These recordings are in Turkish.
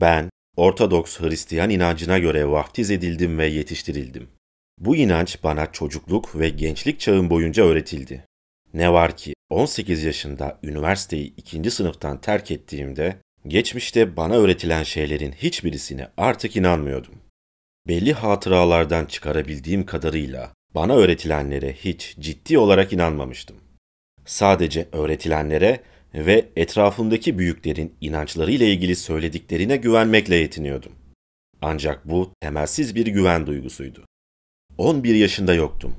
Ben, Ortodoks Hristiyan inancına göre vaftiz edildim ve yetiştirildim. Bu inanç bana çocukluk ve gençlik çağım boyunca öğretildi. Ne var ki 18 yaşında üniversiteyi ikinci sınıftan terk ettiğimde geçmişte bana öğretilen şeylerin hiçbirisine artık inanmıyordum. Belli hatıralardan çıkarabildiğim kadarıyla bana öğretilenlere hiç ciddi olarak inanmamıştım. Sadece öğretilenlere ve etrafımdaki büyüklerin inançlarıyla ilgili söylediklerine güvenmekle yetiniyordum. Ancak bu temelsiz bir güven duygusuydu. 11 yaşında yoktum.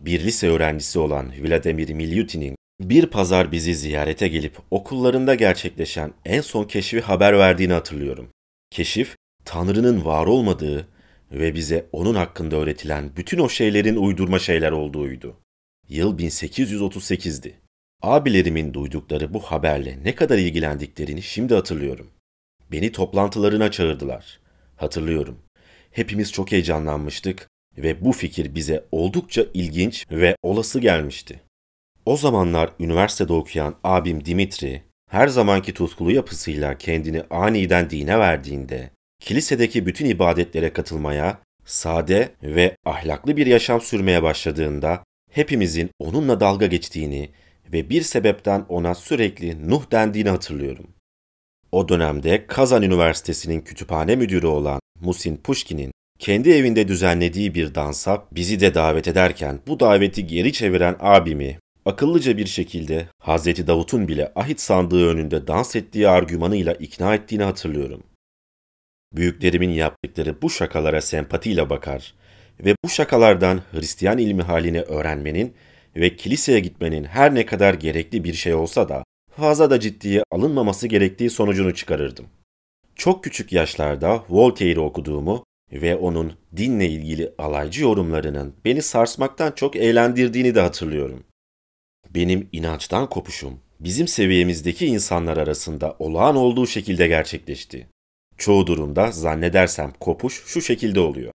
Bir lise öğrencisi olan Vladimir Milyutin'in bir pazar bizi ziyarete gelip okullarında gerçekleşen en son keşfi haber verdiğini hatırlıyorum. Keşif, Tanrı'nın var olmadığı ve bize onun hakkında öğretilen bütün o şeylerin uydurma şeyler olduğuydu. Yıl 1838'di. Abilerimin duydukları bu haberle ne kadar ilgilendiklerini şimdi hatırlıyorum. Beni toplantılarına çağırdılar. Hatırlıyorum. Hepimiz çok heyecanlanmıştık ve bu fikir bize oldukça ilginç ve olası gelmişti. O zamanlar üniversitede okuyan abim Dimitri, her zamanki tutkulu yapısıyla kendini aniden dine verdiğinde, kilisedeki bütün ibadetlere katılmaya, sade ve ahlaklı bir yaşam sürmeye başladığında, hepimizin onunla dalga geçtiğini ve bir sebepten ona sürekli Nuh dendiğini hatırlıyorum. O dönemde Kazan Üniversitesi'nin kütüphane müdürü olan Musin Pushkin'in kendi evinde düzenlediği bir dansa bizi de davet ederken bu daveti geri çeviren abimi akıllıca bir şekilde Hazreti Davut'un bile ahit sandığı önünde dans ettiği argümanıyla ikna ettiğini hatırlıyorum. Büyüklerimin yaptıkları bu şakalara sempatiyle bakar ve bu şakalardan Hristiyan ilmi halini öğrenmenin ve kiliseye gitmenin her ne kadar gerekli bir şey olsa da fazla da ciddiye alınmaması gerektiği sonucunu çıkarırdım. Çok küçük yaşlarda Voltaire'i okuduğumu ve onun dinle ilgili alaycı yorumlarının beni sarsmaktan çok eğlendirdiğini de hatırlıyorum. Benim inançtan kopuşum bizim seviyemizdeki insanlar arasında olağan olduğu şekilde gerçekleşti. Çoğu durumda zannedersem kopuş şu şekilde oluyor.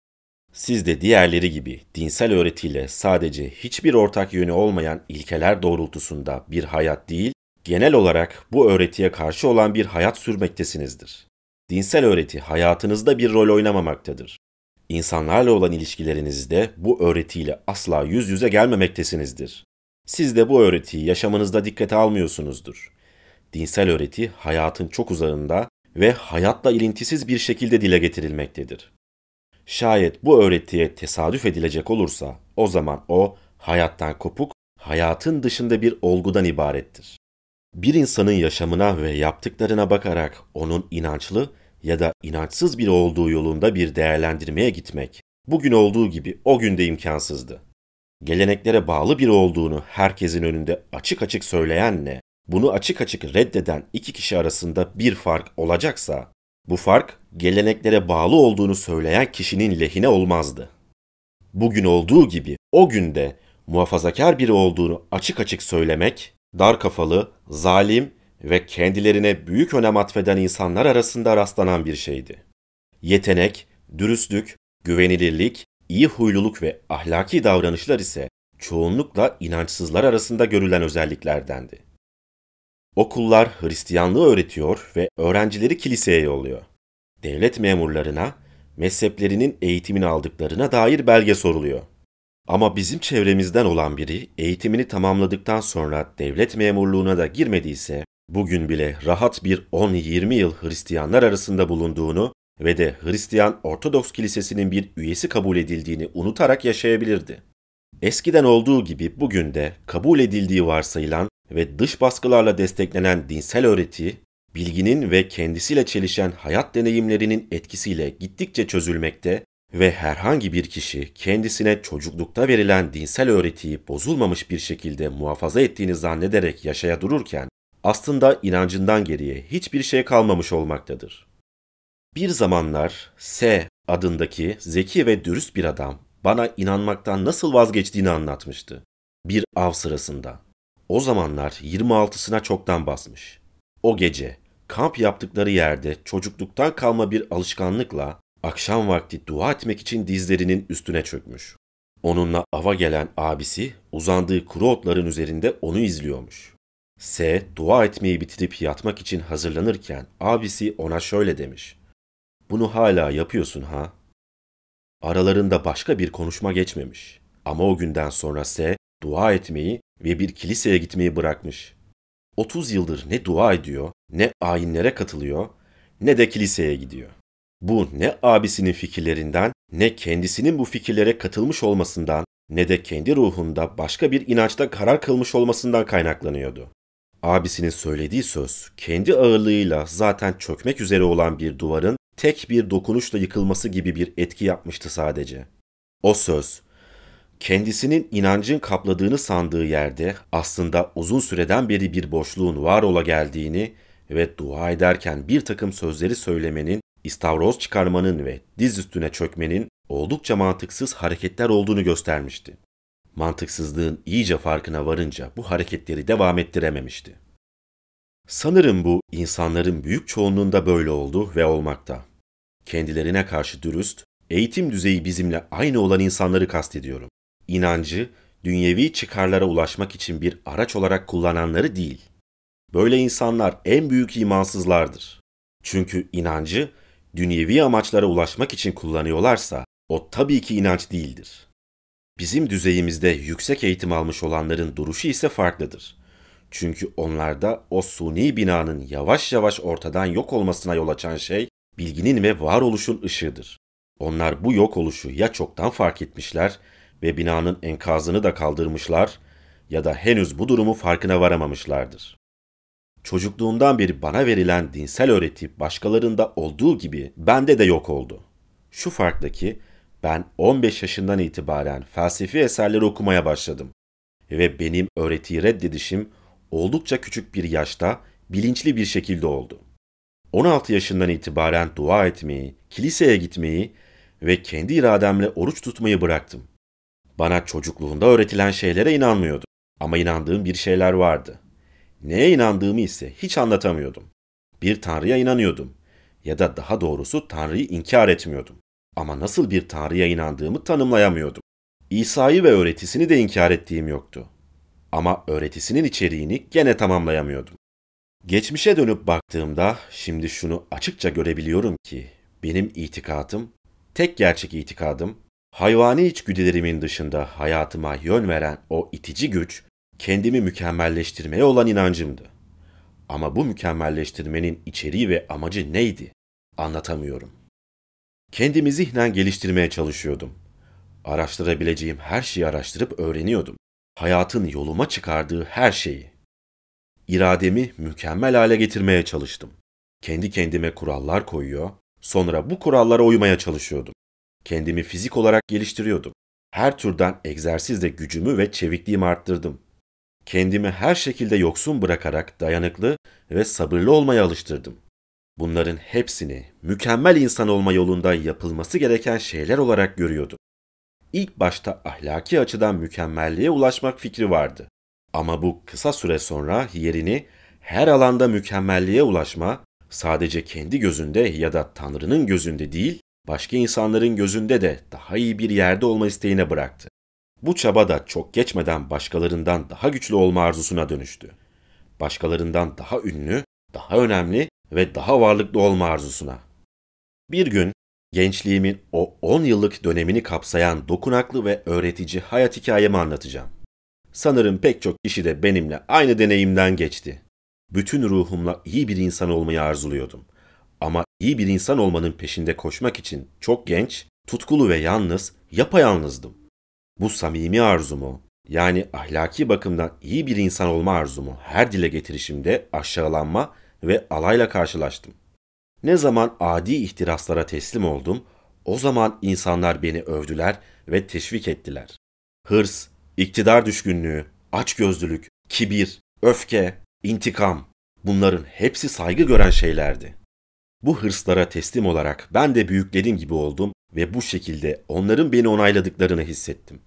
Siz de diğerleri gibi dinsel öğretiyle sadece hiçbir ortak yönü olmayan ilkeler doğrultusunda bir hayat değil, genel olarak bu öğretiye karşı olan bir hayat sürmektesinizdir. Dinsel öğreti hayatınızda bir rol oynamamaktadır. İnsanlarla olan ilişkilerinizde bu öğretiyle asla yüz yüze gelmemektesinizdir. Siz de bu öğretiyi yaşamınızda dikkate almıyorsunuzdur. Dinsel öğreti hayatın çok uzağında ve hayatla ilintisiz bir şekilde dile getirilmektedir. Şayet bu öğretiye tesadüf edilecek olursa o zaman o hayattan kopuk, hayatın dışında bir olgudan ibarettir. Bir insanın yaşamına ve yaptıklarına bakarak onun inançlı ya da inançsız biri olduğu yolunda bir değerlendirmeye gitmek bugün olduğu gibi o günde imkansızdı. Geleneklere bağlı biri olduğunu herkesin önünde açık açık söyleyenle bunu açık açık reddeden iki kişi arasında bir fark olacaksa bu fark geleneklere bağlı olduğunu söyleyen kişinin lehine olmazdı. Bugün olduğu gibi o günde muhafazakar biri olduğunu açık açık söylemek, dar kafalı, zalim ve kendilerine büyük önem atfeden insanlar arasında rastlanan bir şeydi. Yetenek, dürüstlük, güvenilirlik, iyi huyluluk ve ahlaki davranışlar ise çoğunlukla inançsızlar arasında görülen özelliklerdendi. Okullar Hristiyanlığı öğretiyor ve öğrencileri kiliseye yolluyor. Devlet memurlarına mezheplerinin eğitimini aldıklarına dair belge soruluyor. Ama bizim çevremizden olan biri eğitimini tamamladıktan sonra devlet memurluğuna da girmediyse bugün bile rahat bir 10-20 yıl Hristiyanlar arasında bulunduğunu ve de Hristiyan Ortodoks Kilisesi'nin bir üyesi kabul edildiğini unutarak yaşayabilirdi. Eskiden olduğu gibi bugün de kabul edildiği varsayılan ve dış baskılarla desteklenen dinsel öğreti, bilginin ve kendisiyle çelişen hayat deneyimlerinin etkisiyle gittikçe çözülmekte ve herhangi bir kişi kendisine çocuklukta verilen dinsel öğretiyi bozulmamış bir şekilde muhafaza ettiğini zannederek yaşaya dururken aslında inancından geriye hiçbir şey kalmamış olmaktadır. Bir zamanlar S adındaki zeki ve dürüst bir adam bana inanmaktan nasıl vazgeçtiğini anlatmıştı. Bir av sırasında. O zamanlar 26'sına çoktan basmış. O gece kamp yaptıkları yerde çocukluktan kalma bir alışkanlıkla akşam vakti dua etmek için dizlerinin üstüne çökmüş. Onunla ava gelen abisi uzandığı kuru otların üzerinde onu izliyormuş. S dua etmeyi bitirip yatmak için hazırlanırken abisi ona şöyle demiş. Bunu hala yapıyorsun ha? Aralarında başka bir konuşma geçmemiş. Ama o günden sonra S dua etmeyi ve bir kiliseye gitmeyi bırakmış. 30 yıldır ne dua ediyor, ne ayinlere katılıyor, ne de kiliseye gidiyor. Bu ne abisinin fikirlerinden, ne kendisinin bu fikirlere katılmış olmasından, ne de kendi ruhunda başka bir inançta karar kılmış olmasından kaynaklanıyordu. Abisinin söylediği söz, kendi ağırlığıyla zaten çökmek üzere olan bir duvarın tek bir dokunuşla yıkılması gibi bir etki yapmıştı sadece. O söz, kendisinin inancın kapladığını sandığı yerde aslında uzun süreden beri bir boşluğun var ola geldiğini ve dua ederken bir takım sözleri söylemenin, istavroz çıkarmanın ve diz üstüne çökmenin oldukça mantıksız hareketler olduğunu göstermişti. Mantıksızlığın iyice farkına varınca bu hareketleri devam ettirememişti. Sanırım bu insanların büyük çoğunluğunda böyle oldu ve olmakta. Kendilerine karşı dürüst, eğitim düzeyi bizimle aynı olan insanları kastediyorum. İnancı, dünyevi çıkarlara ulaşmak için bir araç olarak kullananları değil. Böyle insanlar en büyük imansızlardır. Çünkü inancı, dünyevi amaçlara ulaşmak için kullanıyorlarsa, o tabii ki inanç değildir. Bizim düzeyimizde yüksek eğitim almış olanların duruşu ise farklıdır. Çünkü onlarda o suni binanın yavaş yavaş ortadan yok olmasına yol açan şey bilginin ve varoluşun ışığıdır. Onlar bu yok oluşu ya çoktan fark etmişler ve binanın enkazını da kaldırmışlar ya da henüz bu durumu farkına varamamışlardır. Çocukluğumdan beri bana verilen dinsel öğreti başkalarında olduğu gibi bende de yok oldu. Şu farktaki ben 15 yaşından itibaren felsefi eserleri okumaya başladım ve benim öğretiyi reddedişim oldukça küçük bir yaşta bilinçli bir şekilde oldu. 16 yaşından itibaren dua etmeyi, kiliseye gitmeyi ve kendi irademle oruç tutmayı bıraktım. Bana çocukluğunda öğretilen şeylere inanmıyordum ama inandığım bir şeyler vardı. Neye inandığımı ise hiç anlatamıyordum. Bir tanrıya inanıyordum ya da daha doğrusu tanrıyı inkar etmiyordum. Ama nasıl bir tanrıya inandığımı tanımlayamıyordum. İsa'yı ve öğretisini de inkar ettiğim yoktu. Ama öğretisinin içeriğini gene tamamlayamıyordum. Geçmişe dönüp baktığımda şimdi şunu açıkça görebiliyorum ki benim itikatım, tek gerçek itikadım, hayvani içgüdülerimin dışında hayatıma yön veren o itici güç, kendimi mükemmelleştirmeye olan inancımdı. Ama bu mükemmelleştirmenin içeriği ve amacı neydi? Anlatamıyorum. Kendimi zihnen geliştirmeye çalışıyordum. Araştırabileceğim her şeyi araştırıp öğreniyordum. Hayatın yoluma çıkardığı her şeyi. İrademi mükemmel hale getirmeye çalıştım. Kendi kendime kurallar koyuyor, sonra bu kurallara uymaya çalışıyordum. Kendimi fizik olarak geliştiriyordum. Her türden egzersizle gücümü ve çevikliğimi arttırdım. Kendimi her şekilde yoksun bırakarak dayanıklı ve sabırlı olmaya alıştırdım. Bunların hepsini mükemmel insan olma yolunda yapılması gereken şeyler olarak görüyordum. İlk başta ahlaki açıdan mükemmelliğe ulaşmak fikri vardı. Ama bu kısa süre sonra yerini her alanda mükemmelliğe ulaşma, sadece kendi gözünde ya da Tanrı'nın gözünde değil, başka insanların gözünde de daha iyi bir yerde olma isteğine bıraktı. Bu çaba da çok geçmeden başkalarından daha güçlü olma arzusuna dönüştü. Başkalarından daha ünlü, daha önemli ve daha varlıklı olma arzusuna. Bir gün gençliğimin o 10 yıllık dönemini kapsayan dokunaklı ve öğretici hayat hikayemi anlatacağım. Sanırım pek çok kişi de benimle aynı deneyimden geçti. Bütün ruhumla iyi bir insan olmayı arzuluyordum. Ama iyi bir insan olmanın peşinde koşmak için çok genç, tutkulu ve yalnız, yapayalnızdım. Bu samimi arzumu, yani ahlaki bakımdan iyi bir insan olma arzumu her dile getirişimde aşağılanma ve alayla karşılaştım. Ne zaman adi ihtiraslara teslim oldum, o zaman insanlar beni övdüler ve teşvik ettiler. Hırs, iktidar düşkünlüğü, açgözlülük, kibir, öfke, intikam bunların hepsi saygı gören şeylerdi. Bu hırslara teslim olarak ben de büyüklerim gibi oldum ve bu şekilde onların beni onayladıklarını hissettim.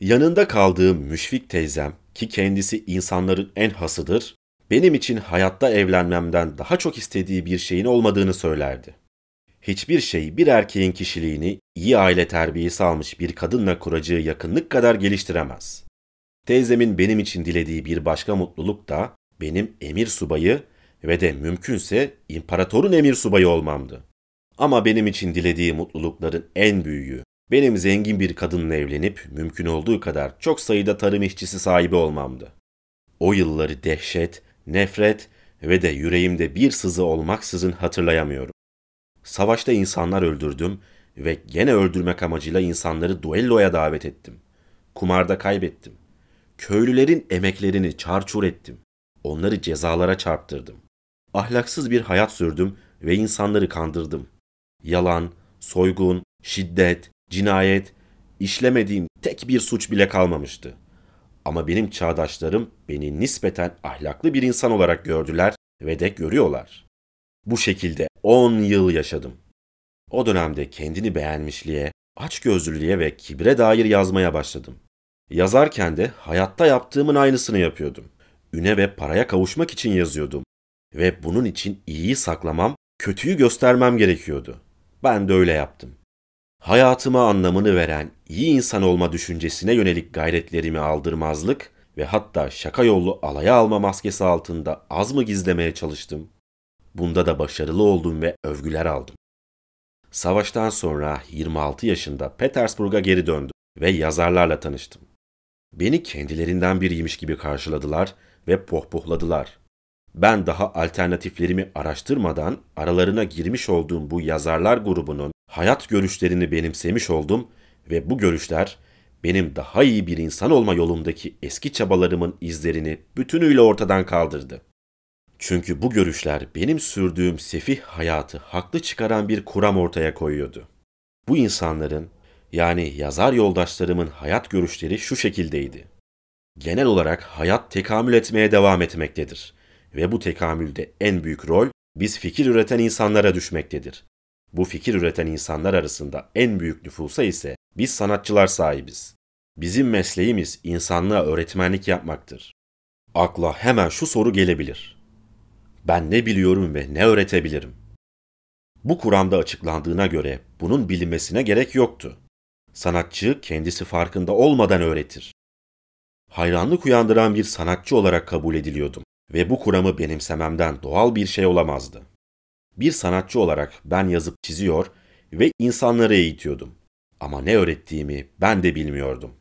Yanında kaldığım müşfik teyzem ki kendisi insanların en hasıdır, benim için hayatta evlenmemden daha çok istediği bir şeyin olmadığını söylerdi. Hiçbir şey bir erkeğin kişiliğini iyi aile terbiyesi almış bir kadınla kuracağı yakınlık kadar geliştiremez. Teyzemin benim için dilediği bir başka mutluluk da benim emir subayı ve de mümkünse imparatorun emir subayı olmamdı. Ama benim için dilediği mutlulukların en büyüğü, benim zengin bir kadınla evlenip mümkün olduğu kadar çok sayıda tarım işçisi sahibi olmamdı. O yılları dehşet, nefret ve de yüreğimde bir sızı olmaksızın hatırlayamıyorum. Savaşta insanlar öldürdüm ve gene öldürmek amacıyla insanları duelloya davet ettim. Kumarda kaybettim. Köylülerin emeklerini çarçur ettim. Onları cezalara çarptırdım. Ahlaksız bir hayat sürdüm ve insanları kandırdım. Yalan, soygun, şiddet, cinayet, işlemediğim tek bir suç bile kalmamıştı. Ama benim çağdaşlarım beni nispeten ahlaklı bir insan olarak gördüler ve de görüyorlar. Bu şekilde 10 yıl yaşadım. O dönemde kendini beğenmişliğe, açgözlülüğe ve kibre dair yazmaya başladım. Yazarken de hayatta yaptığımın aynısını yapıyordum. Üne ve paraya kavuşmak için yazıyordum. Ve bunun için iyiyi saklamam, kötüyü göstermem gerekiyordu. Ben de öyle yaptım. Hayatıma anlamını veren iyi insan olma düşüncesine yönelik gayretlerimi aldırmazlık ve hatta şaka yollu alaya alma maskesi altında az mı gizlemeye çalıştım? Bunda da başarılı oldum ve övgüler aldım. Savaştan sonra 26 yaşında Petersburg'a geri döndüm ve yazarlarla tanıştım. Beni kendilerinden biriymiş gibi karşıladılar ve pohpohladılar. Ben daha alternatiflerimi araştırmadan aralarına girmiş olduğum bu yazarlar grubunun hayat görüşlerini benimsemiş oldum ve bu görüşler benim daha iyi bir insan olma yolumdaki eski çabalarımın izlerini bütünüyle ortadan kaldırdı. Çünkü bu görüşler benim sürdüğüm sefih hayatı haklı çıkaran bir kuram ortaya koyuyordu. Bu insanların yani yazar yoldaşlarımın hayat görüşleri şu şekildeydi. Genel olarak hayat tekamül etmeye devam etmektedir ve bu tekamülde en büyük rol biz fikir üreten insanlara düşmektedir. Bu fikir üreten insanlar arasında en büyük nüfusa ise biz sanatçılar sahibiz. Bizim mesleğimiz insanlığa öğretmenlik yapmaktır. Akla hemen şu soru gelebilir. Ben ne biliyorum ve ne öğretebilirim? Bu Kur'an'da açıklandığına göre bunun bilinmesine gerek yoktu. Sanatçı kendisi farkında olmadan öğretir. Hayranlık uyandıran bir sanatçı olarak kabul ediliyordum ve bu kuramı benimsememden doğal bir şey olamazdı. Bir sanatçı olarak ben yazıp çiziyor ve insanları eğitiyordum. Ama ne öğrettiğimi ben de bilmiyordum.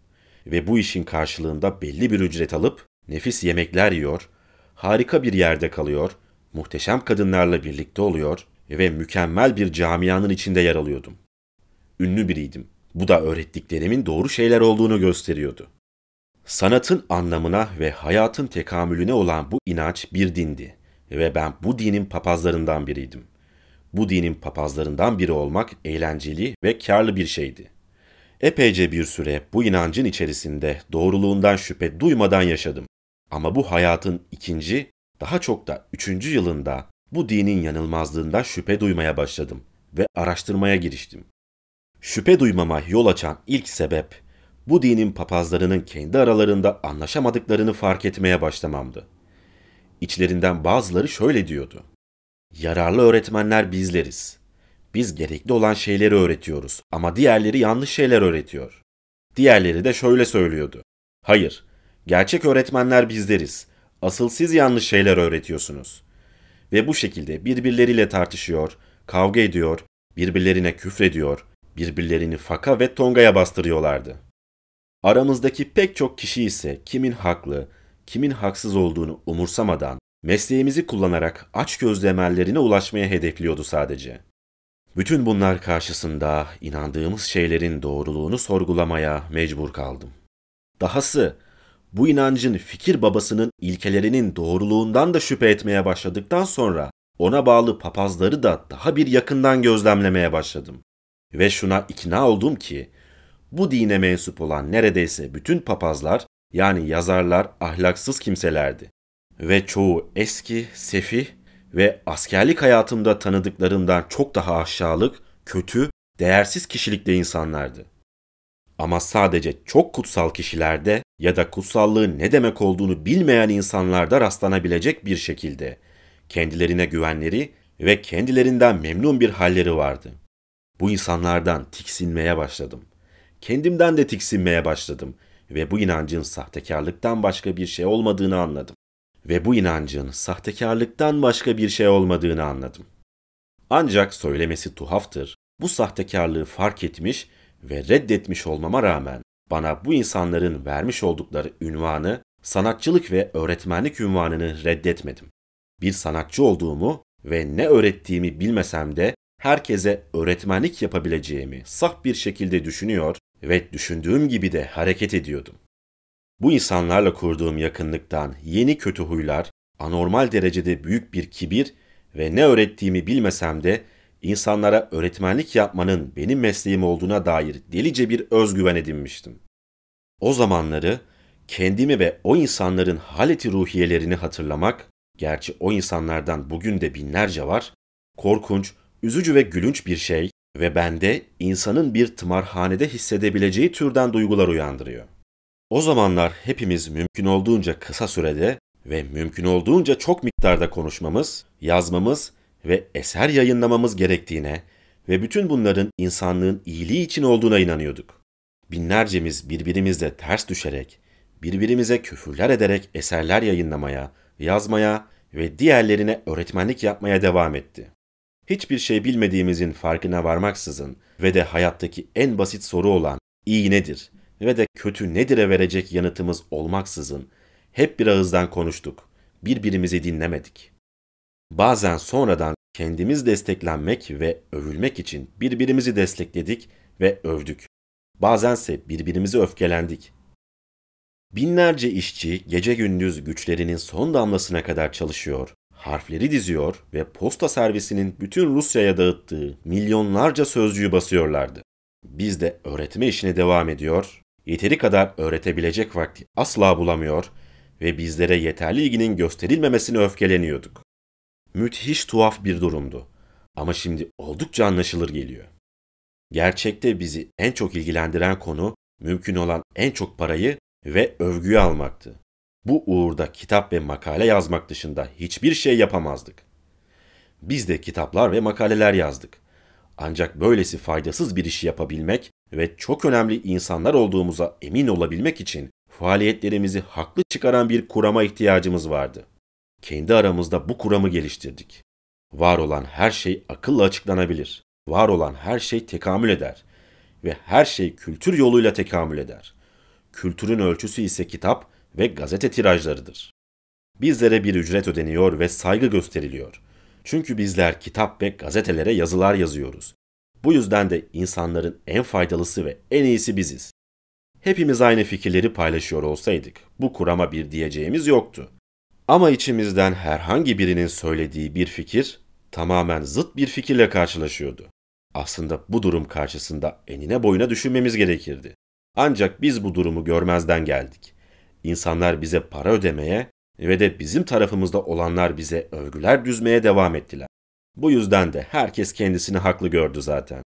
Ve bu işin karşılığında belli bir ücret alıp nefis yemekler yiyor, harika bir yerde kalıyor, muhteşem kadınlarla birlikte oluyor ve mükemmel bir camianın içinde yer alıyordum. Ünlü biriydim. Bu da öğrettiklerimin doğru şeyler olduğunu gösteriyordu. Sanatın anlamına ve hayatın tekamülüne olan bu inanç bir dindi ve ben bu dinin papazlarından biriydim. Bu dinin papazlarından biri olmak eğlenceli ve karlı bir şeydi. Epeyce bir süre bu inancın içerisinde doğruluğundan şüphe duymadan yaşadım. Ama bu hayatın ikinci, daha çok da üçüncü yılında bu dinin yanılmazlığından şüphe duymaya başladım ve araştırmaya giriştim. Şüphe duymama yol açan ilk sebep bu dinin papazlarının kendi aralarında anlaşamadıklarını fark etmeye başlamamdı. İçlerinden bazıları şöyle diyordu. Yararlı öğretmenler bizleriz. Biz gerekli olan şeyleri öğretiyoruz ama diğerleri yanlış şeyler öğretiyor. Diğerleri de şöyle söylüyordu. Hayır, gerçek öğretmenler bizleriz. Asıl siz yanlış şeyler öğretiyorsunuz. Ve bu şekilde birbirleriyle tartışıyor, kavga ediyor, birbirlerine küfrediyor, birbirlerini faka ve tongaya bastırıyorlardı. Aramızdaki pek çok kişi ise kimin haklı, kimin haksız olduğunu umursamadan mesleğimizi kullanarak aç gözlü emellerine ulaşmaya hedefliyordu sadece. Bütün bunlar karşısında inandığımız şeylerin doğruluğunu sorgulamaya mecbur kaldım. Dahası bu inancın fikir babasının ilkelerinin doğruluğundan da şüphe etmeye başladıktan sonra ona bağlı papazları da daha bir yakından gözlemlemeye başladım. Ve şuna ikna oldum ki bu dine mensup olan neredeyse bütün papazlar yani yazarlar ahlaksız kimselerdi. Ve çoğu eski, sefih ve askerlik hayatımda tanıdıklarımdan çok daha aşağılık, kötü, değersiz kişilikte insanlardı. Ama sadece çok kutsal kişilerde ya da kutsallığın ne demek olduğunu bilmeyen insanlarda rastlanabilecek bir şekilde kendilerine güvenleri ve kendilerinden memnun bir halleri vardı. Bu insanlardan tiksinmeye başladım. Kendimden de tiksinmeye başladım ve bu inancın sahtekarlıktan başka bir şey olmadığını anladım. ve bu inancın sahtekarlıktan başka bir şey olmadığını anladım. Ancak söylemesi tuhaftır, bu sahtekarlığı fark etmiş ve reddetmiş olmama rağmen bana bu insanların vermiş oldukları ünvanı, sanatçılık ve öğretmenlik ünvanını reddetmedim. Bir sanatçı olduğumu ve ne öğrettiğimi bilmesem de herkese öğretmenlik yapabileceğimi saf bir şekilde düşünüyor ve düşündüğüm gibi de hareket ediyordum. Bu insanlarla kurduğum yakınlıktan yeni kötü huylar, anormal derecede büyük bir kibir ve ne öğrettiğimi bilmesem de insanlara öğretmenlik yapmanın benim mesleğim olduğuna dair delice bir özgüven edinmiştim. O zamanları kendimi ve o insanların haleti ruhiyelerini hatırlamak, gerçi o insanlardan bugün de binlerce var, korkunç, üzücü ve gülünç bir şey ve bende insanın bir tımarhanede hissedebileceği türden duygular uyandırıyor. O zamanlar hepimiz mümkün olduğunca kısa sürede ve mümkün olduğunca çok miktarda konuşmamız, yazmamız ve eser yayınlamamız gerektiğine ve bütün bunların insanlığın iyiliği için olduğuna inanıyorduk. Binlercemiz birbirimizle ters düşerek, birbirimize küfürler ederek eserler yayınlamaya, yazmaya ve diğerlerine öğretmenlik yapmaya devam etti. Hiçbir şey bilmediğimizin farkına varmaksızın ve de hayattaki en basit soru olan iyi nedir ve de kötü nedir'e verecek yanıtımız olmaksızın hep bir ağızdan konuştuk, birbirimizi dinlemedik. Bazen sonradan kendimiz desteklenmek ve övülmek için birbirimizi destekledik ve övdük. Bazense birbirimizi öfkelendik. Binlerce işçi gece gündüz güçlerinin son damlasına kadar çalışıyor, harfleri diziyor ve posta servisinin bütün Rusya'ya dağıttığı milyonlarca sözcüğü basıyorlardı. Biz de öğretme işine devam ediyor, yeteri kadar öğretebilecek vakti asla bulamıyor ve bizlere yeterli ilginin gösterilmemesini öfkeleniyorduk. Müthiş tuhaf bir durumdu. Ama şimdi oldukça anlaşılır geliyor. Gerçekte bizi en çok ilgilendiren konu mümkün olan en çok parayı ve övgüyü almaktı. Bu uğurda kitap ve makale yazmak dışında hiçbir şey yapamazdık. Biz de kitaplar ve makaleler yazdık. Ancak böylesi faydasız bir işi yapabilmek ve çok önemli insanlar olduğumuza emin olabilmek için faaliyetlerimizi haklı çıkaran bir kurama ihtiyacımız vardı. Kendi aramızda bu kuramı geliştirdik. Var olan her şey akılla açıklanabilir. Var olan her şey tekamül eder ve her şey kültür yoluyla tekamül eder. Kültürün ölçüsü ise kitap ve gazete tirajlarıdır. Bizlere bir ücret ödeniyor ve saygı gösteriliyor. Çünkü bizler kitap ve gazetelere yazılar yazıyoruz. Bu yüzden de insanların en faydalısı ve en iyisi biziz. Hepimiz aynı fikirleri paylaşıyor olsaydık bu kurama bir diyeceğimiz yoktu. Ama içimizden herhangi birinin söylediği bir fikir tamamen zıt bir fikirle karşılaşıyordu. Aslında bu durum karşısında enine boyuna düşünmemiz gerekirdi. Ancak biz bu durumu görmezden geldik. İnsanlar bize para ödemeye ve de bizim tarafımızda olanlar bize övgüler düzmeye devam ettiler. Bu yüzden de herkes kendisini haklı gördü zaten.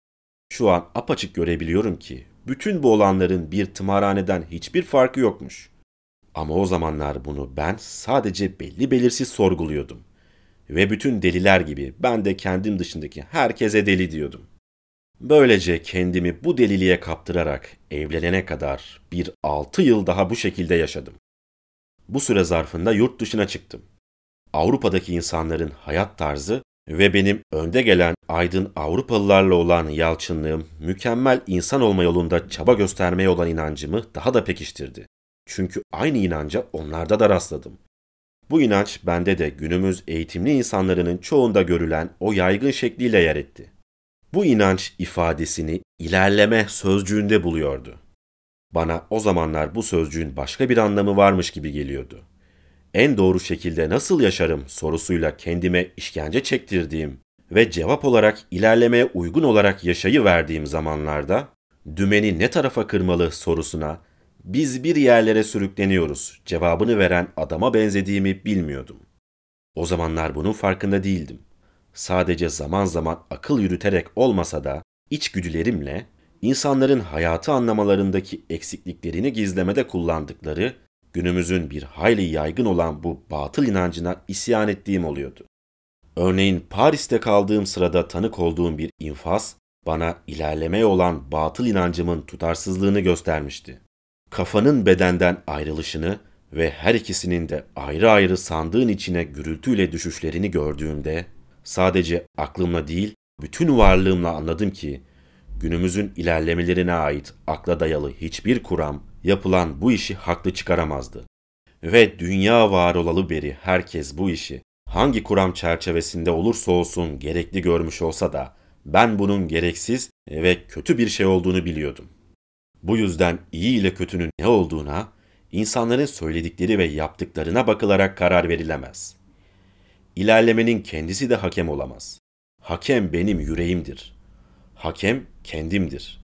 Şu an apaçık görebiliyorum ki bütün bu olanların bir tımarhaneden hiçbir farkı yokmuş. Ama o zamanlar bunu ben sadece belli belirsiz sorguluyordum. Ve bütün deliler gibi ben de kendim dışındaki herkese deli diyordum. Böylece kendimi bu deliliğe kaptırarak evlenene kadar bir altı yıl daha bu şekilde yaşadım. Bu süre zarfında yurt dışına çıktım. Avrupa'daki insanların hayat tarzı ve benim önde gelen aydın Avrupalılarla olan yalçınlığım mükemmel insan olma yolunda çaba göstermeye olan inancımı daha da pekiştirdi. Çünkü aynı inanca onlarda da rastladım. Bu inanç bende de günümüz eğitimli insanların çoğunda görülen o yaygın şekliyle yer etti. Bu inanç ifadesini ilerleme sözcüğünde buluyordu. Bana o zamanlar bu sözcüğün başka bir anlamı varmış gibi geliyordu. En doğru şekilde nasıl yaşarım sorusuyla kendime işkence çektirdiğim ve cevap olarak ilerlemeye uygun olarak yaşayı verdiğim zamanlarda dümeni ne tarafa kırmalı sorusuna biz bir yerlere sürükleniyoruz cevabını veren adama benzediğimi bilmiyordum. O zamanlar bunun farkında değildim. Sadece zaman zaman akıl yürüterek olmasa da içgüdülerimle insanların hayatı anlamalarındaki eksikliklerini gizlemede kullandıkları günümüzün bir hayli yaygın olan bu batıl inancına isyan ettiğim oluyordu. Örneğin Paris'te kaldığım sırada tanık olduğum bir infaz bana ilerlemeye olan batıl inancımın tutarsızlığını göstermişti. Kafanın bedenden ayrılışını ve her ikisinin de ayrı ayrı sandığın içine gürültüyle düşüşlerini gördüğümde sadece aklımla değil bütün varlığımla anladım ki günümüzün ilerlemelerine ait akla dayalı hiçbir kuram yapılan bu işi haklı çıkaramazdı. Ve dünya var olalı beri herkes bu işi hangi kuram çerçevesinde olursa olsun gerekli görmüş olsa da ben bunun gereksiz ve kötü bir şey olduğunu biliyordum. Bu yüzden iyi ile kötünün ne olduğuna, insanların söyledikleri ve yaptıklarına bakılarak karar verilemez. İlerlemenin kendisi de hakem olamaz. Hakem benim yüreğimdir. Hakem kendimdir.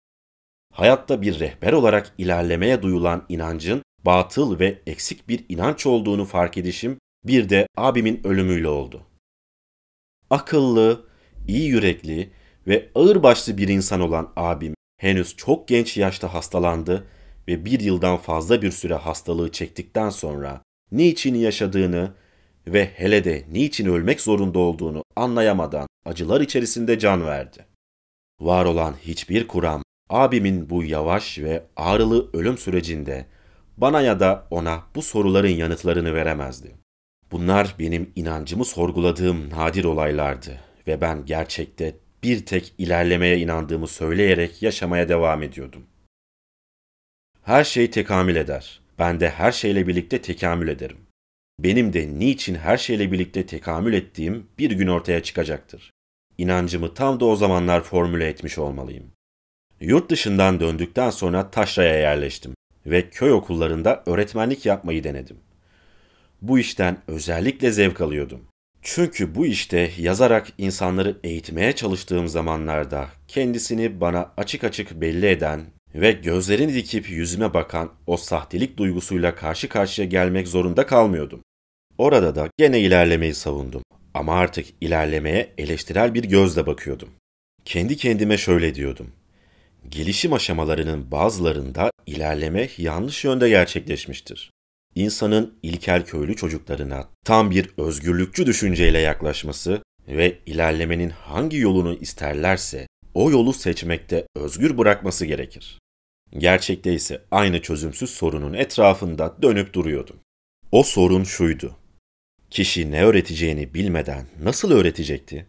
Hayatta bir rehber olarak ilerlemeye duyulan inancın batıl ve eksik bir inanç olduğunu fark edişim bir de abimin ölümüyle oldu. Akıllı, iyi yürekli ve ağırbaşlı bir insan olan abim henüz çok genç yaşta hastalandı ve bir yıldan fazla bir süre hastalığı çektikten sonra niçin yaşadığını ve hele de niçin ölmek zorunda olduğunu anlayamadan acılar içerisinde can verdi. Var olan hiçbir kuram abimin bu yavaş ve ağrılı ölüm sürecinde bana ya da ona bu soruların yanıtlarını veremezdi. Bunlar benim inancımı sorguladığım nadir olaylardı ve ben gerçekte bir tek ilerlemeye inandığımı söyleyerek yaşamaya devam ediyordum. Her şey tekamül eder. Ben de her şeyle birlikte tekamül ederim. Benim de niçin her şeyle birlikte tekamül ettiğim bir gün ortaya çıkacaktır. İnancımı tam da o zamanlar formüle etmiş olmalıyım. Yurt dışından döndükten sonra Taşra'ya yerleştim ve köy okullarında öğretmenlik yapmayı denedim. Bu işten özellikle zevk alıyordum. Çünkü bu işte yazarak insanları eğitmeye çalıştığım zamanlarda kendisini bana açık açık belli eden ve gözlerini dikip yüzüme bakan o sahtelik duygusuyla karşı karşıya gelmek zorunda kalmıyordum. Orada da gene ilerlemeyi savundum ama artık ilerlemeye eleştirel bir gözle bakıyordum. Kendi kendime şöyle diyordum. Gelişim aşamalarının bazılarında ilerleme yanlış yönde gerçekleşmiştir insanın ilkel köylü çocuklarına tam bir özgürlükçü düşünceyle yaklaşması ve ilerlemenin hangi yolunu isterlerse o yolu seçmekte özgür bırakması gerekir. Gerçekte ise aynı çözümsüz sorunun etrafında dönüp duruyordum. O sorun şuydu. Kişi ne öğreteceğini bilmeden nasıl öğretecekti?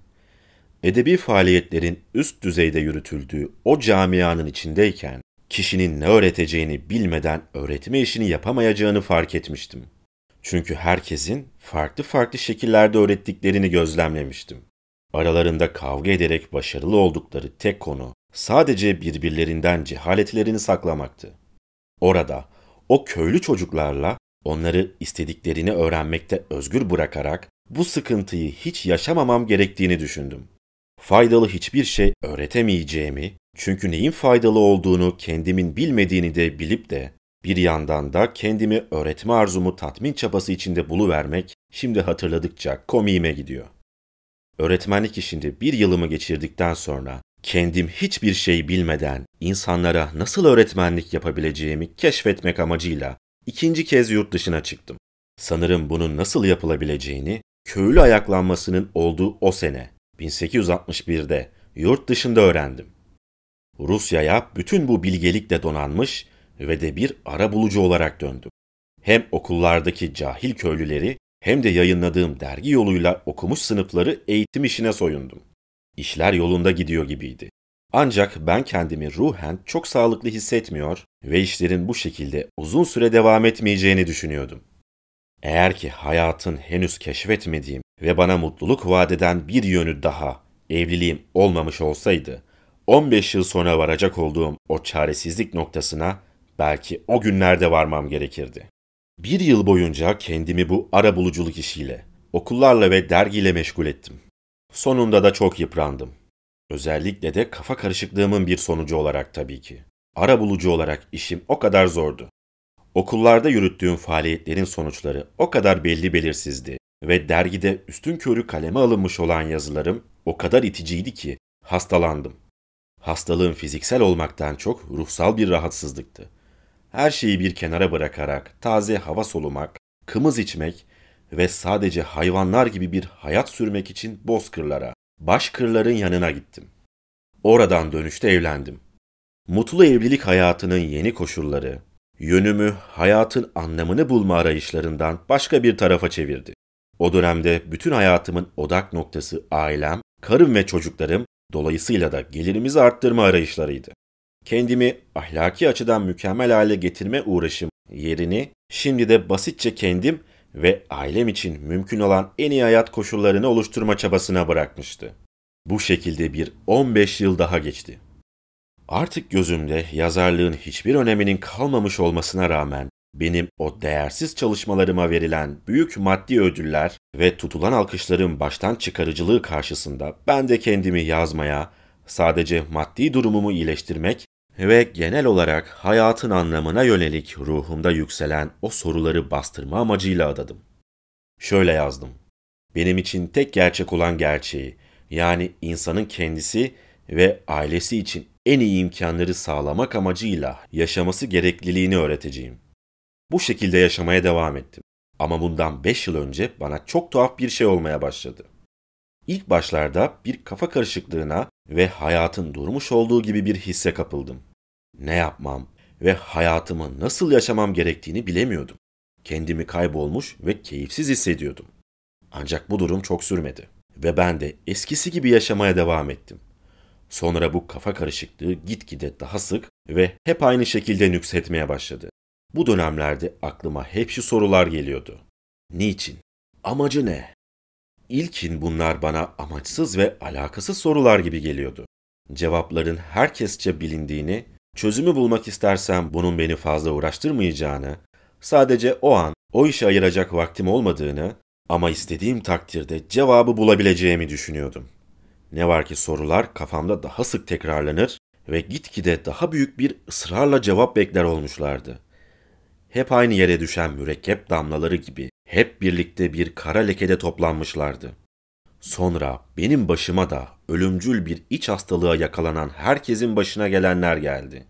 Edebi faaliyetlerin üst düzeyde yürütüldüğü o camianın içindeyken kişinin ne öğreteceğini bilmeden öğretme işini yapamayacağını fark etmiştim. Çünkü herkesin farklı farklı şekillerde öğrettiklerini gözlemlemiştim. Aralarında kavga ederek başarılı oldukları tek konu sadece birbirlerinden cehaletlerini saklamaktı. Orada o köylü çocuklarla onları istediklerini öğrenmekte özgür bırakarak bu sıkıntıyı hiç yaşamamam gerektiğini düşündüm. Faydalı hiçbir şey öğretemeyeceğimi çünkü neyin faydalı olduğunu kendimin bilmediğini de bilip de bir yandan da kendimi öğretme arzumu tatmin çabası içinde buluvermek şimdi hatırladıkça komiğime gidiyor. Öğretmenlik işinde bir yılımı geçirdikten sonra kendim hiçbir şey bilmeden insanlara nasıl öğretmenlik yapabileceğimi keşfetmek amacıyla ikinci kez yurt dışına çıktım. Sanırım bunun nasıl yapılabileceğini köylü ayaklanmasının olduğu o sene 1861'de yurt dışında öğrendim. Rusya'ya bütün bu bilgelikle donanmış ve de bir ara bulucu olarak döndüm. Hem okullardaki cahil köylüleri hem de yayınladığım dergi yoluyla okumuş sınıfları eğitim işine soyundum. İşler yolunda gidiyor gibiydi. Ancak ben kendimi ruhen çok sağlıklı hissetmiyor ve işlerin bu şekilde uzun süre devam etmeyeceğini düşünüyordum. Eğer ki hayatın henüz keşfetmediğim ve bana mutluluk vadeden bir yönü daha evliliğim olmamış olsaydı, 15 yıl sonra varacak olduğum o çaresizlik noktasına belki o günlerde varmam gerekirdi. Bir yıl boyunca kendimi bu ara buluculuk işiyle, okullarla ve dergiyle meşgul ettim. Sonunda da çok yıprandım. Özellikle de kafa karışıklığımın bir sonucu olarak tabii ki. Ara bulucu olarak işim o kadar zordu. Okullarda yürüttüğüm faaliyetlerin sonuçları o kadar belli belirsizdi ve dergide üstün körü kaleme alınmış olan yazılarım o kadar iticiydi ki hastalandım. Hastalığın fiziksel olmaktan çok ruhsal bir rahatsızlıktı. Her şeyi bir kenara bırakarak taze hava solumak, kımız içmek ve sadece hayvanlar gibi bir hayat sürmek için bozkırlara, başkırların yanına gittim. Oradan dönüşte evlendim. Mutlu evlilik hayatının yeni koşulları, yönümü hayatın anlamını bulma arayışlarından başka bir tarafa çevirdi. O dönemde bütün hayatımın odak noktası ailem, karım ve çocuklarım, dolayısıyla da gelirimizi arttırma arayışlarıydı. Kendimi ahlaki açıdan mükemmel hale getirme uğraşım yerini şimdi de basitçe kendim ve ailem için mümkün olan en iyi hayat koşullarını oluşturma çabasına bırakmıştı. Bu şekilde bir 15 yıl daha geçti. Artık gözümde yazarlığın hiçbir öneminin kalmamış olmasına rağmen benim o değersiz çalışmalarıma verilen büyük maddi ödüller ve tutulan alkışların baştan çıkarıcılığı karşısında ben de kendimi yazmaya, sadece maddi durumumu iyileştirmek ve genel olarak hayatın anlamına yönelik ruhumda yükselen o soruları bastırma amacıyla adadım. Şöyle yazdım. Benim için tek gerçek olan gerçeği, yani insanın kendisi ve ailesi için en iyi imkanları sağlamak amacıyla yaşaması gerekliliğini öğreteceğim. Bu şekilde yaşamaya devam ettim. Ama bundan 5 yıl önce bana çok tuhaf bir şey olmaya başladı. İlk başlarda bir kafa karışıklığına ve hayatın durmuş olduğu gibi bir hisse kapıldım. Ne yapmam ve hayatımı nasıl yaşamam gerektiğini bilemiyordum. Kendimi kaybolmuş ve keyifsiz hissediyordum. Ancak bu durum çok sürmedi ve ben de eskisi gibi yaşamaya devam ettim. Sonra bu kafa karışıklığı gitgide daha sık ve hep aynı şekilde nüksetmeye başladı. Bu dönemlerde aklıma hep şu sorular geliyordu. Niçin? Amacı ne? İlkin bunlar bana amaçsız ve alakasız sorular gibi geliyordu. Cevapların herkesçe bilindiğini, çözümü bulmak istersem bunun beni fazla uğraştırmayacağını, sadece o an o işe ayıracak vaktim olmadığını ama istediğim takdirde cevabı bulabileceğimi düşünüyordum. Ne var ki sorular kafamda daha sık tekrarlanır ve gitgide daha büyük bir ısrarla cevap bekler olmuşlardı. Hep aynı yere düşen mürekkep damlaları gibi hep birlikte bir kara lekede toplanmışlardı. Sonra benim başıma da ölümcül bir iç hastalığa yakalanan herkesin başına gelenler geldi.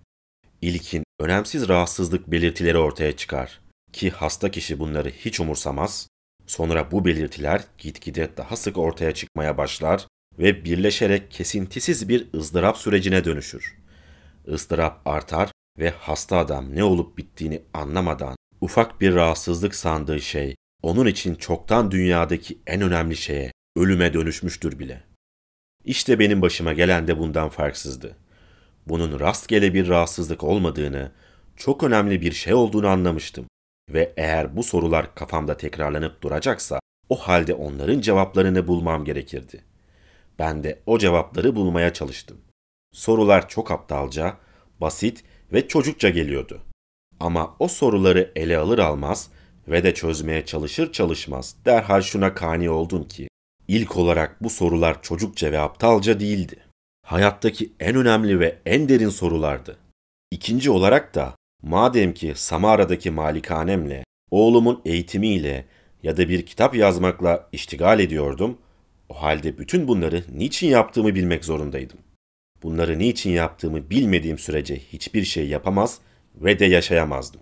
İlkin önemsiz rahatsızlık belirtileri ortaya çıkar ki hasta kişi bunları hiç umursamaz. Sonra bu belirtiler gitgide daha sık ortaya çıkmaya başlar ve birleşerek kesintisiz bir ızdırap sürecine dönüşür. Izdırap artar ve hasta adam ne olup bittiğini anlamadan ufak bir rahatsızlık sandığı şey onun için çoktan dünyadaki en önemli şeye, ölüme dönüşmüştür bile. İşte benim başıma gelen de bundan farksızdı. Bunun rastgele bir rahatsızlık olmadığını, çok önemli bir şey olduğunu anlamıştım. Ve eğer bu sorular kafamda tekrarlanıp duracaksa, o halde onların cevaplarını bulmam gerekirdi. Ben de o cevapları bulmaya çalıştım. Sorular çok aptalca, basit ve çocukça geliyordu. Ama o soruları ele alır almaz ve de çözmeye çalışır çalışmaz derhal şuna kani oldum ki ilk olarak bu sorular çocukça ve aptalca değildi. Hayattaki en önemli ve en derin sorulardı. İkinci olarak da madem ki Samara'daki malikanemle, oğlumun eğitimiyle ya da bir kitap yazmakla iştigal ediyordum, o halde bütün bunları niçin yaptığımı bilmek zorundaydım. Bunları niçin yaptığımı bilmediğim sürece hiçbir şey yapamaz ve de yaşayamazdım.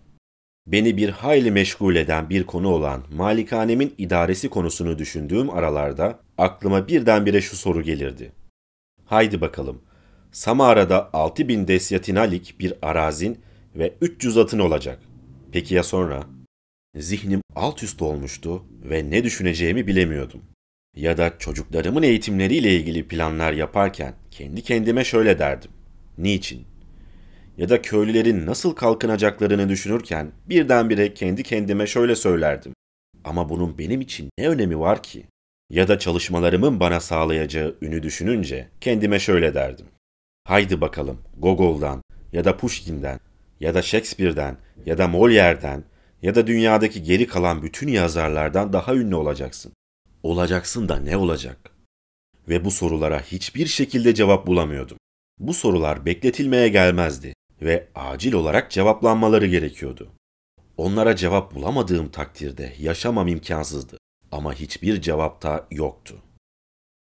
Beni bir hayli meşgul eden bir konu olan malikanemin idaresi konusunu düşündüğüm aralarda aklıma birdenbire şu soru gelirdi. Haydi bakalım, Samara'da 6000 desyatinalik bir arazin ve 300 atın olacak. Peki ya sonra? Zihnim alt üst olmuştu ve ne düşüneceğimi bilemiyordum. Ya da çocuklarımın eğitimleriyle ilgili planlar yaparken kendi kendime şöyle derdim. Niçin? Ya da köylülerin nasıl kalkınacaklarını düşünürken birdenbire kendi kendime şöyle söylerdim. Ama bunun benim için ne önemi var ki? Ya da çalışmalarımın bana sağlayacağı ünü düşününce kendime şöyle derdim. Haydi bakalım Gogol'dan ya da Pushkin'den ya da Shakespeare'den ya da Molière'den ya da dünyadaki geri kalan bütün yazarlardan daha ünlü olacaksın. Olacaksın da ne olacak? Ve bu sorulara hiçbir şekilde cevap bulamıyordum. Bu sorular bekletilmeye gelmezdi ve acil olarak cevaplanmaları gerekiyordu. Onlara cevap bulamadığım takdirde yaşamam imkansızdı ama hiçbir cevap da yoktu.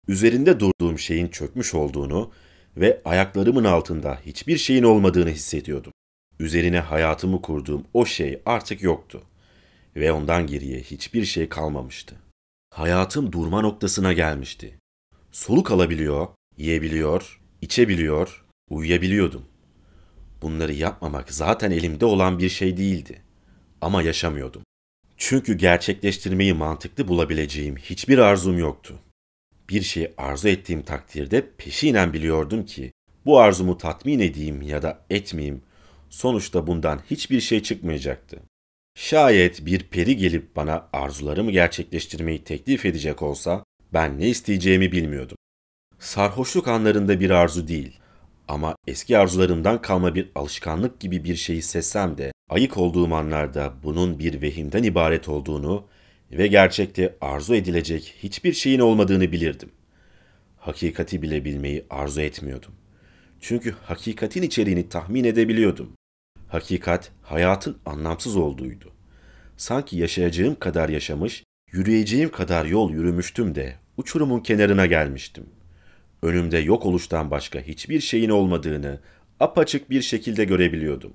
Üzerinde durduğum şeyin çökmüş olduğunu ve ayaklarımın altında hiçbir şeyin olmadığını hissediyordum. Üzerine hayatımı kurduğum o şey artık yoktu ve ondan geriye hiçbir şey kalmamıştı. Hayatım durma noktasına gelmişti. Soluk alabiliyor, yiyebiliyor, içebiliyor, uyuyabiliyordum. Bunları yapmamak zaten elimde olan bir şey değildi. Ama yaşamıyordum. Çünkü gerçekleştirmeyi mantıklı bulabileceğim hiçbir arzum yoktu. Bir şeyi arzu ettiğim takdirde peşinen biliyordum ki bu arzumu tatmin edeyim ya da etmeyeyim sonuçta bundan hiçbir şey çıkmayacaktı. Şayet bir peri gelip bana arzularımı gerçekleştirmeyi teklif edecek olsa ben ne isteyeceğimi bilmiyordum. Sarhoşluk anlarında bir arzu değil ama eski arzularımdan kalma bir alışkanlık gibi bir şeyi sessem de ayık olduğum anlarda bunun bir vehimden ibaret olduğunu ve gerçekte arzu edilecek hiçbir şeyin olmadığını bilirdim. Hakikati bile bilmeyi arzu etmiyordum. Çünkü hakikatin içeriğini tahmin edebiliyordum. Hakikat hayatın anlamsız olduğuydu. Sanki yaşayacağım kadar yaşamış, yürüyeceğim kadar yol yürümüştüm de uçurumun kenarına gelmiştim. Önümde yok oluştan başka hiçbir şeyin olmadığını apaçık bir şekilde görebiliyordum.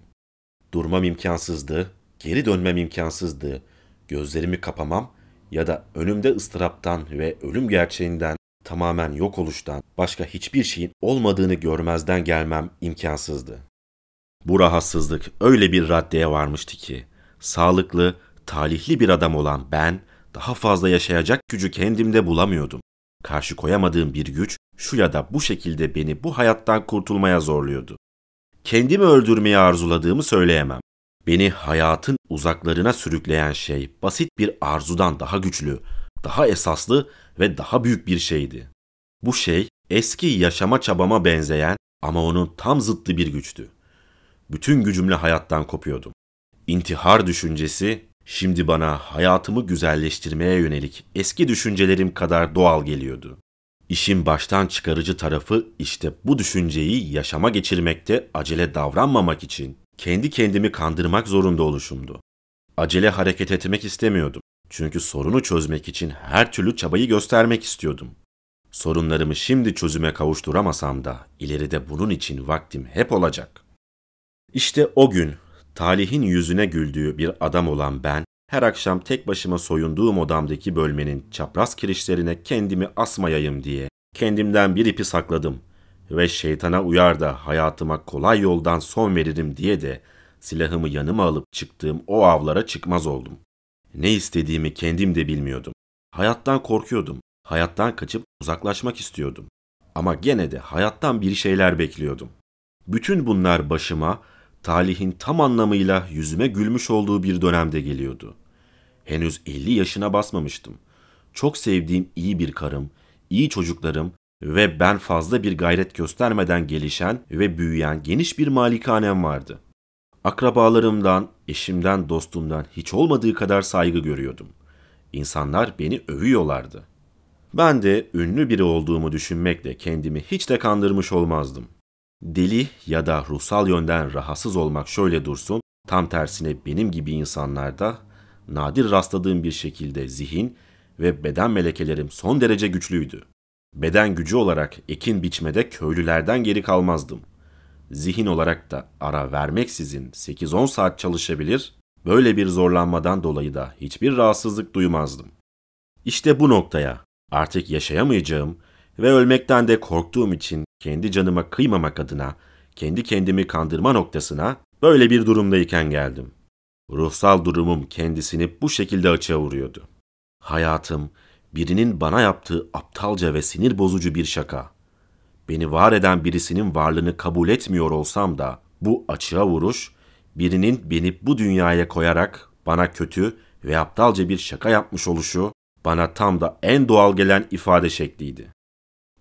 Durmam imkansızdı, geri dönmem imkansızdı. Gözlerimi kapamam ya da önümde ıstıraptan ve ölüm gerçeğinden tamamen yok oluştan başka hiçbir şeyin olmadığını görmezden gelmem imkansızdı. Bu rahatsızlık öyle bir raddeye varmıştı ki, sağlıklı, talihli bir adam olan ben, daha fazla yaşayacak gücü kendimde bulamıyordum. Karşı koyamadığım bir güç şu ya da bu şekilde beni bu hayattan kurtulmaya zorluyordu. Kendimi öldürmeyi arzuladığımı söyleyemem. Beni hayatın uzaklarına sürükleyen şey basit bir arzudan daha güçlü, daha esaslı ve daha büyük bir şeydi. Bu şey eski yaşama çabama benzeyen ama onun tam zıttı bir güçtü. Bütün gücümle hayattan kopuyordum. İntihar düşüncesi şimdi bana hayatımı güzelleştirmeye yönelik eski düşüncelerim kadar doğal geliyordu. İşin baştan çıkarıcı tarafı işte bu düşünceyi yaşama geçirmekte acele davranmamak için kendi kendimi kandırmak zorunda oluşumdu. Acele hareket etmek istemiyordum. Çünkü sorunu çözmek için her türlü çabayı göstermek istiyordum. Sorunlarımı şimdi çözüme kavuşturamasam da ileride bunun için vaktim hep olacak. İşte o gün talihin yüzüne güldüğü bir adam olan ben her akşam tek başıma soyunduğum odamdaki bölmenin çapraz kirişlerine kendimi asmayayım diye kendimden bir ipi sakladım ve şeytana uyar da hayatıma kolay yoldan son veririm diye de silahımı yanıma alıp çıktığım o avlara çıkmaz oldum. Ne istediğimi kendim de bilmiyordum. Hayattan korkuyordum. Hayattan kaçıp uzaklaşmak istiyordum. Ama gene de hayattan bir şeyler bekliyordum. Bütün bunlar başıma talihin tam anlamıyla yüzüme gülmüş olduğu bir dönemde geliyordu. Henüz 50 yaşına basmamıştım. Çok sevdiğim iyi bir karım, iyi çocuklarım ve ben fazla bir gayret göstermeden gelişen ve büyüyen geniş bir malikanem vardı. Akrabalarımdan, eşimden, dostumdan hiç olmadığı kadar saygı görüyordum. İnsanlar beni övüyorlardı. Ben de ünlü biri olduğumu düşünmekle kendimi hiç de kandırmış olmazdım. Deli ya da ruhsal yönden rahatsız olmak şöyle dursun, tam tersine benim gibi insanlarda nadir rastladığım bir şekilde zihin ve beden melekelerim son derece güçlüydü. Beden gücü olarak ekin biçmede köylülerden geri kalmazdım. Zihin olarak da ara vermeksizin 8-10 saat çalışabilir, böyle bir zorlanmadan dolayı da hiçbir rahatsızlık duymazdım. İşte bu noktaya artık yaşayamayacağım ve ölmekten de korktuğum için kendi canıma kıymamak adına kendi kendimi kandırma noktasına böyle bir durumdayken geldim. Ruhsal durumum kendisini bu şekilde açığa vuruyordu. Hayatım birinin bana yaptığı aptalca ve sinir bozucu bir şaka. Beni var eden birisinin varlığını kabul etmiyor olsam da bu açığa vuruş birinin beni bu dünyaya koyarak bana kötü ve aptalca bir şaka yapmış oluşu bana tam da en doğal gelen ifade şekliydi.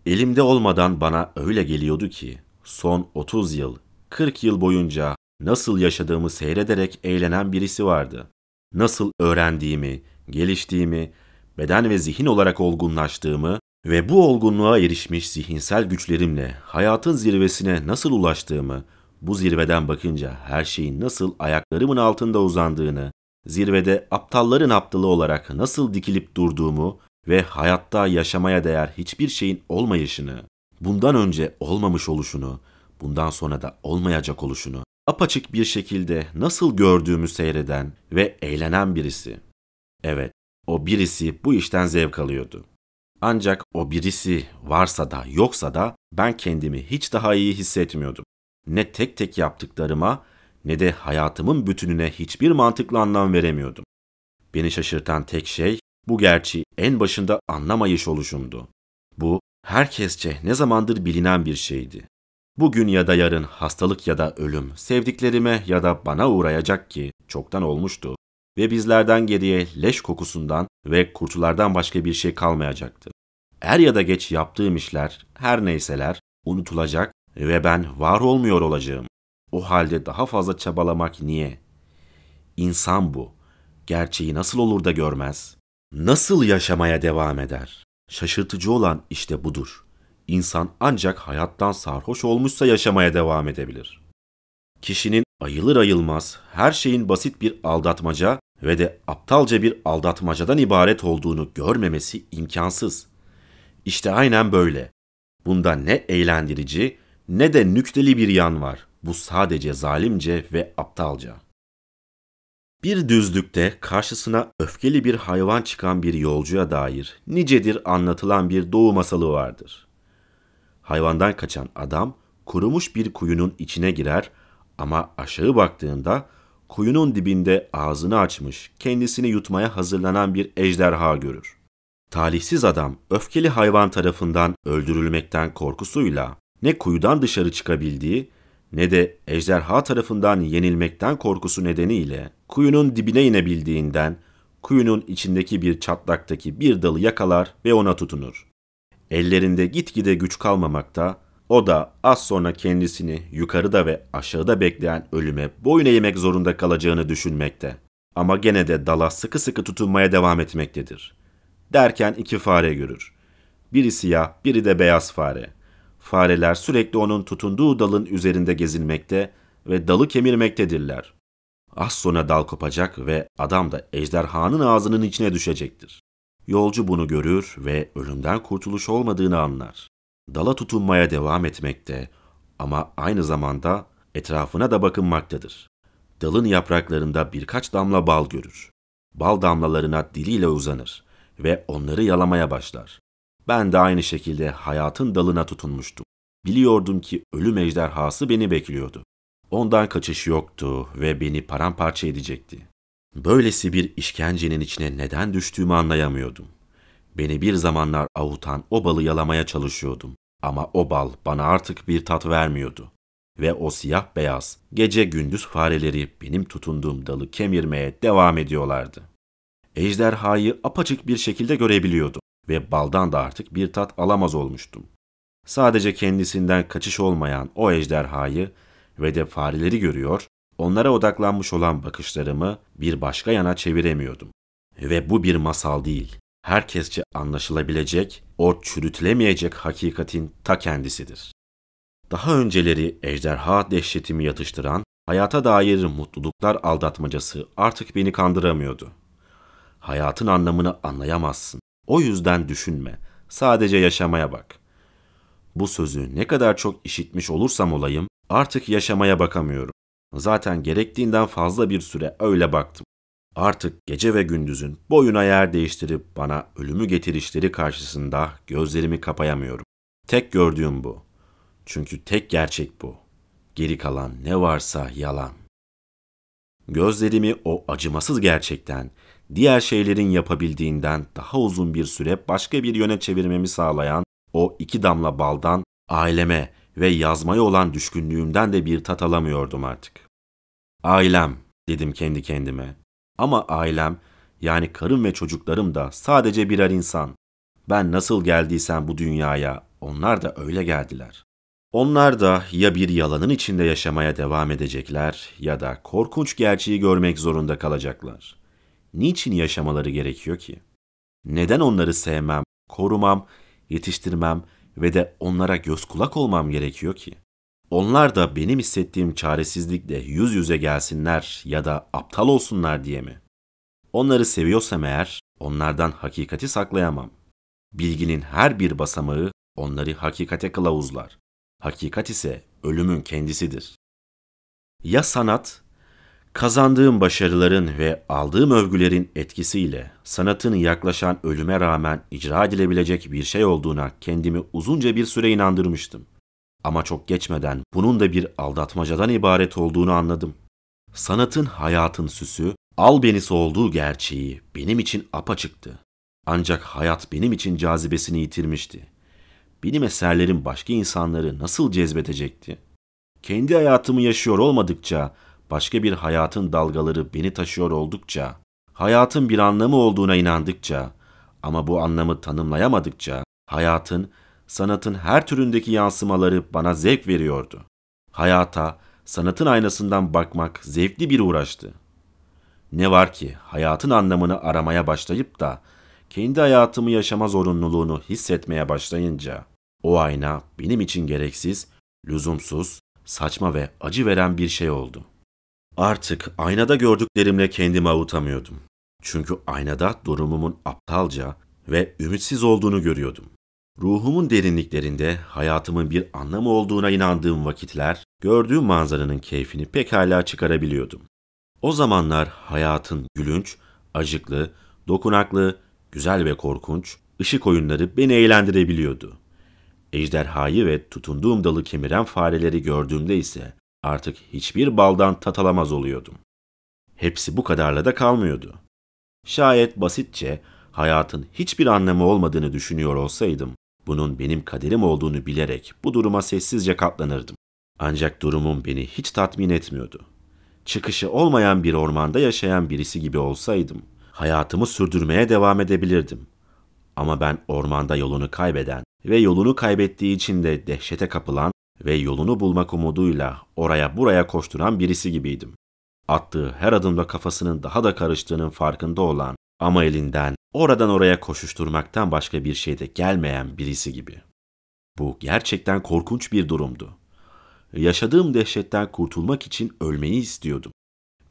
Elimde olmadan bana öyle geliyordu ki son 30 yıl, 40 yıl boyunca nasıl yaşadığımı seyrederek eğlenen birisi vardı. Nasıl öğrendiğimi, geliştiğimi, beden ve zihin olarak olgunlaştığımı ve bu olgunluğa erişmiş zihinsel güçlerimle hayatın zirvesine nasıl ulaştığımı, bu zirveden bakınca her şeyin nasıl ayaklarımın altında uzandığını, zirvede aptalların aptalı olarak nasıl dikilip durduğumu ve hayatta yaşamaya değer hiçbir şeyin olmayışını, bundan önce olmamış oluşunu, bundan sonra da olmayacak oluşunu apaçık bir şekilde nasıl gördüğümü seyreden ve eğlenen birisi. Evet, o birisi bu işten zevk alıyordu. Ancak o birisi varsa da yoksa da ben kendimi hiç daha iyi hissetmiyordum. ne tek tek yaptıklarıma ne de hayatımın bütününe hiçbir mantıklı anlam veremiyordum. Beni şaşırtan tek şey bu gerçeği en başında anlamayış oluşumdu. Bu herkesçe ne zamandır bilinen bir şeydi. Bugün ya da yarın hastalık ya da ölüm sevdiklerime ya da bana uğrayacak ki çoktan olmuştu ve bizlerden geriye leş kokusundan ve kurtulardan başka bir şey kalmayacaktı. Er ya da geç yaptığım işler, her neyseler, unutulacak ve ben var olmuyor olacağım. O halde daha fazla çabalamak niye? İnsan bu. Gerçeği nasıl olur da görmez? Nasıl yaşamaya devam eder? Şaşırtıcı olan işte budur. İnsan ancak hayattan sarhoş olmuşsa yaşamaya devam edebilir. Kişinin ayılır ayılmaz her şeyin basit bir aldatmaca ve de aptalca bir aldatmacadan ibaret olduğunu görmemesi imkansız. İşte aynen böyle. Bunda ne eğlendirici ne de nükteli bir yan var. Bu sadece zalimce ve aptalca. Bir düzlükte karşısına öfkeli bir hayvan çıkan bir yolcuya dair nicedir anlatılan bir doğu masalı vardır. Hayvandan kaçan adam kurumuş bir kuyunun içine girer ama aşağı baktığında kuyunun dibinde ağzını açmış, kendisini yutmaya hazırlanan bir ejderha görür. Talihsiz adam öfkeli hayvan tarafından öldürülmekten korkusuyla ne kuyudan dışarı çıkabildiği ne de ejderha tarafından yenilmekten korkusu nedeniyle kuyunun dibine inebildiğinden kuyunun içindeki bir çatlaktaki bir dalı yakalar ve ona tutunur. Ellerinde gitgide güç kalmamakta, o da az sonra kendisini yukarıda ve aşağıda bekleyen ölüme boyun eğmek zorunda kalacağını düşünmekte. Ama gene de dala sıkı sıkı tutunmaya devam etmektedir. Derken iki fare görür. Biri siyah, biri de beyaz fare. Fareler sürekli onun tutunduğu dalın üzerinde gezinmekte ve dalı kemirmektedirler. Az sonra dal kopacak ve adam da ejderhanın ağzının içine düşecektir. Yolcu bunu görür ve ölümden kurtuluş olmadığını anlar. Dala tutunmaya devam etmekte ama aynı zamanda etrafına da bakınmaktadır. Dalın yapraklarında birkaç damla bal görür. Bal damlalarına diliyle uzanır ve onları yalamaya başlar. Ben de aynı şekilde hayatın dalına tutunmuştum. Biliyordum ki ölüm ejderhası beni bekliyordu. Ondan kaçış yoktu ve beni paramparça edecekti. Böylesi bir işkencenin içine neden düştüğümü anlayamıyordum. Beni bir zamanlar avutan o balı yalamaya çalışıyordum. Ama o bal bana artık bir tat vermiyordu. Ve o siyah beyaz, gece gündüz fareleri benim tutunduğum dalı kemirmeye devam ediyorlardı. Ejderhayı apaçık bir şekilde görebiliyordum ve baldan da artık bir tat alamaz olmuştum. Sadece kendisinden kaçış olmayan o ejderhayı ve de fareleri görüyor, onlara odaklanmış olan bakışlarımı bir başka yana çeviremiyordum. Ve bu bir masal değil, herkesçe anlaşılabilecek, o çürütülemeyecek hakikatin ta kendisidir. Daha önceleri ejderha dehşetimi yatıştıran, hayata dair mutluluklar aldatmacası artık beni kandıramıyordu. Hayatın anlamını anlayamazsın. O yüzden düşünme. Sadece yaşamaya bak. Bu sözü ne kadar çok işitmiş olursam olayım, artık yaşamaya bakamıyorum. Zaten gerektiğinden fazla bir süre öyle baktım. Artık gece ve gündüzün boyuna yer değiştirip bana ölümü getirişleri karşısında gözlerimi kapayamıyorum. Tek gördüğüm bu. Çünkü tek gerçek bu. Geri kalan ne varsa yalan. Gözlerimi o acımasız gerçekten, diğer şeylerin yapabildiğinden daha uzun bir süre başka bir yöne çevirmemi sağlayan o iki damla baldan aileme ve yazmaya olan düşkünlüğümden de bir tat alamıyordum artık. Ailem dedim kendi kendime. Ama ailem yani karım ve çocuklarım da sadece birer insan. Ben nasıl geldiysem bu dünyaya onlar da öyle geldiler. Onlar da ya bir yalanın içinde yaşamaya devam edecekler ya da korkunç gerçeği görmek zorunda kalacaklar. Niçin yaşamaları gerekiyor ki? Neden onları sevmem, korumam, yetiştirmem ve de onlara göz kulak olmam gerekiyor ki? Onlar da benim hissettiğim çaresizlikle yüz yüze gelsinler ya da aptal olsunlar diye mi? Onları seviyorsam eğer onlardan hakikati saklayamam. Bilginin her bir basamağı onları hakikate kılavuzlar. Hakikat ise ölümün kendisidir. Ya sanat, kazandığım başarıların ve aldığım övgülerin etkisiyle sanatın yaklaşan ölüme rağmen icra edilebilecek bir şey olduğuna kendimi uzunca bir süre inandırmıştım. Ama çok geçmeden bunun da bir aldatmacadan ibaret olduğunu anladım. Sanatın hayatın süsü, albenisi olduğu gerçeği benim için apaçıktı. Ancak hayat benim için cazibesini yitirmişti. Benim eserlerim başka insanları nasıl cezbedecekti? Kendi hayatımı yaşıyor olmadıkça, başka bir hayatın dalgaları beni taşıyor oldukça, hayatın bir anlamı olduğuna inandıkça ama bu anlamı tanımlayamadıkça, hayatın, sanatın her türündeki yansımaları bana zevk veriyordu. Hayata, sanatın aynasından bakmak zevkli bir uğraştı. Ne var ki hayatın anlamını aramaya başlayıp da kendi hayatımı yaşama zorunluluğunu hissetmeye başlayınca o ayna benim için gereksiz, lüzumsuz, saçma ve acı veren bir şey oldu. Artık aynada gördüklerimle kendimi avutamıyordum. Çünkü aynada durumumun aptalca ve ümitsiz olduğunu görüyordum. Ruhumun derinliklerinde hayatımın bir anlamı olduğuna inandığım vakitler, gördüğüm manzaranın keyfini pekala çıkarabiliyordum. O zamanlar hayatın gülünç, acıklı, dokunaklı, güzel ve korkunç, ışık oyunları beni eğlendirebiliyordu. Ejderhayı ve tutunduğum dalı kemiren fareleri gördüğümde ise artık hiçbir baldan tat alamaz oluyordum. Hepsi bu kadarla da kalmıyordu. Şayet basitçe hayatın hiçbir anlamı olmadığını düşünüyor olsaydım, bunun benim kaderim olduğunu bilerek bu duruma sessizce katlanırdım. Ancak durumum beni hiç tatmin etmiyordu. Çıkışı olmayan bir ormanda yaşayan birisi gibi olsaydım, hayatımı sürdürmeye devam edebilirdim. Ama ben ormanda yolunu kaybeden ve yolunu kaybettiği için de dehşete kapılan ve yolunu bulmak umuduyla oraya buraya koşturan birisi gibiydim. Attığı her adımda kafasının daha da karıştığının farkında olan ama elinden oradan oraya koşuşturmaktan başka bir şey de gelmeyen birisi gibi. Bu gerçekten korkunç bir durumdu. Yaşadığım dehşetten kurtulmak için ölmeyi istiyordum.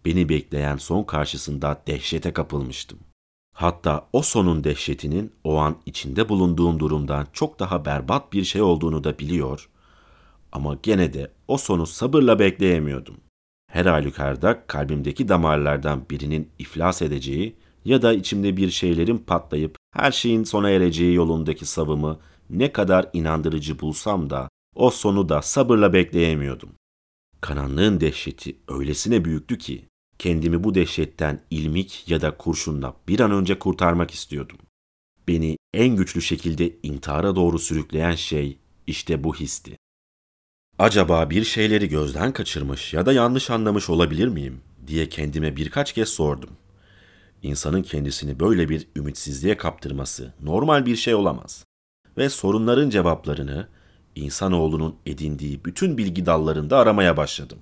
Beni bekleyen son karşısında dehşete kapılmıştım. Hatta o sonun dehşetinin o an içinde bulunduğum durumdan çok daha berbat bir şey olduğunu da biliyor ama gene de o sonu sabırla bekleyemiyordum. Her halükarda kalbimdeki damarlardan birinin iflas edeceği ya da içimde bir şeylerin patlayıp her şeyin sona ereceği yolundaki savımı ne kadar inandırıcı bulsam da o sonu da sabırla bekleyemiyordum. Karanlığın dehşeti öylesine büyüktü ki kendimi bu dehşetten ilmik ya da kurşunla bir an önce kurtarmak istiyordum. Beni en güçlü şekilde intihara doğru sürükleyen şey işte bu histi. Acaba bir şeyleri gözden kaçırmış ya da yanlış anlamış olabilir miyim diye kendime birkaç kez sordum. İnsanın kendisini böyle bir ümitsizliğe kaptırması normal bir şey olamaz. Ve sorunların cevaplarını insanoğlunun edindiği bütün bilgi dallarında aramaya başladım.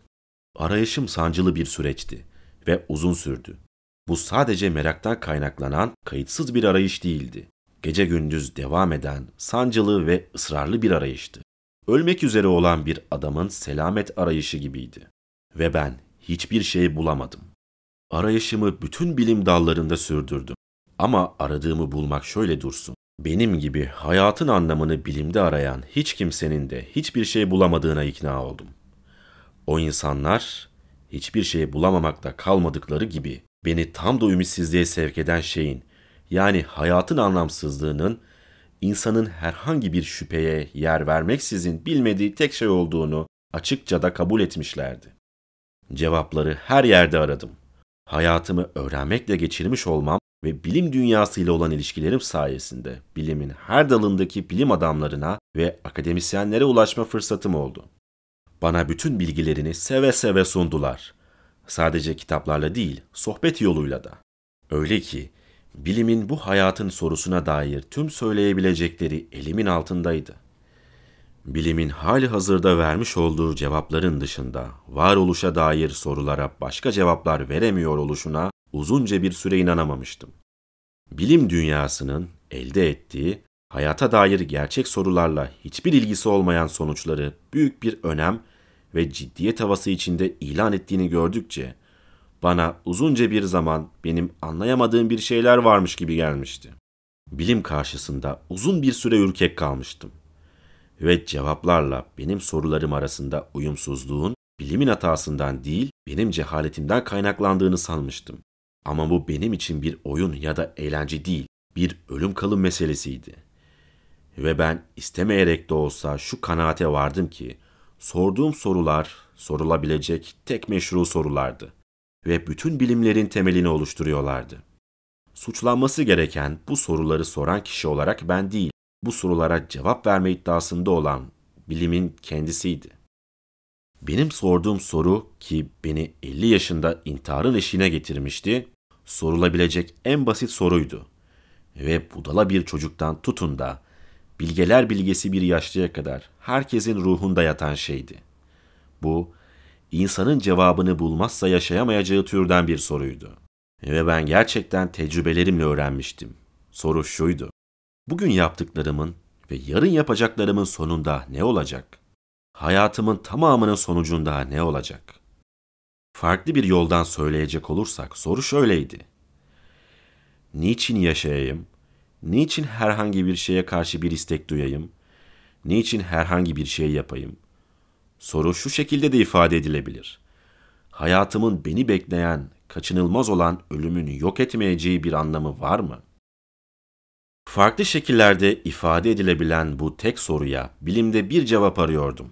Arayışım sancılı bir süreçti ve uzun sürdü. Bu sadece meraktan kaynaklanan kayıtsız bir arayış değildi. Gece gündüz devam eden sancılı ve ısrarlı bir arayıştı. Ölmek üzere olan bir adamın selamet arayışı gibiydi. Ve ben hiçbir şey bulamadım. Arayışımı bütün bilim dallarında sürdürdüm. Ama aradığımı bulmak şöyle dursun. Benim gibi hayatın anlamını bilimde arayan hiç kimsenin de hiçbir şey bulamadığına ikna oldum. O insanlar hiçbir şey bulamamakta kalmadıkları gibi beni tam da ümitsizliğe sevk eden şeyin yani hayatın anlamsızlığının insanın herhangi bir şüpheye yer vermeksizin bilmediği tek şey olduğunu açıkça da kabul etmişlerdi. Cevapları her yerde aradım. Hayatımı öğrenmekle geçirmiş olmam ve bilim dünyasıyla olan ilişkilerim sayesinde bilimin her dalındaki bilim adamlarına ve akademisyenlere ulaşma fırsatım oldu. Bana bütün bilgilerini seve seve sundular. Sadece kitaplarla değil, sohbet yoluyla da. Öyle ki bilimin bu hayatın sorusuna dair tüm söyleyebilecekleri elimin altındaydı. Bilimin hali hazırda vermiş olduğu cevapların dışında varoluşa dair sorulara başka cevaplar veremiyor oluşuna uzunca bir süre inanamamıştım. Bilim dünyasının elde ettiği hayata dair gerçek sorularla hiçbir ilgisi olmayan sonuçları büyük bir önem ve ciddiyet havası içinde ilan ettiğini gördükçe bana uzunca bir zaman benim anlayamadığım bir şeyler varmış gibi gelmişti. Bilim karşısında uzun bir süre ürkek kalmıştım. Ve cevaplarla benim sorularım arasında uyumsuzluğun bilimin hatasından değil, benim cehaletimden kaynaklandığını sanmıştım. Ama bu benim için bir oyun ya da eğlence değil, bir ölüm kalım meselesiydi. Ve ben istemeyerek de olsa şu kanaate vardım ki sorduğum sorular sorulabilecek tek meşru sorulardı ve bütün bilimlerin temelini oluşturuyorlardı. Suçlanması gereken bu soruları soran kişi olarak ben değil, bu sorulara cevap verme iddiasında olan bilimin kendisiydi. Benim sorduğum soru ki beni 50 yaşında intiharın eşiğine getirmişti, sorulabilecek en basit soruydu. Ve budala bir çocuktan tutun da bilgeler bilgesi bir yaşlıya kadar herkesin ruhunda yatan şeydi. Bu, insanın cevabını bulmazsa yaşayamayacağı türden bir soruydu. Ve ben gerçekten tecrübelerimle öğrenmiştim. Soru şuydu. Bugün yaptıklarımın ve yarın yapacaklarımın sonunda ne olacak? Hayatımın tamamının sonucunda ne olacak? Farklı bir yoldan söyleyecek olursak soru şöyleydi. Niçin yaşayayım? Niçin herhangi bir şeye karşı bir istek duyayım? Niçin herhangi bir şey yapayım? Soru şu şekilde de ifade edilebilir. Hayatımın beni bekleyen, kaçınılmaz olan ölümün yok etmeyeceği bir anlamı var mı? Farklı şekillerde ifade edilebilen bu tek soruya bilimde bir cevap arıyordum.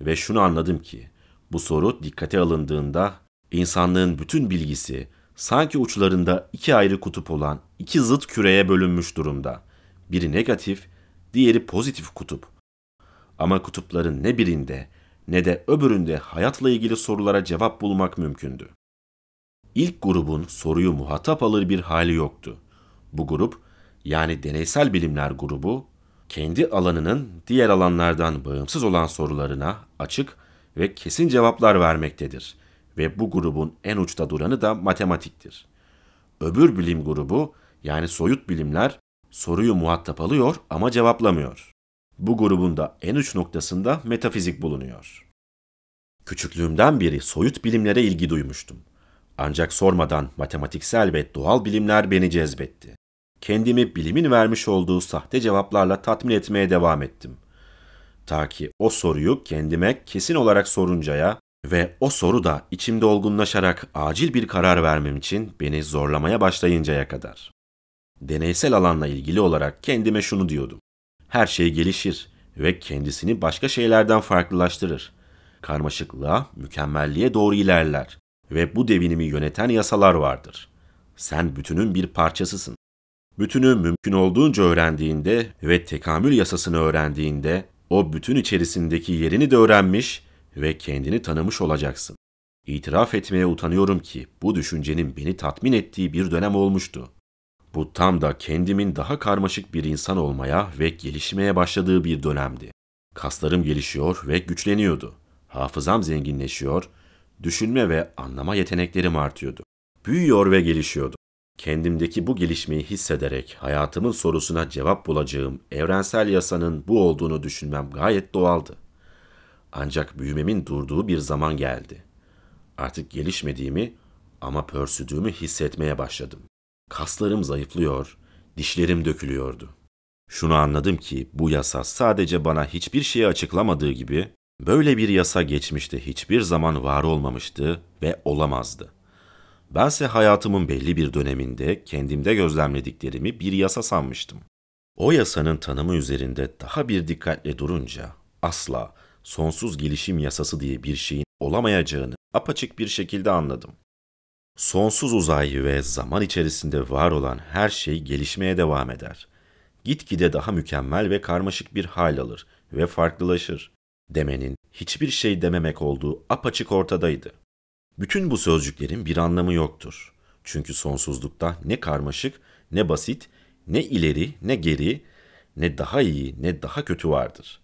Ve şunu anladım ki, bu soru dikkate alındığında insanlığın bütün bilgisi sanki uçlarında iki ayrı kutup olan iki zıt küreye bölünmüş durumda. Biri negatif, diğeri pozitif kutup. Ama kutupların ne birinde ne de öbüründe hayatla ilgili sorulara cevap bulmak mümkündü. İlk grubun soruyu muhatap alır bir hali yoktu. Bu grup, yani deneysel bilimler grubu, kendi alanının diğer alanlardan bağımsız olan sorularına açık ve kesin cevaplar vermektedir ve bu grubun en uçta duranı da matematiktir. Öbür bilim grubu yani soyut bilimler soruyu muhatap alıyor ama cevaplamıyor. Bu grubun da en uç noktasında metafizik bulunuyor. Küçüklüğümden beri soyut bilimlere ilgi duymuştum. Ancak sormadan matematiksel ve doğal bilimler beni cezbetti. Kendimi bilimin vermiş olduğu sahte cevaplarla tatmin etmeye devam ettim. Ta ki o soruyu kendime kesin olarak soruncaya ve o soru da içimde olgunlaşarak acil bir karar vermem için beni zorlamaya başlayıncaya kadar. Deneysel alanla ilgili olarak kendime şunu diyordum. Her şey gelişir ve kendisini başka şeylerden farklılaştırır. Karmaşıklığa, mükemmelliğe doğru ilerler ve bu devinimi yöneten yasalar vardır. Sen bütünün bir parçasısın. Bütünü mümkün olduğunca öğrendiğinde ve tekamül yasasını öğrendiğinde o bütün içerisindeki yerini de öğrenmiş ve kendini tanımış olacaksın. İtiraf etmeye utanıyorum ki bu düşüncenin beni tatmin ettiği bir dönem olmuştu. Bu tam da kendimin daha karmaşık bir insan olmaya ve gelişmeye başladığı bir dönemdi. Kaslarım gelişiyor ve güçleniyordu. Hafızam zenginleşiyor, düşünme ve anlama yeteneklerim artıyordu. Büyüyor ve gelişiyordu. Kendimdeki bu gelişmeyi hissederek hayatımın sorusuna cevap bulacağım evrensel yasanın bu olduğunu düşünmem gayet doğaldı. Ancak büyümemin durduğu bir zaman geldi. Artık gelişmediğimi ama pörsüdüğümü hissetmeye başladım. Kaslarım zayıflıyor, dişlerim dökülüyordu. Şunu anladım ki bu yasa sadece bana hiçbir şeyi açıklamadığı gibi böyle bir yasa geçmişte hiçbir zaman var olmamıştı ve olamazdı. Bense hayatımın belli bir döneminde kendimde gözlemlediklerimi bir yasa sanmıştım. O yasanın tanımı üzerinde daha bir dikkatle durunca asla sonsuz gelişim yasası diye bir şeyin olamayacağını apaçık bir şekilde anladım. Sonsuz uzay ve zaman içerisinde var olan her şey gelişmeye devam eder. Gitgide daha mükemmel ve karmaşık bir hal alır ve farklılaşır. Demenin hiçbir şey dememek olduğu apaçık ortadaydı. Bütün bu sözcüklerin bir anlamı yoktur. Çünkü sonsuzlukta ne karmaşık, ne basit, ne ileri, ne geri, ne daha iyi, ne daha kötü vardır.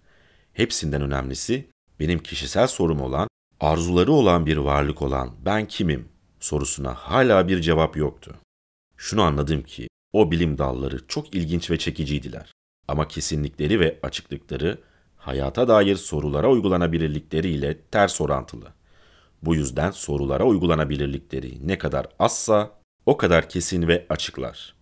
Hepsinden önemlisi benim kişisel sorum olan, arzuları olan bir varlık olan ben kimim sorusuna hala bir cevap yoktu. Şunu anladım ki o bilim dalları çok ilginç ve çekiciydiler. Ama kesinlikleri ve açıklıkları hayata dair sorulara uygulanabilirlikleriyle ters orantılı. Bu yüzden sorulara uygulanabilirlikleri ne kadar azsa o kadar kesin ve açıklar.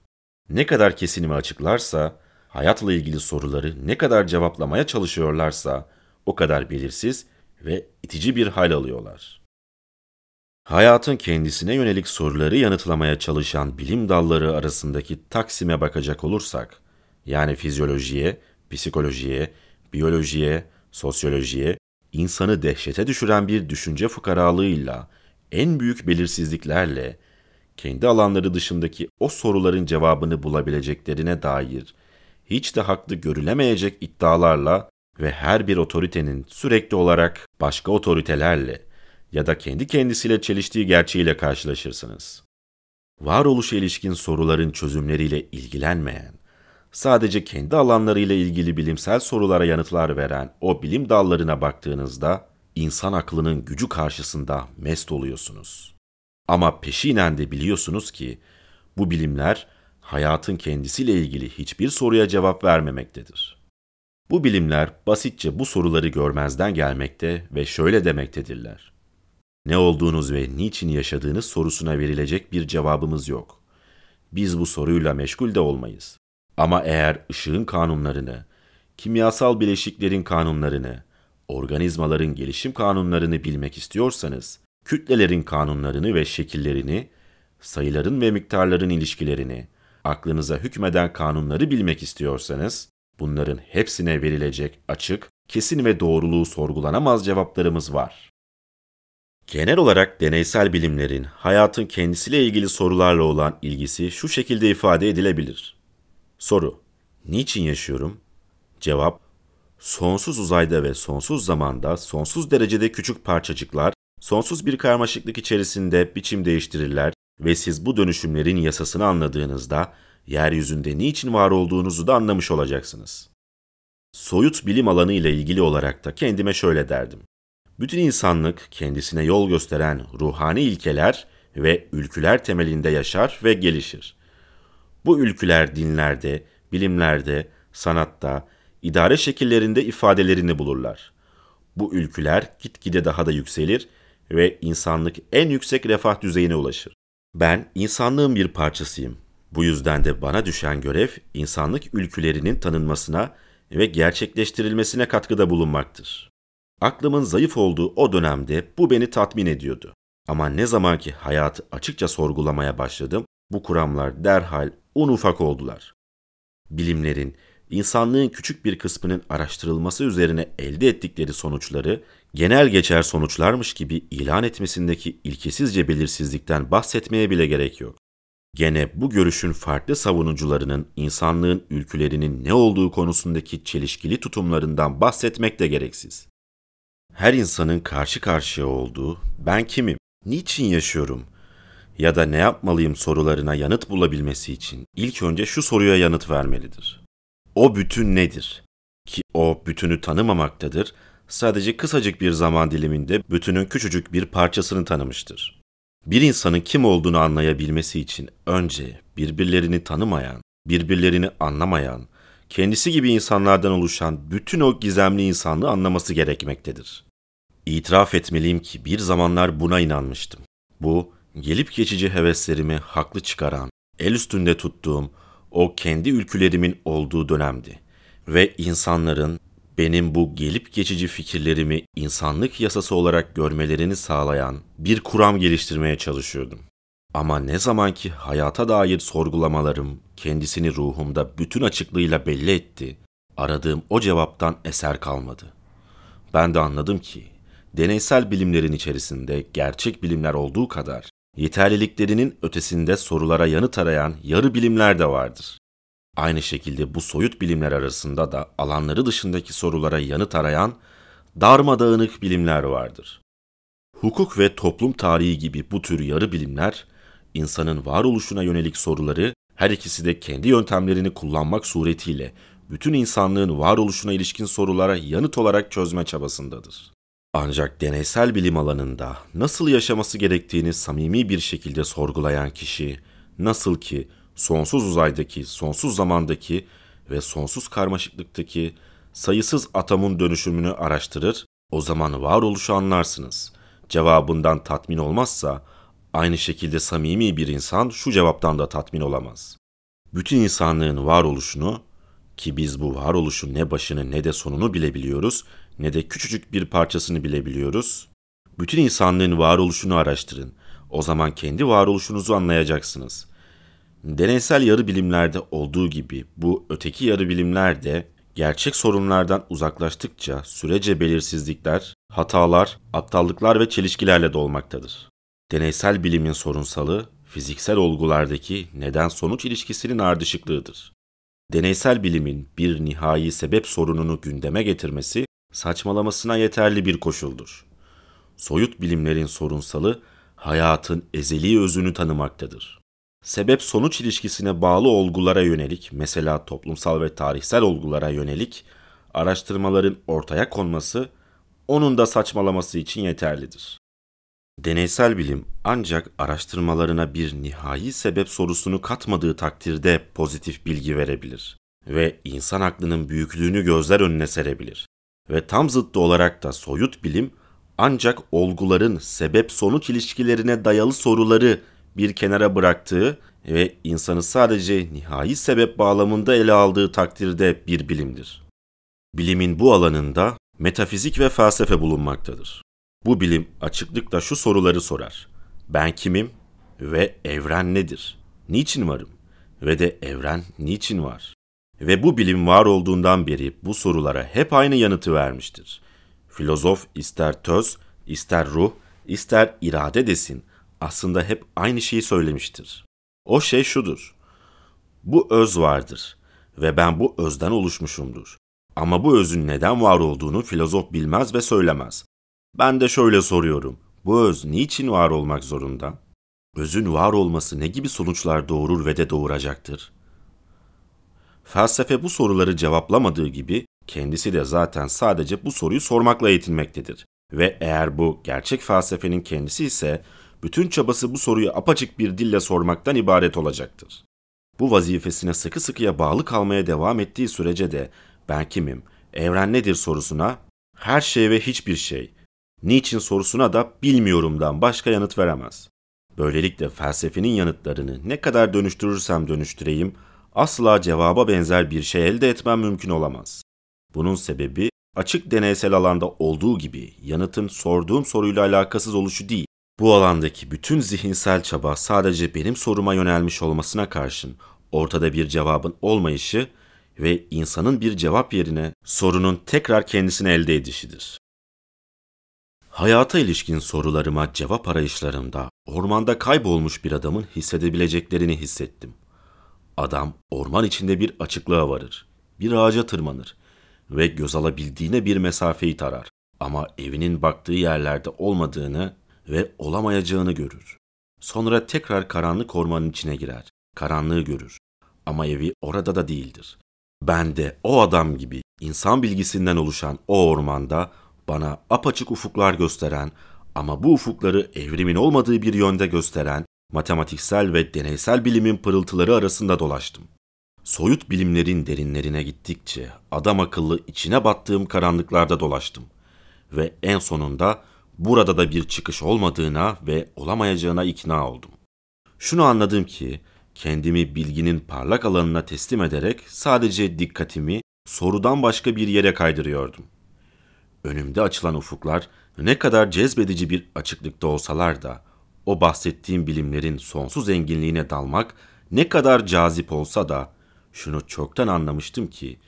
Ne kadar kesin ve açıklarsa hayatla ilgili soruları ne kadar cevaplamaya çalışıyorlarsa o kadar belirsiz ve itici bir hal alıyorlar. Hayatın kendisine yönelik soruları yanıtlamaya çalışan bilim dalları arasındaki taksime bakacak olursak, yani fizyolojiye, psikolojiye, biyolojiye, sosyolojiye, insanı dehşete düşüren bir düşünce fukaralığıyla, en büyük belirsizliklerle, kendi alanları dışındaki o soruların cevabını bulabileceklerine dair hiç de haklı görülemeyecek iddialarla ve her bir otoritenin sürekli olarak başka otoritelerle ya da kendi kendisiyle çeliştiği gerçeğiyle karşılaşırsınız. Varoluşa ilişkin soruların çözümleriyle ilgilenmeyen, sadece kendi alanlarıyla ilgili bilimsel sorulara yanıtlar veren o bilim dallarına baktığınızda insan aklının gücü karşısında mest oluyorsunuz. Ama peşinen de biliyorsunuz ki bu bilimler hayatın kendisiyle ilgili hiçbir soruya cevap vermemektedir. Bu bilimler basitçe bu soruları görmezden gelmekte ve şöyle demektedirler. Ne olduğunuz ve niçin yaşadığınız sorusuna verilecek bir cevabımız yok. Biz bu soruyla meşgul de olmayız. Ama eğer ışığın kanunlarını, kimyasal bileşiklerin kanunlarını, organizmaların gelişim kanunlarını bilmek istiyorsanız, kütlelerin kanunlarını ve şekillerini, sayıların ve miktarların ilişkilerini, aklınıza hükmeden kanunları bilmek istiyorsanız, bunların hepsine verilecek açık, kesin ve doğruluğu sorgulanamaz cevaplarımız var. Genel olarak deneysel bilimlerin hayatın kendisiyle ilgili sorularla olan ilgisi şu şekilde ifade edilebilir. Soru: Niçin yaşıyorum? Cevap: Sonsuz uzayda ve sonsuz zamanda sonsuz derecede küçük parçacıklar sonsuz bir karmaşıklık içerisinde biçim değiştirirler ve siz bu dönüşümlerin yasasını anladığınızda yeryüzünde niçin var olduğunuzu da anlamış olacaksınız. Soyut bilim alanı ile ilgili olarak da kendime şöyle derdim. Bütün insanlık kendisine yol gösteren ruhani ilkeler ve ülküler temelinde yaşar ve gelişir. Bu ülküler dinlerde, bilimlerde, sanatta, idare şekillerinde ifadelerini bulurlar. Bu ülküler gitgide daha da yükselir ve insanlık en yüksek refah düzeyine ulaşır. Ben insanlığın bir parçasıyım. Bu yüzden de bana düşen görev insanlık ülkülerinin tanınmasına ve gerçekleştirilmesine katkıda bulunmaktır. Aklımın zayıf olduğu o dönemde bu beni tatmin ediyordu. Ama ne zaman ki hayatı açıkça sorgulamaya başladım, bu kuramlar derhal un ufak oldular. Bilimlerin, insanlığın küçük bir kısmının araştırılması üzerine elde ettikleri sonuçları genel geçer sonuçlarmış gibi ilan etmesindeki ilkesizce belirsizlikten bahsetmeye bile gerek yok. Gene bu görüşün farklı savunucularının insanlığın ülkülerinin ne olduğu konusundaki çelişkili tutumlarından bahsetmek de gereksiz. Her insanın karşı karşıya olduğu ben kimim, niçin yaşıyorum ya da ne yapmalıyım sorularına yanıt bulabilmesi için ilk önce şu soruya yanıt vermelidir. O bütün nedir? Ki o bütünü tanımamaktadır, sadece kısacık bir zaman diliminde bütünün küçücük bir parçasını tanımıştır. Bir insanın kim olduğunu anlayabilmesi için önce birbirlerini tanımayan, birbirlerini anlamayan, kendisi gibi insanlardan oluşan bütün o gizemli insanlığı anlaması gerekmektedir. İtiraf etmeliyim ki bir zamanlar buna inanmıştım. Bu, gelip geçici heveslerimi haklı çıkaran, el üstünde tuttuğum, o kendi ülkülerimin olduğu dönemdi. Ve insanların benim bu gelip geçici fikirlerimi insanlık yasası olarak görmelerini sağlayan bir kuram geliştirmeye çalışıyordum. Ama ne zaman ki hayata dair sorgulamalarım kendisini ruhumda bütün açıklığıyla belli etti, aradığım o cevaptan eser kalmadı. Ben de anladım ki deneysel bilimlerin içerisinde gerçek bilimler olduğu kadar yeterliliklerinin ötesinde sorulara yanıt arayan yarı bilimler de vardır. Aynı şekilde bu soyut bilimler arasında da alanları dışındaki sorulara yanıt arayan darmadağınık bilimler vardır. Hukuk ve toplum tarihi gibi bu tür yarı bilimler, insanın varoluşuna yönelik soruları her ikisi de kendi yöntemlerini kullanmak suretiyle bütün insanlığın varoluşuna ilişkin sorulara yanıt olarak çözme çabasındadır. Ancak deneysel bilim alanında nasıl yaşaması gerektiğini samimi bir şekilde sorgulayan kişi, nasıl ki sonsuz uzaydaki, sonsuz zamandaki ve sonsuz karmaşıklıktaki sayısız atomun dönüşümünü araştırır, o zaman varoluşu anlarsınız. Cevabından tatmin olmazsa, aynı şekilde samimi bir insan şu cevaptan da tatmin olamaz. Bütün insanlığın varoluşunu ki biz bu varoluşun ne başını ne de sonunu bilebiliyoruz, ne de küçücük bir parçasını bilebiliyoruz. Bütün insanlığın varoluşunu araştırın. O zaman kendi varoluşunuzu anlayacaksınız. Deneysel yarı bilimlerde olduğu gibi bu öteki yarı bilimler de gerçek sorunlardan uzaklaştıkça sürece belirsizlikler, hatalar, aptallıklar ve çelişkilerle dolmaktadır. Deneysel bilimin sorunsalı, fiziksel olgulardaki neden-sonuç ilişkisinin ardışıklığıdır. Deneysel bilimin bir nihai sebep sorununu gündeme getirmesi saçmalamasına yeterli bir koşuldur. Soyut bilimlerin sorunsalı, hayatın ezeli özünü tanımaktadır. Sebep-sonuç ilişkisine bağlı olgulara yönelik, mesela toplumsal ve tarihsel olgulara yönelik araştırmaların ortaya konması, onun da saçmalaması için yeterlidir. Deneysel bilim ancak araştırmalarına bir nihai sebep sorusunu katmadığı takdirde pozitif bilgi verebilir ve insan aklının büyüklüğünü gözler önüne serebilir. Ve tam zıttı olarak da soyut bilim ancak olguların sebep-sonuç ilişkilerine dayalı soruları bir kenara bıraktığı ve insanı sadece nihai sebep bağlamında ele aldığı takdirde bir bilimdir. Bilimin bu alanında metafizik ve felsefe bulunmaktadır. Bu bilim açıklıkla şu soruları sorar. Ben kimim ve evren nedir? Niçin varım? Ve de evren niçin var? Ve bu bilim var olduğundan beri bu sorulara hep aynı yanıtı vermiştir. Filozof ister töz, ister ruh, ister irade desin aslında hep aynı şeyi söylemiştir. O şey şudur. Bu öz vardır ve ben bu özden oluşmuşumdur. Ama bu özün neden var olduğunu filozof bilmez ve söylemez. Ben de şöyle soruyorum. Bu öz niçin var olmak zorunda? Özün var olması ne gibi sonuçlar doğurur ve de doğuracaktır? Felsefe bu soruları cevaplamadığı gibi kendisi de zaten sadece bu soruyu sormakla yetinmektedir. Ve eğer bu gerçek felsefenin kendisi ise bütün çabası bu soruyu apaçık bir dille sormaktan ibaret olacaktır. Bu vazifesine sıkı sıkıya bağlı kalmaya devam ettiği sürece de ben kimim, evren nedir sorusuna her şey ve hiçbir şey, niçin sorusuna da bilmiyorumdan başka yanıt veremez. Böylelikle felsefenin yanıtlarını ne kadar dönüştürürsem dönüştüreyim asla cevaba benzer bir şey elde etmem mümkün olamaz. Bunun sebebi açık deneysel alanda olduğu gibi yanıtın sorduğum soruyla alakasız oluşu değil. Bu alandaki bütün zihinsel çaba sadece benim soruma yönelmiş olmasına karşın ortada bir cevabın olmayışı ve insanın bir cevap yerine sorunun tekrar kendisini elde edişidir. Hayata ilişkin sorularıma cevap arayışlarımda ormanda kaybolmuş bir adamın hissedebileceklerini hissettim. Adam orman içinde bir açıklığa varır, bir ağaca tırmanır ve göz alabildiğine bir mesafeyi tarar ama evinin baktığı yerlerde olmadığını ve olamayacağını görür. Sonra tekrar karanlık ormanın içine girer, karanlığı görür ama evi orada da değildir. Ben de o adam gibi insan bilgisinden oluşan o ormanda bana apaçık ufuklar gösteren ama bu ufukları evrimin olmadığı bir yönde gösteren matematiksel ve deneysel bilimin pırıltıları arasında dolaştım. Soyut bilimlerin derinlerine gittikçe adam akıllı içine battığım karanlıklarda dolaştım ve en sonunda burada da bir çıkış olmadığına ve olamayacağına ikna oldum. Şunu anladım ki kendimi bilginin parlak alanına teslim ederek sadece dikkatimi sorudan başka bir yere kaydırıyordum. Önümde açılan ufuklar ne kadar cezbedici bir açıklıkta olsalar da o bahsettiğim bilimlerin sonsuz zenginliğine dalmak ne kadar cazip olsa da şunu çoktan anlamıştım ki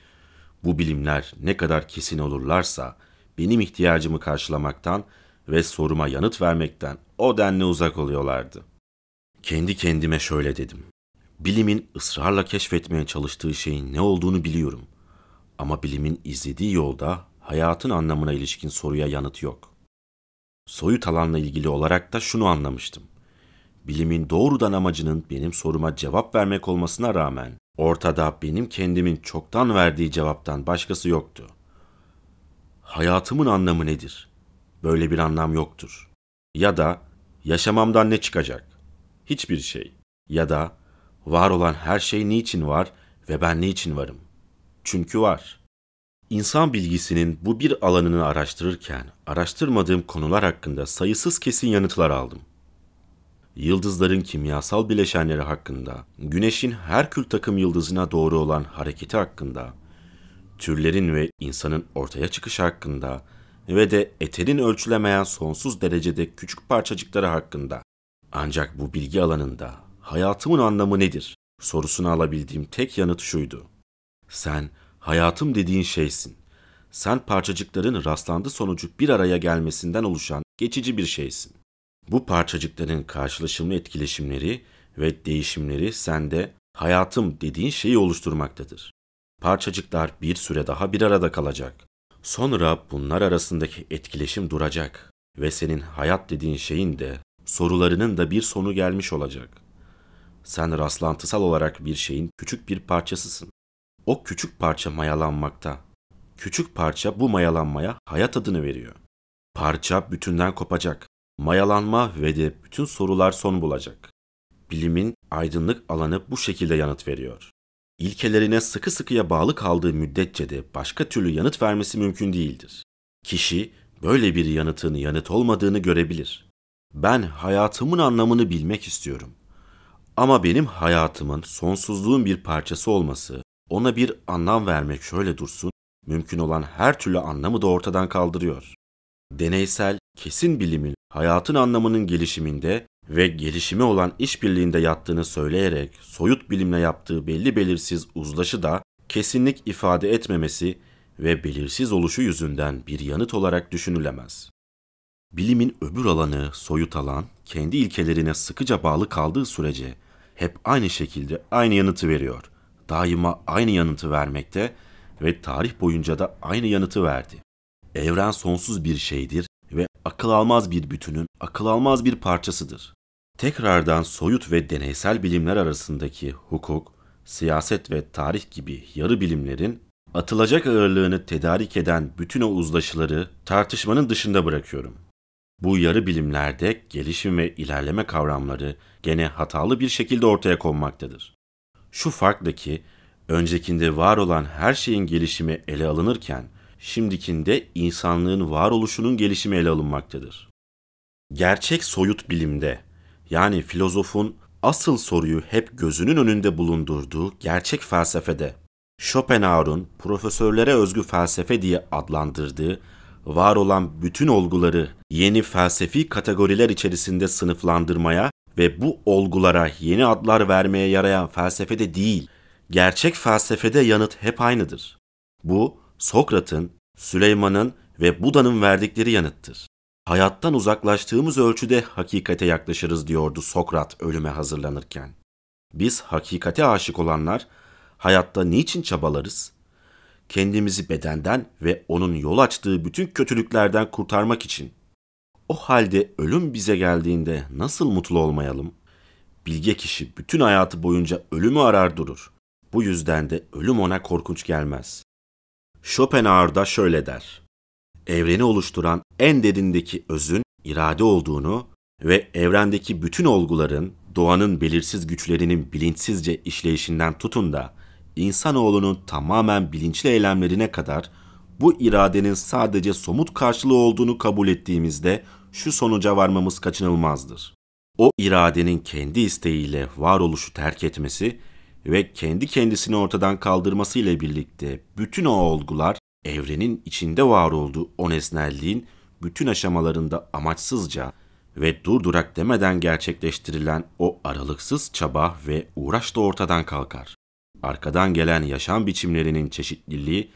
bu bilimler ne kadar kesin olurlarsa benim ihtiyacımı karşılamaktan ve soruma yanıt vermekten o denli uzak oluyorlardı. Kendi kendime şöyle dedim. Bilimin ısrarla keşfetmeye çalıştığı şeyin ne olduğunu biliyorum. Ama bilimin izlediği yolda hayatın anlamına ilişkin soruya yanıt yok. Soyut alanla ilgili olarak da şunu anlamıştım. Bilimin doğrudan amacının benim soruma cevap vermek olmasına rağmen ortada benim kendimin çoktan verdiği cevaptan başkası yoktu. Hayatımın anlamı nedir? Böyle bir anlam yoktur. Ya da yaşamamdan ne çıkacak? Hiçbir şey. Ya da var olan her şey niçin var ve ben niçin varım? Çünkü var. İnsan bilgisinin bu bir alanını araştırırken araştırmadığım konular hakkında sayısız kesin yanıtlar aldım. Yıldızların kimyasal bileşenleri hakkında, güneşin Herkül takım yıldızına doğru olan hareketi hakkında, türlerin ve insanın ortaya çıkışı hakkında ve de eterin ölçülemeyen sonsuz derecede küçük parçacıkları hakkında. Ancak bu bilgi alanında hayatımın anlamı nedir sorusunu alabildiğim tek yanıt şuydu. Sen Hayatım dediğin şeysin. Sen parçacıkların rastlantı sonucu bir araya gelmesinden oluşan geçici bir şeysin. Bu parçacıkların karşılaşımlı etkileşimleri ve değişimleri sende hayatım dediğin şeyi oluşturmaktadır. Parçacıklar bir süre daha bir arada kalacak. Sonra bunlar arasındaki etkileşim duracak ve senin hayat dediğin şeyin de sorularının da bir sonu gelmiş olacak. Sen rastlantısal olarak bir şeyin küçük bir parçasısın. O küçük parça mayalanmakta. Küçük parça bu mayalanmaya hayat adını veriyor. Parça bütünden kopacak. Mayalanma ve de bütün sorular son bulacak. Bilimin aydınlık alanı bu şekilde yanıt veriyor. İlkelerine sıkı sıkıya bağlı kaldığı müddetçe de başka türlü yanıt vermesi mümkün değildir. Kişi böyle bir yanıtın yanıt olmadığını görebilir. Ben hayatımın anlamını bilmek istiyorum. Ama benim hayatımın sonsuzluğun bir parçası olması, ona bir anlam vermek şöyle dursun, mümkün olan her türlü anlamı da ortadan kaldırıyor. Deneysel, kesin bilimin hayatın anlamının gelişiminde ve gelişimi olan işbirliğinde yattığını söyleyerek soyut bilimle yaptığı belli belirsiz uzlaşı da kesinlik ifade etmemesi ve belirsiz oluşu yüzünden bir yanıt olarak düşünülemez. Bilimin öbür alanı, soyut alan, kendi ilkelerine sıkıca bağlı kaldığı sürece hep aynı şekilde aynı yanıtı veriyor. Daima aynı yanıtı vermekte ve tarih boyunca da aynı yanıtı verdi. Evren sonsuz bir şeydir ve akıl almaz bir bütünün akıl almaz bir parçasıdır. Tekrardan soyut ve deneysel bilimler arasındaki hukuk, siyaset ve tarih gibi yarı bilimlerin atılacak ağırlığını tedarik eden bütün o uzlaşıları tartışmanın dışında bırakıyorum. Bu yarı bilimlerde gelişim ve ilerleme kavramları gene hatalı bir şekilde ortaya konmaktadır. Şu farkla ki öncekinde var olan her şeyin gelişimi ele alınırken şimdikinde insanlığın varoluşunun gelişimi ele alınmaktadır. Gerçek soyut bilimde yani filozofun asıl soruyu hep gözünün önünde bulundurduğu gerçek felsefede Schopenhauer'un profesörlere özgü felsefe diye adlandırdığı var olan bütün olguları yeni felsefi kategoriler içerisinde sınıflandırmaya ve bu olgulara yeni adlar vermeye yarayan felsefede değil, gerçek felsefede yanıt hep aynıdır. Bu Sokrat'ın, Süleyman'ın ve Buda'nın verdikleri yanıttır. Hayattan uzaklaştığımız ölçüde hakikate yaklaşırız diyordu Sokrat ölüme hazırlanırken. Biz hakikate aşık olanlar hayatta niçin çabalarız? Kendimizi bedenden ve onun yol açtığı bütün kötülüklerden kurtarmak için. O halde ölüm bize geldiğinde nasıl mutlu olmayalım? Bilge kişi bütün hayatı boyunca ölümü arar durur. Bu yüzden de ölüm ona korkunç gelmez. Schopenhauer da şöyle der. Evreni oluşturan en derindeki özün irade olduğunu ve evrendeki bütün olguların doğanın belirsiz güçlerinin bilinçsizce işleyişinden tutun da insanoğlunun tamamen bilinçli eylemlerine kadar bu iradenin sadece somut karşılığı olduğunu kabul ettiğimizde şu sonuca varmamız kaçınılmazdır. O iradenin kendi isteğiyle varoluşu terk etmesi ve kendi kendisini ortadan kaldırması ile birlikte bütün o olgular evrenin içinde var olduğu o nesnelliğin bütün aşamalarında amaçsızca ve durdurak demeden gerçekleştirilen o aralıksız çaba ve uğraş da ortadan kalkar. Arkadan gelen yaşam biçimlerinin çeşitliliği,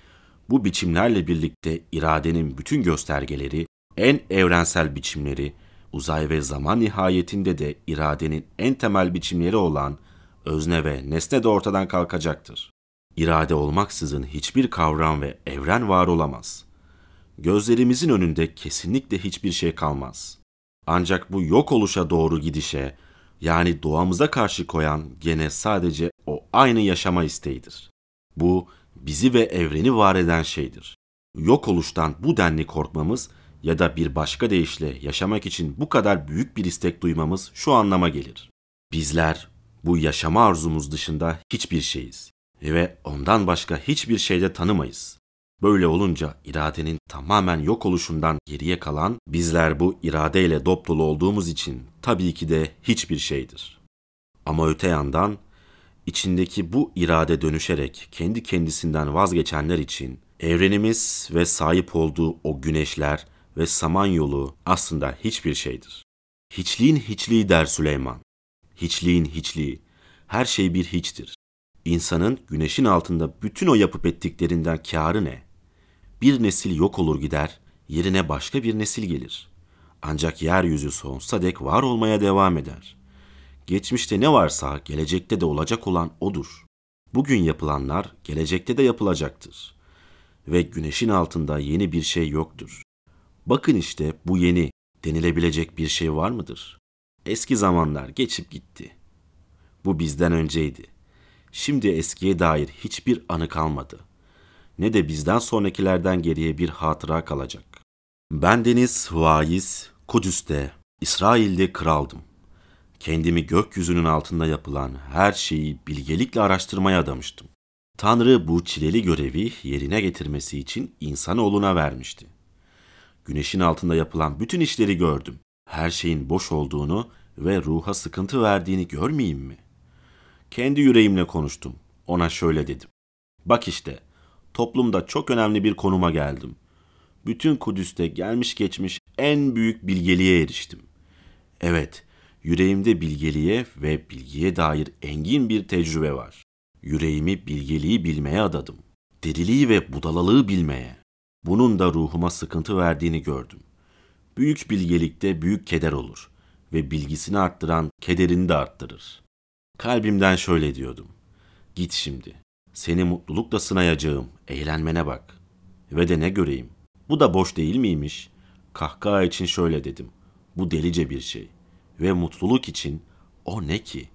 bu biçimlerle birlikte iradenin bütün göstergeleri, en evrensel biçimleri, uzay ve zaman nihayetinde de iradenin en temel biçimleri olan özne ve nesne de ortadan kalkacaktır. İrade olmaksızın hiçbir kavram ve evren var olamaz. Gözlerimizin önünde kesinlikle hiçbir şey kalmaz. Ancak bu yok oluşa doğru gidişe, yani doğamıza karşı koyan gene sadece o aynı yaşama isteğidir. Bu bizi ve evreni var eden şeydir. Yok oluştan bu denli korkmamız ya da bir başka deyişle yaşamak için bu kadar büyük bir istek duymamız şu anlama gelir. Bizler bu yaşama arzumuz dışında hiçbir şeyiz ve ondan başka hiçbir şeyde tanımayız. Böyle olunca iradenin tamamen yok oluşundan geriye kalan bizler bu iradeyle dop olduğumuz için tabii ki de hiçbir şeydir. Ama öte yandan içindeki bu irade dönüşerek kendi kendisinden vazgeçenler için evrenimiz ve sahip olduğu o güneşler ve samanyolu aslında hiçbir şeydir. Hiçliğin hiçliği der Süleyman. Hiçliğin hiçliği. Her şey bir hiçtir. İnsanın güneşin altında bütün o yapıp ettiklerinden kârı ne? Bir nesil yok olur gider, yerine başka bir nesil gelir. Ancak yeryüzü sonsuza dek var olmaya devam eder. Geçmişte ne varsa gelecekte de olacak olan odur. Bugün yapılanlar gelecekte de yapılacaktır. Ve güneşin altında yeni bir şey yoktur. Bakın işte bu yeni denilebilecek bir şey var mıdır? Eski zamanlar geçip gitti. Bu bizden önceydi. Şimdi eskiye dair hiçbir anı kalmadı. Ne de bizden sonrakilerden geriye bir hatıra kalacak. Ben deniz vaiz, Kudüs'te, İsrail'de kraldım. Kendimi gökyüzünün altında yapılan her şeyi bilgelikle araştırmaya adamıştım. Tanrı bu çileli görevi yerine getirmesi için insanoğluna vermişti. Güneşin altında yapılan bütün işleri gördüm. Her şeyin boş olduğunu ve ruha sıkıntı verdiğini görmeyeyim mi? Kendi yüreğimle konuştum. Ona şöyle dedim. Bak işte, toplumda çok önemli bir konuma geldim. Bütün Kudüs'te gelmiş geçmiş en büyük bilgeliğe eriştim. Evet, yüreğimde bilgeliğe ve bilgiye dair engin bir tecrübe var. Yüreğimi bilgeliği bilmeye adadım. Diriliği ve budalalığı bilmeye. Bunun da ruhuma sıkıntı verdiğini gördüm. Büyük bilgelikte büyük keder olur ve bilgisini arttıran kederini de arttırır. Kalbimden şöyle diyordum. Git şimdi. Seni mutlulukla sınayacağım. Eğlenmene bak. Ve de ne göreyim. Bu da boş değil miymiş? Kahkaha için şöyle dedim. Bu delice bir şey. Ve mutluluk için o ne ki?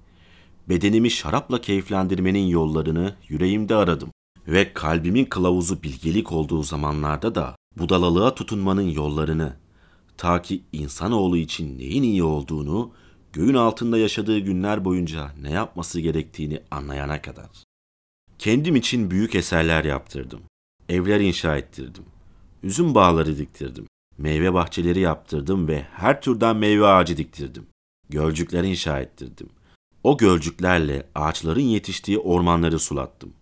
Bedenimi şarapla keyiflendirmenin yollarını yüreğimde aradım. Ve kalbimin kılavuzu bilgelik olduğu zamanlarda da budalalığa tutunmanın yollarını, ta ki insanoğlu için neyin iyi olduğunu, göğün altında yaşadığı günler boyunca ne yapması gerektiğini anlayana kadar. Kendim için büyük eserler yaptırdım. Evler inşa ettirdim. Üzüm bağları diktirdim. Meyve bahçeleri yaptırdım ve her türden meyve ağacı diktirdim. Gölcükler inşa ettirdim. O gölcüklerle ağaçların yetiştiği ormanları sulattım.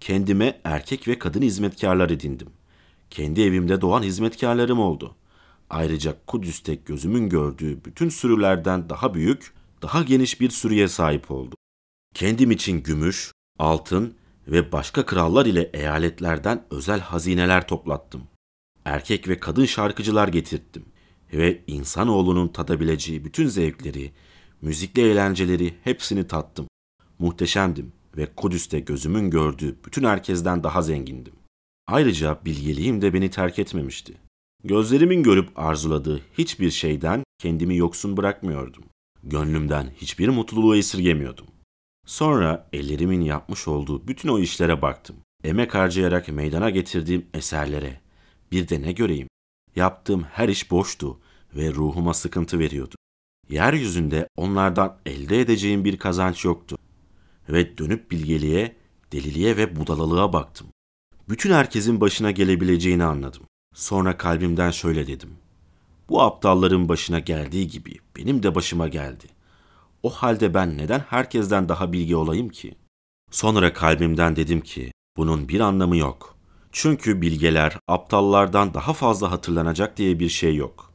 Kendime erkek ve kadın hizmetkarlar edindim. Kendi evimde doğan hizmetkarlarım oldu. Ayrıca Kudüs'te gözümün gördüğü bütün sürülerden daha büyük, daha geniş bir sürüye sahip oldum. Kendim için gümüş, altın ve başka krallar ile eyaletlerden özel hazineler toplattım. Erkek ve kadın şarkıcılar getirttim ve insanoğlunun tadabileceği bütün zevkleri, müzikli eğlenceleri hepsini tattım. Muhteşemdim ve Kudüs'te gözümün gördüğü bütün herkesten daha zengindim. Ayrıca bilgeliğim de beni terk etmemişti. Gözlerimin görüp arzuladığı hiçbir şeyden kendimi yoksun bırakmıyordum. Gönlümden hiçbir mutluluğu esirgemiyordum. Sonra ellerimin yapmış olduğu bütün o işlere baktım. Emek harcayarak meydana getirdiğim eserlere. Bir de ne göreyim? Yaptığım her iş boştu ve ruhuma sıkıntı veriyordu. Yeryüzünde onlardan elde edeceğim bir kazanç yoktu. Ve dönüp bilgeliğe, deliliğe ve budalalığa baktım. Bütün herkesin başına gelebileceğini anladım. Sonra kalbimden şöyle dedim. Bu aptalların başına geldiği gibi benim de başıma geldi. O halde ben neden herkesten daha bilgi olayım ki? Sonra kalbimden dedim ki bunun bir anlamı yok. Çünkü bilgeler aptallardan daha fazla hatırlanacak diye bir şey yok.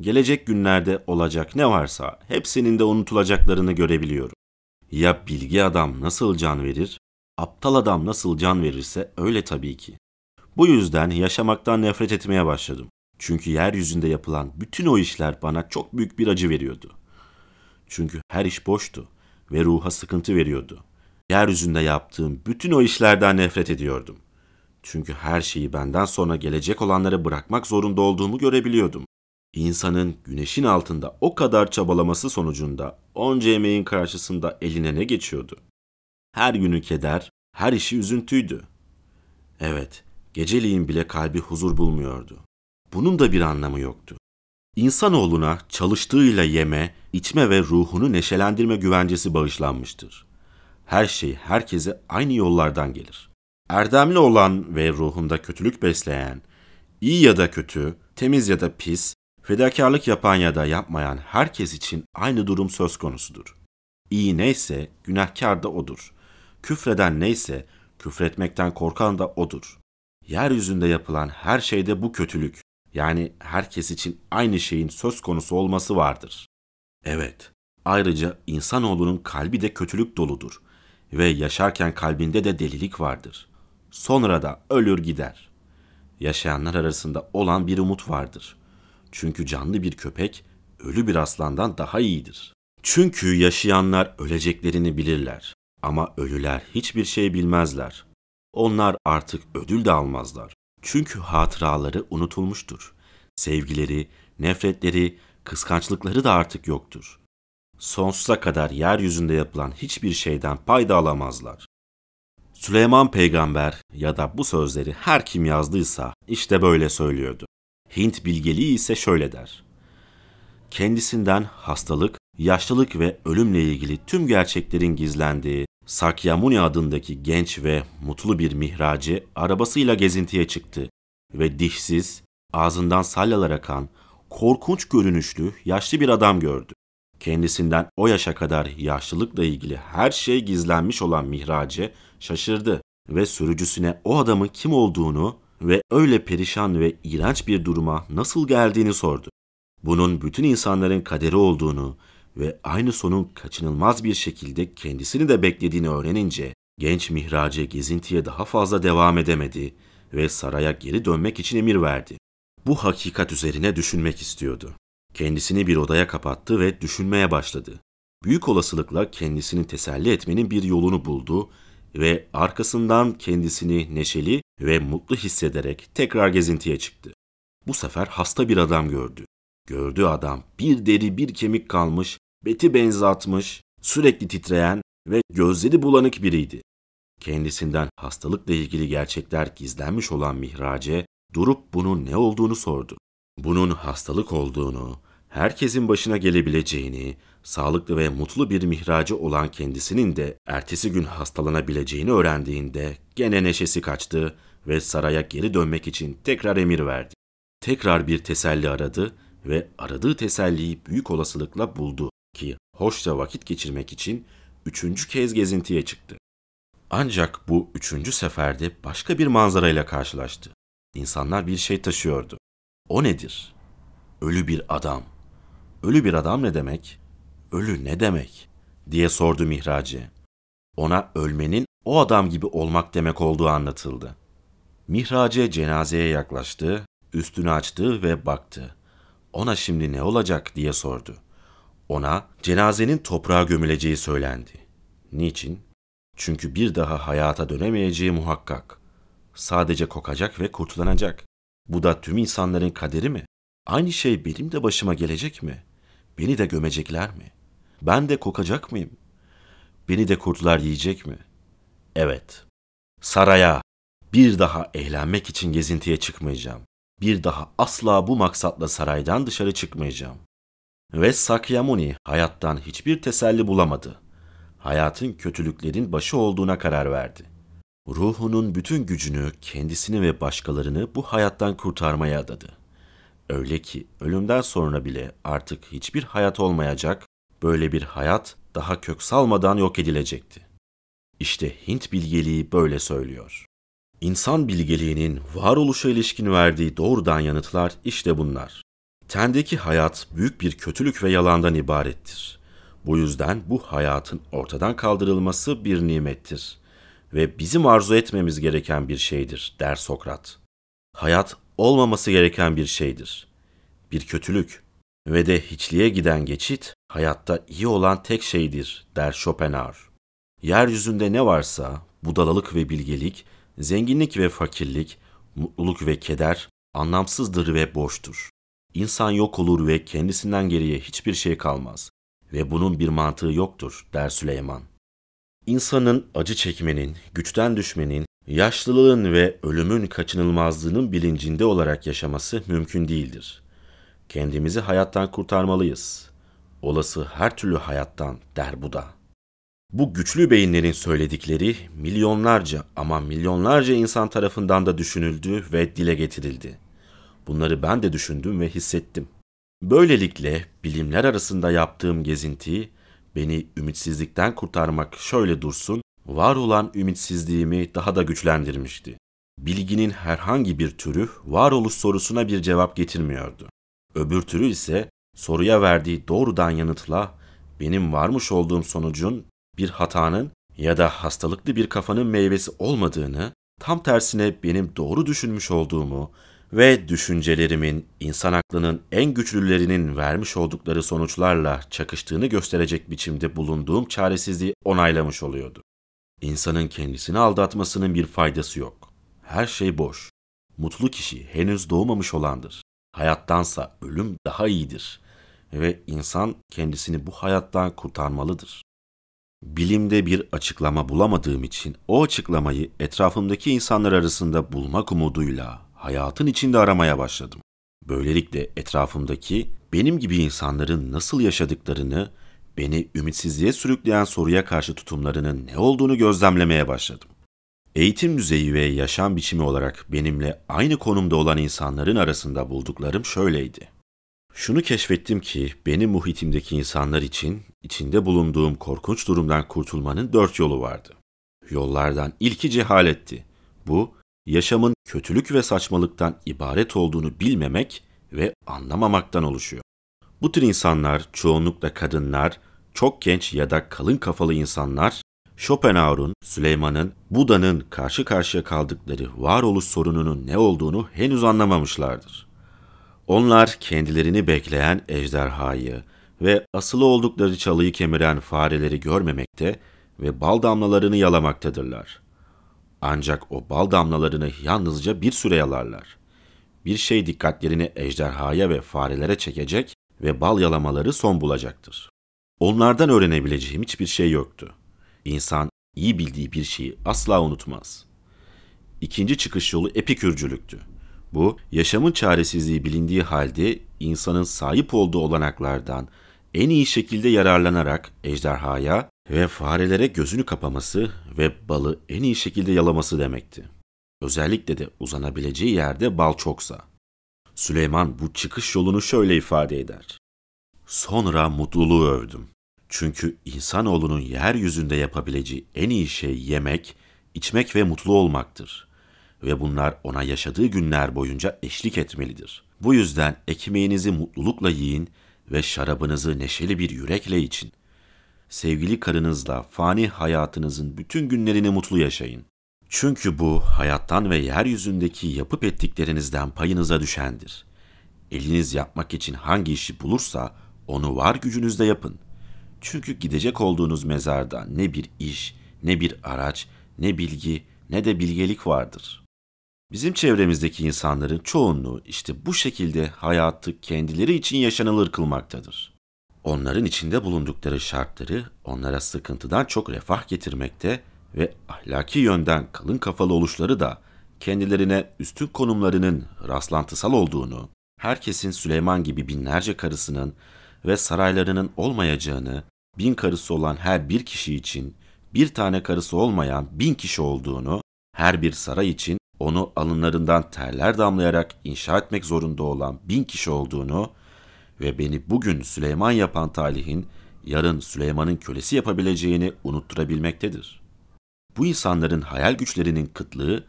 Gelecek günlerde olacak ne varsa hepsinin de unutulacaklarını görebiliyorum. Ya bilgi adam nasıl can verir? Aptal adam nasıl can verirse öyle tabii ki. Bu yüzden yaşamaktan nefret etmeye başladım. Çünkü yeryüzünde yapılan bütün o işler bana çok büyük bir acı veriyordu. Çünkü her iş boştu ve ruha sıkıntı veriyordu. Yeryüzünde yaptığım bütün o işlerden nefret ediyordum. Çünkü her şeyi benden sonra gelecek olanlara bırakmak zorunda olduğumu görebiliyordum. İnsanın güneşin altında o kadar çabalaması sonucunda onca emeğin karşısında eline ne geçiyordu? Her günü keder, her işi üzüntüydü. Evet, geceliğin bile kalbi huzur bulmuyordu. Bunun da bir anlamı yoktu. İnsanoğluna çalıştığıyla yeme, içme ve ruhunu neşelendirme güvencesi bağışlanmıştır. Her şey herkese aynı yollardan gelir. Erdemli olan ve ruhunda kötülük besleyen, iyi ya da kötü, temiz ya da pis, fedakarlık yapan ya da yapmayan herkes için aynı durum söz konusudur. İyi neyse günahkar da odur. Küfreden neyse küfretmekten korkan da odur. Yeryüzünde yapılan her şeyde bu kötülük, yani herkes için aynı şeyin söz konusu olması vardır. Evet, ayrıca insanoğlunun kalbi de kötülük doludur ve yaşarken kalbinde de delilik vardır. Sonra da ölür gider. Yaşayanlar arasında olan bir umut vardır. Çünkü canlı bir köpek ölü bir aslandan daha iyidir. Çünkü yaşayanlar öleceklerini bilirler ama ölüler hiçbir şey bilmezler. Onlar artık ödül de almazlar. Çünkü hatıraları unutulmuştur. Sevgileri, nefretleri, kıskançlıkları da artık yoktur. Sonsuza kadar yeryüzünde yapılan hiçbir şeyden payda alamazlar. Süleyman peygamber ya da bu sözleri her kim yazdıysa işte böyle söylüyordu. Hint bilgeliği ise şöyle der. Kendisinden hastalık, yaşlılık ve ölümle ilgili tüm gerçeklerin gizlendiği Sakyamuni adındaki genç ve mutlu bir mihracı arabasıyla gezintiye çıktı ve dişsiz, ağzından salyalar akan, korkunç görünüşlü yaşlı bir adam gördü. Kendisinden o yaşa kadar yaşlılıkla ilgili her şey gizlenmiş olan mihracı şaşırdı ve sürücüsüne o adamın kim olduğunu ve öyle perişan ve iğrenç bir duruma nasıl geldiğini sordu. Bunun bütün insanların kaderi olduğunu ve aynı sonun kaçınılmaz bir şekilde kendisini de beklediğini öğrenince genç mihracı gezintiye daha fazla devam edemedi ve saraya geri dönmek için emir verdi. Bu hakikat üzerine düşünmek istiyordu. Kendisini bir odaya kapattı ve düşünmeye başladı. Büyük olasılıkla kendisini teselli etmenin bir yolunu buldu ve arkasından kendisini neşeli ve mutlu hissederek tekrar gezintiye çıktı. Bu sefer hasta bir adam gördü. Gördüğü adam bir deri bir kemik kalmış, beti benzi atmış, sürekli titreyen ve gözleri bulanık biriydi. Kendisinden hastalıkla ilgili gerçekler gizlenmiş olan Mihrace durup bunun ne olduğunu sordu. Bunun hastalık olduğunu, herkesin başına gelebileceğini, sağlıklı ve mutlu bir mihracı olan kendisinin de ertesi gün hastalanabileceğini öğrendiğinde gene neşesi kaçtı ve saraya geri dönmek için tekrar emir verdi. Tekrar bir teselli aradı ve aradığı teselliyi büyük olasılıkla buldu ki hoşça vakit geçirmek için üçüncü kez gezintiye çıktı. Ancak bu üçüncü seferde başka bir manzarayla karşılaştı. İnsanlar bir şey taşıyordu. O nedir? Ölü bir adam. Ölü bir adam ne demek? Ölü ne demek? diye sordu Mihraci. Ona ölmenin o adam gibi olmak demek olduğu anlatıldı. Mihrace cenazeye yaklaştı, üstünü açtı ve baktı. Ona şimdi ne olacak diye sordu. Ona cenazenin toprağa gömüleceği söylendi. Niçin? Çünkü bir daha hayata dönemeyeceği muhakkak. Sadece kokacak ve kurtulanacak. Bu da tüm insanların kaderi mi? Aynı şey benim de başıma gelecek mi? Beni de gömecekler mi? Ben de kokacak mıyım? Beni de kurtlar yiyecek mi? Evet. Saraya bir daha eğlenmek için gezintiye çıkmayacağım. Bir daha asla bu maksatla saraydan dışarı çıkmayacağım. Ve Sakyamuni hayattan hiçbir teselli bulamadı. Hayatın kötülüklerin başı olduğuna karar verdi. Ruhunun bütün gücünü kendisini ve başkalarını bu hayattan kurtarmaya adadı. Öyle ki ölümden sonra bile artık hiçbir hayat olmayacak, böyle bir hayat daha kök salmadan yok edilecekti. İşte Hint bilgeliği böyle söylüyor. İnsan bilgeliğinin varoluşa ilişkin verdiği doğrudan yanıtlar işte bunlar. Tendeki hayat büyük bir kötülük ve yalandan ibarettir. Bu yüzden bu hayatın ortadan kaldırılması bir nimettir ve bizim arzu etmemiz gereken bir şeydir der Sokrat. Hayat olmaması gereken bir şeydir. Bir kötülük ve de hiçliğe giden geçit hayatta iyi olan tek şeydir der Schopenhauer. Yeryüzünde ne varsa budalalık ve bilgelik, zenginlik ve fakirlik, mutluluk ve keder anlamsızdır ve boştur. İnsan yok olur ve kendisinden geriye hiçbir şey kalmaz ve bunun bir mantığı yoktur der Süleyman. İnsanın acı çekmenin, güçten düşmenin, yaşlılığın ve ölümün kaçınılmazlığının bilincinde olarak yaşaması mümkün değildir. Kendimizi hayattan kurtarmalıyız. Olası her türlü hayattan der bu da. Bu güçlü beyinlerin söyledikleri milyonlarca ama milyonlarca insan tarafından da düşünüldü ve dile getirildi. Bunları ben de düşündüm ve hissettim. Böylelikle bilimler arasında yaptığım gezinti beni ümitsizlikten kurtarmak şöyle dursun, var olan ümitsizliğimi daha da güçlendirmişti. Bilginin herhangi bir türü varoluş sorusuna bir cevap getirmiyordu. Öbür türü ise soruya verdiği doğrudan yanıtla benim varmış olduğum sonucun bir hatanın ya da hastalıklı bir kafanın meyvesi olmadığını, tam tersine benim doğru düşünmüş olduğumu ve düşüncelerimin insan aklının en güçlülerinin vermiş oldukları sonuçlarla çakıştığını gösterecek biçimde bulunduğum çaresizliği onaylamış oluyordu. İnsanın kendisini aldatmasının bir faydası yok. Her şey boş. Mutlu kişi henüz doğmamış olandır. Hayattansa ölüm daha iyidir ve insan kendisini bu hayattan kurtarmalıdır. Bilimde bir açıklama bulamadığım için o açıklamayı etrafımdaki insanlar arasında bulmak umuduyla hayatın içinde aramaya başladım. Böylelikle etrafımdaki benim gibi insanların nasıl yaşadıklarını, beni ümitsizliğe sürükleyen soruya karşı tutumlarının ne olduğunu gözlemlemeye başladım. Eğitim düzeyi ve yaşam biçimi olarak benimle aynı konumda olan insanların arasında bulduklarım şöyleydi. Şunu keşfettim ki benim muhitimdeki insanlar için içinde bulunduğum korkunç durumdan kurtulmanın dört yolu vardı. Yollardan ilki cehaletti. Bu, yaşamın kötülük ve saçmalıktan ibaret olduğunu bilmemek ve anlamamaktan oluşuyor. Bu tür insanlar çoğunlukla kadınlar, çok genç ya da kalın kafalı insanlar, Schopenhauer'un, Süleyman'ın, Buda'nın karşı karşıya kaldıkları varoluş sorununun ne olduğunu henüz anlamamışlardır. Onlar kendilerini bekleyen ejderhayı ve asılı oldukları çalıyı kemiren fareleri görmemekte ve bal damlalarını yalamaktadırlar. Ancak o bal damlalarını yalnızca bir süre yalarlar. Bir şey dikkatlerini ejderhaya ve farelere çekecek ve bal yalamaları son bulacaktır. Onlardan öğrenebileceğim hiçbir şey yoktu. İnsan iyi bildiği bir şeyi asla unutmaz. İkinci çıkış yolu epikürcülüktü. Bu, yaşamın çaresizliği bilindiği halde insanın sahip olduğu olanaklardan en iyi şekilde yararlanarak ejderhaya ve farelere gözünü kapaması ve balı en iyi şekilde yalaması demekti. Özellikle de uzanabileceği yerde bal çoksa. Süleyman bu çıkış yolunu şöyle ifade eder. Sonra mutluluğu övdüm. Çünkü insanoğlunun yeryüzünde yapabileceği en iyi şey yemek, içmek ve mutlu olmaktır. Ve bunlar ona yaşadığı günler boyunca eşlik etmelidir. Bu yüzden ekmeğinizi mutlulukla yiyin ve şarabınızı neşeli bir yürekle için. Sevgili karınızla fani hayatınızın bütün günlerini mutlu yaşayın. Çünkü bu hayattan ve yeryüzündeki yapıp ettiklerinizden payınıza düşendir. Eliniz yapmak için hangi işi bulursa onu var gücünüzle yapın. Çünkü gidecek olduğunuz mezarda ne bir iş, ne bir araç, ne bilgi, ne de bilgelik vardır. Bizim çevremizdeki insanların çoğunluğu işte bu şekilde hayatı kendileri için yaşanılır kılmaktadır. Onların içinde bulundukları şartları onlara sıkıntıdan çok refah getirmekte ve ahlaki yönden kalın kafalı oluşları da kendilerine üstün konumlarının rastlantısal olduğunu, herkesin Süleyman gibi binlerce karısının ve saraylarının olmayacağını, bin karısı olan her bir kişi için bir tane karısı olmayan bin kişi olduğunu, her bir saray için onu alınlarından terler damlayarak inşa etmek zorunda olan bin kişi olduğunu ve beni bugün Süleyman yapan talihin yarın Süleyman'ın kölesi yapabileceğini unutturabilmektedir. Bu insanların hayal güçlerinin kıtlığı,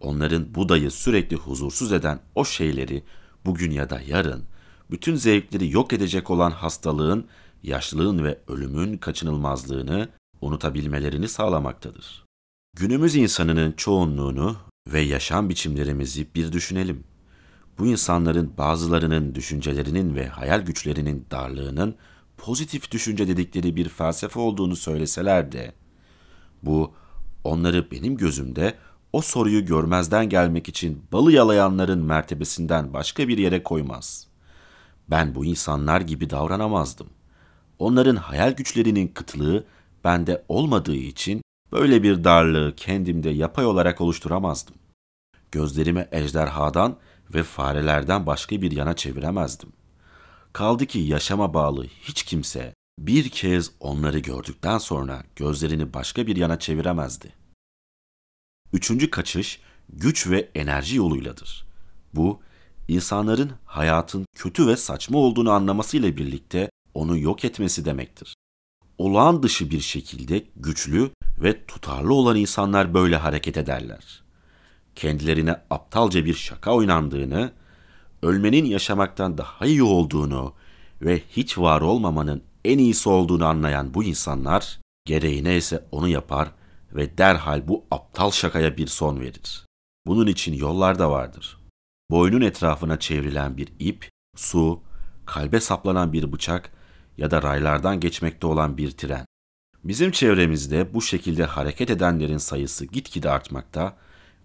onların budayı sürekli huzursuz eden o şeyleri bugün ya da yarın, bütün zevkleri yok edecek olan hastalığın, yaşlılığın ve ölümün kaçınılmazlığını unutabilmelerini sağlamaktadır. Günümüz insanının çoğunluğunu ve yaşam biçimlerimizi bir düşünelim. Bu insanların bazılarının düşüncelerinin ve hayal güçlerinin darlığının pozitif düşünce dedikleri bir felsefe olduğunu söyleseler de bu onları benim gözümde o soruyu görmezden gelmek için balı yalayanların mertebesinden başka bir yere koymaz. Ben bu insanlar gibi davranamazdım. Onların hayal güçlerinin kıtlığı bende olmadığı için böyle bir darlığı kendimde yapay olarak oluşturamazdım. Gözlerimi ejderhadan ve farelerden başka bir yana çeviremezdim. Kaldı ki yaşama bağlı hiç kimse bir kez onları gördükten sonra gözlerini başka bir yana çeviremezdi. Üçüncü kaçış güç ve enerji yoluyladır. Bu, insanların hayatın kötü ve saçma olduğunu anlamasıyla birlikte onu yok etmesi demektir. Olağan dışı bir şekilde güçlü ve tutarlı olan insanlar böyle hareket ederler. Kendilerine aptalca bir şaka oynandığını, ölmenin yaşamaktan daha iyi olduğunu ve hiç var olmamanın en iyisi olduğunu anlayan bu insanlar Gereği neyse onu yapar ve derhal bu aptal şakaya bir son verir. Bunun için yollar da vardır. Boynun etrafına çevrilen bir ip, su, kalbe saplanan bir bıçak ya da raylardan geçmekte olan bir tren. Bizim çevremizde bu şekilde hareket edenlerin sayısı gitgide artmakta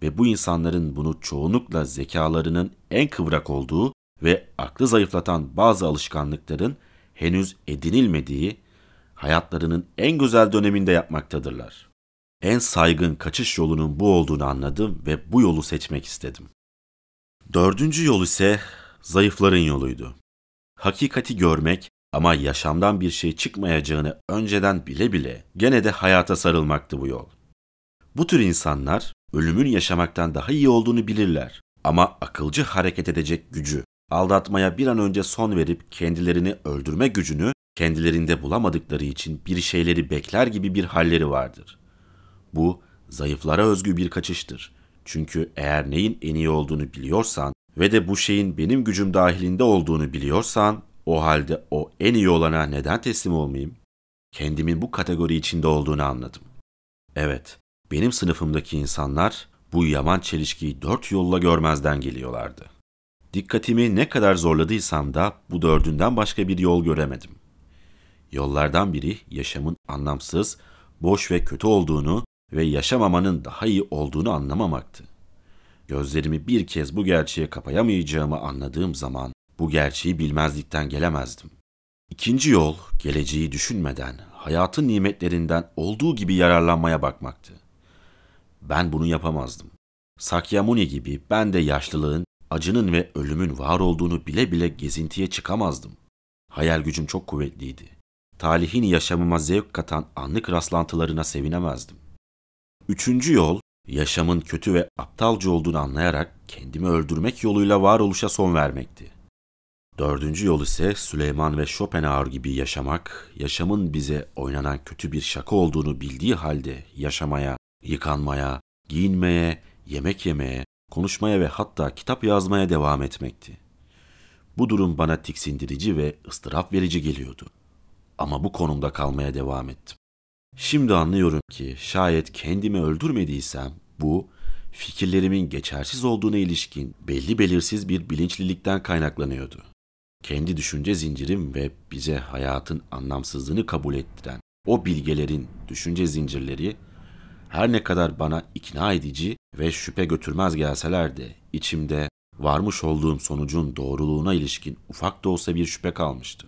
ve bu insanların bunu çoğunlukla zekalarının en kıvrak olduğu ve aklı zayıflatan bazı alışkanlıkların henüz edinilmediği hayatlarının en güzel döneminde yapmaktadırlar. En saygın kaçış yolunun bu olduğunu anladım ve bu yolu seçmek istedim. Dördüncü yol ise zayıfların yoluydu. Hakikati görmek ama yaşamdan bir şey çıkmayacağını önceden bile bile gene de hayata sarılmaktı bu yol. Bu tür insanlar ölümün yaşamaktan daha iyi olduğunu bilirler ama akılcı hareket edecek gücü, aldatmaya bir an önce son verip kendilerini öldürme gücünü kendilerinde bulamadıkları için bir şeyleri bekler gibi bir halleri vardır. Bu zayıflara özgü bir kaçıştır. Çünkü eğer neyin en iyi olduğunu biliyorsan ve de bu şeyin benim gücüm dahilinde olduğunu biliyorsan o halde o en iyi olana neden teslim olmayayım? Kendimin bu kategori içinde olduğunu anladım. Evet, benim sınıfımdaki insanlar bu yaman çelişkiyi dört yolla görmezden geliyorlardı. Dikkatimi ne kadar zorladıysam da bu dördünden başka bir yol göremedim. Yollardan biri yaşamın anlamsız, boş ve kötü olduğunu ve yaşamamanın daha iyi olduğunu anlamamaktı. Gözlerimi bir kez bu gerçeğe kapayamayacağımı anladığım zaman bu gerçeği bilmezlikten gelemezdim. İkinci yol, geleceği düşünmeden, hayatın nimetlerinden olduğu gibi yararlanmaya bakmaktı. Ben bunu yapamazdım. Sakyamuni gibi ben de yaşlılığın, acının ve ölümün var olduğunu bile bile gezintiye çıkamazdım. Hayal gücüm çok kuvvetliydi. Talihin yaşamıma zevk katan anlık rastlantılarına sevinemezdim. Üçüncü yol, yaşamın kötü ve aptalca olduğunu anlayarak kendimi öldürmek yoluyla varoluşa son vermekti. Dördüncü yol ise Süleyman ve Schopenhauer gibi yaşamak, yaşamın bize oynanan kötü bir şaka olduğunu bildiği halde yaşamaya, yıkanmaya, giyinmeye, yemek yemeye, konuşmaya ve hatta kitap yazmaya devam etmekti. Bu durum bana tiksindirici ve ıstırap verici geliyordu. Ama bu konumda kalmaya devam ettim. Şimdi anlıyorum ki şayet kendimi öldürmediysem bu fikirlerimin geçersiz olduğuna ilişkin belli belirsiz bir bilinçlilikten kaynaklanıyordu. Kendi düşünce zincirim ve bize hayatın anlamsızlığını kabul ettiren o bilgelerin düşünce zincirleri her ne kadar bana ikna edici ve şüphe götürmez gelseler de içimde varmış olduğum sonucun doğruluğuna ilişkin ufak da olsa bir şüphe kalmıştı.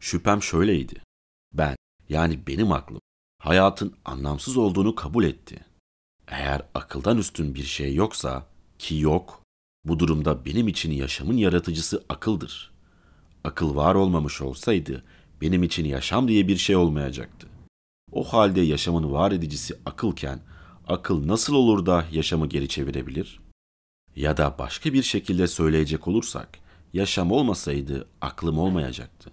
Şüphem şöyleydi. Ben, yani benim aklım, hayatın anlamsız olduğunu kabul etti. Eğer akıldan üstün bir şey yoksa, ki yok, bu durumda benim için yaşamın yaratıcısı akıldır. Akıl var olmamış olsaydı, benim için yaşam diye bir şey olmayacaktı. O halde yaşamın var edicisi akılken, akıl nasıl olur da yaşamı geri çevirebilir? Ya da başka bir şekilde söyleyecek olursak, yaşam olmasaydı aklım olmayacaktı.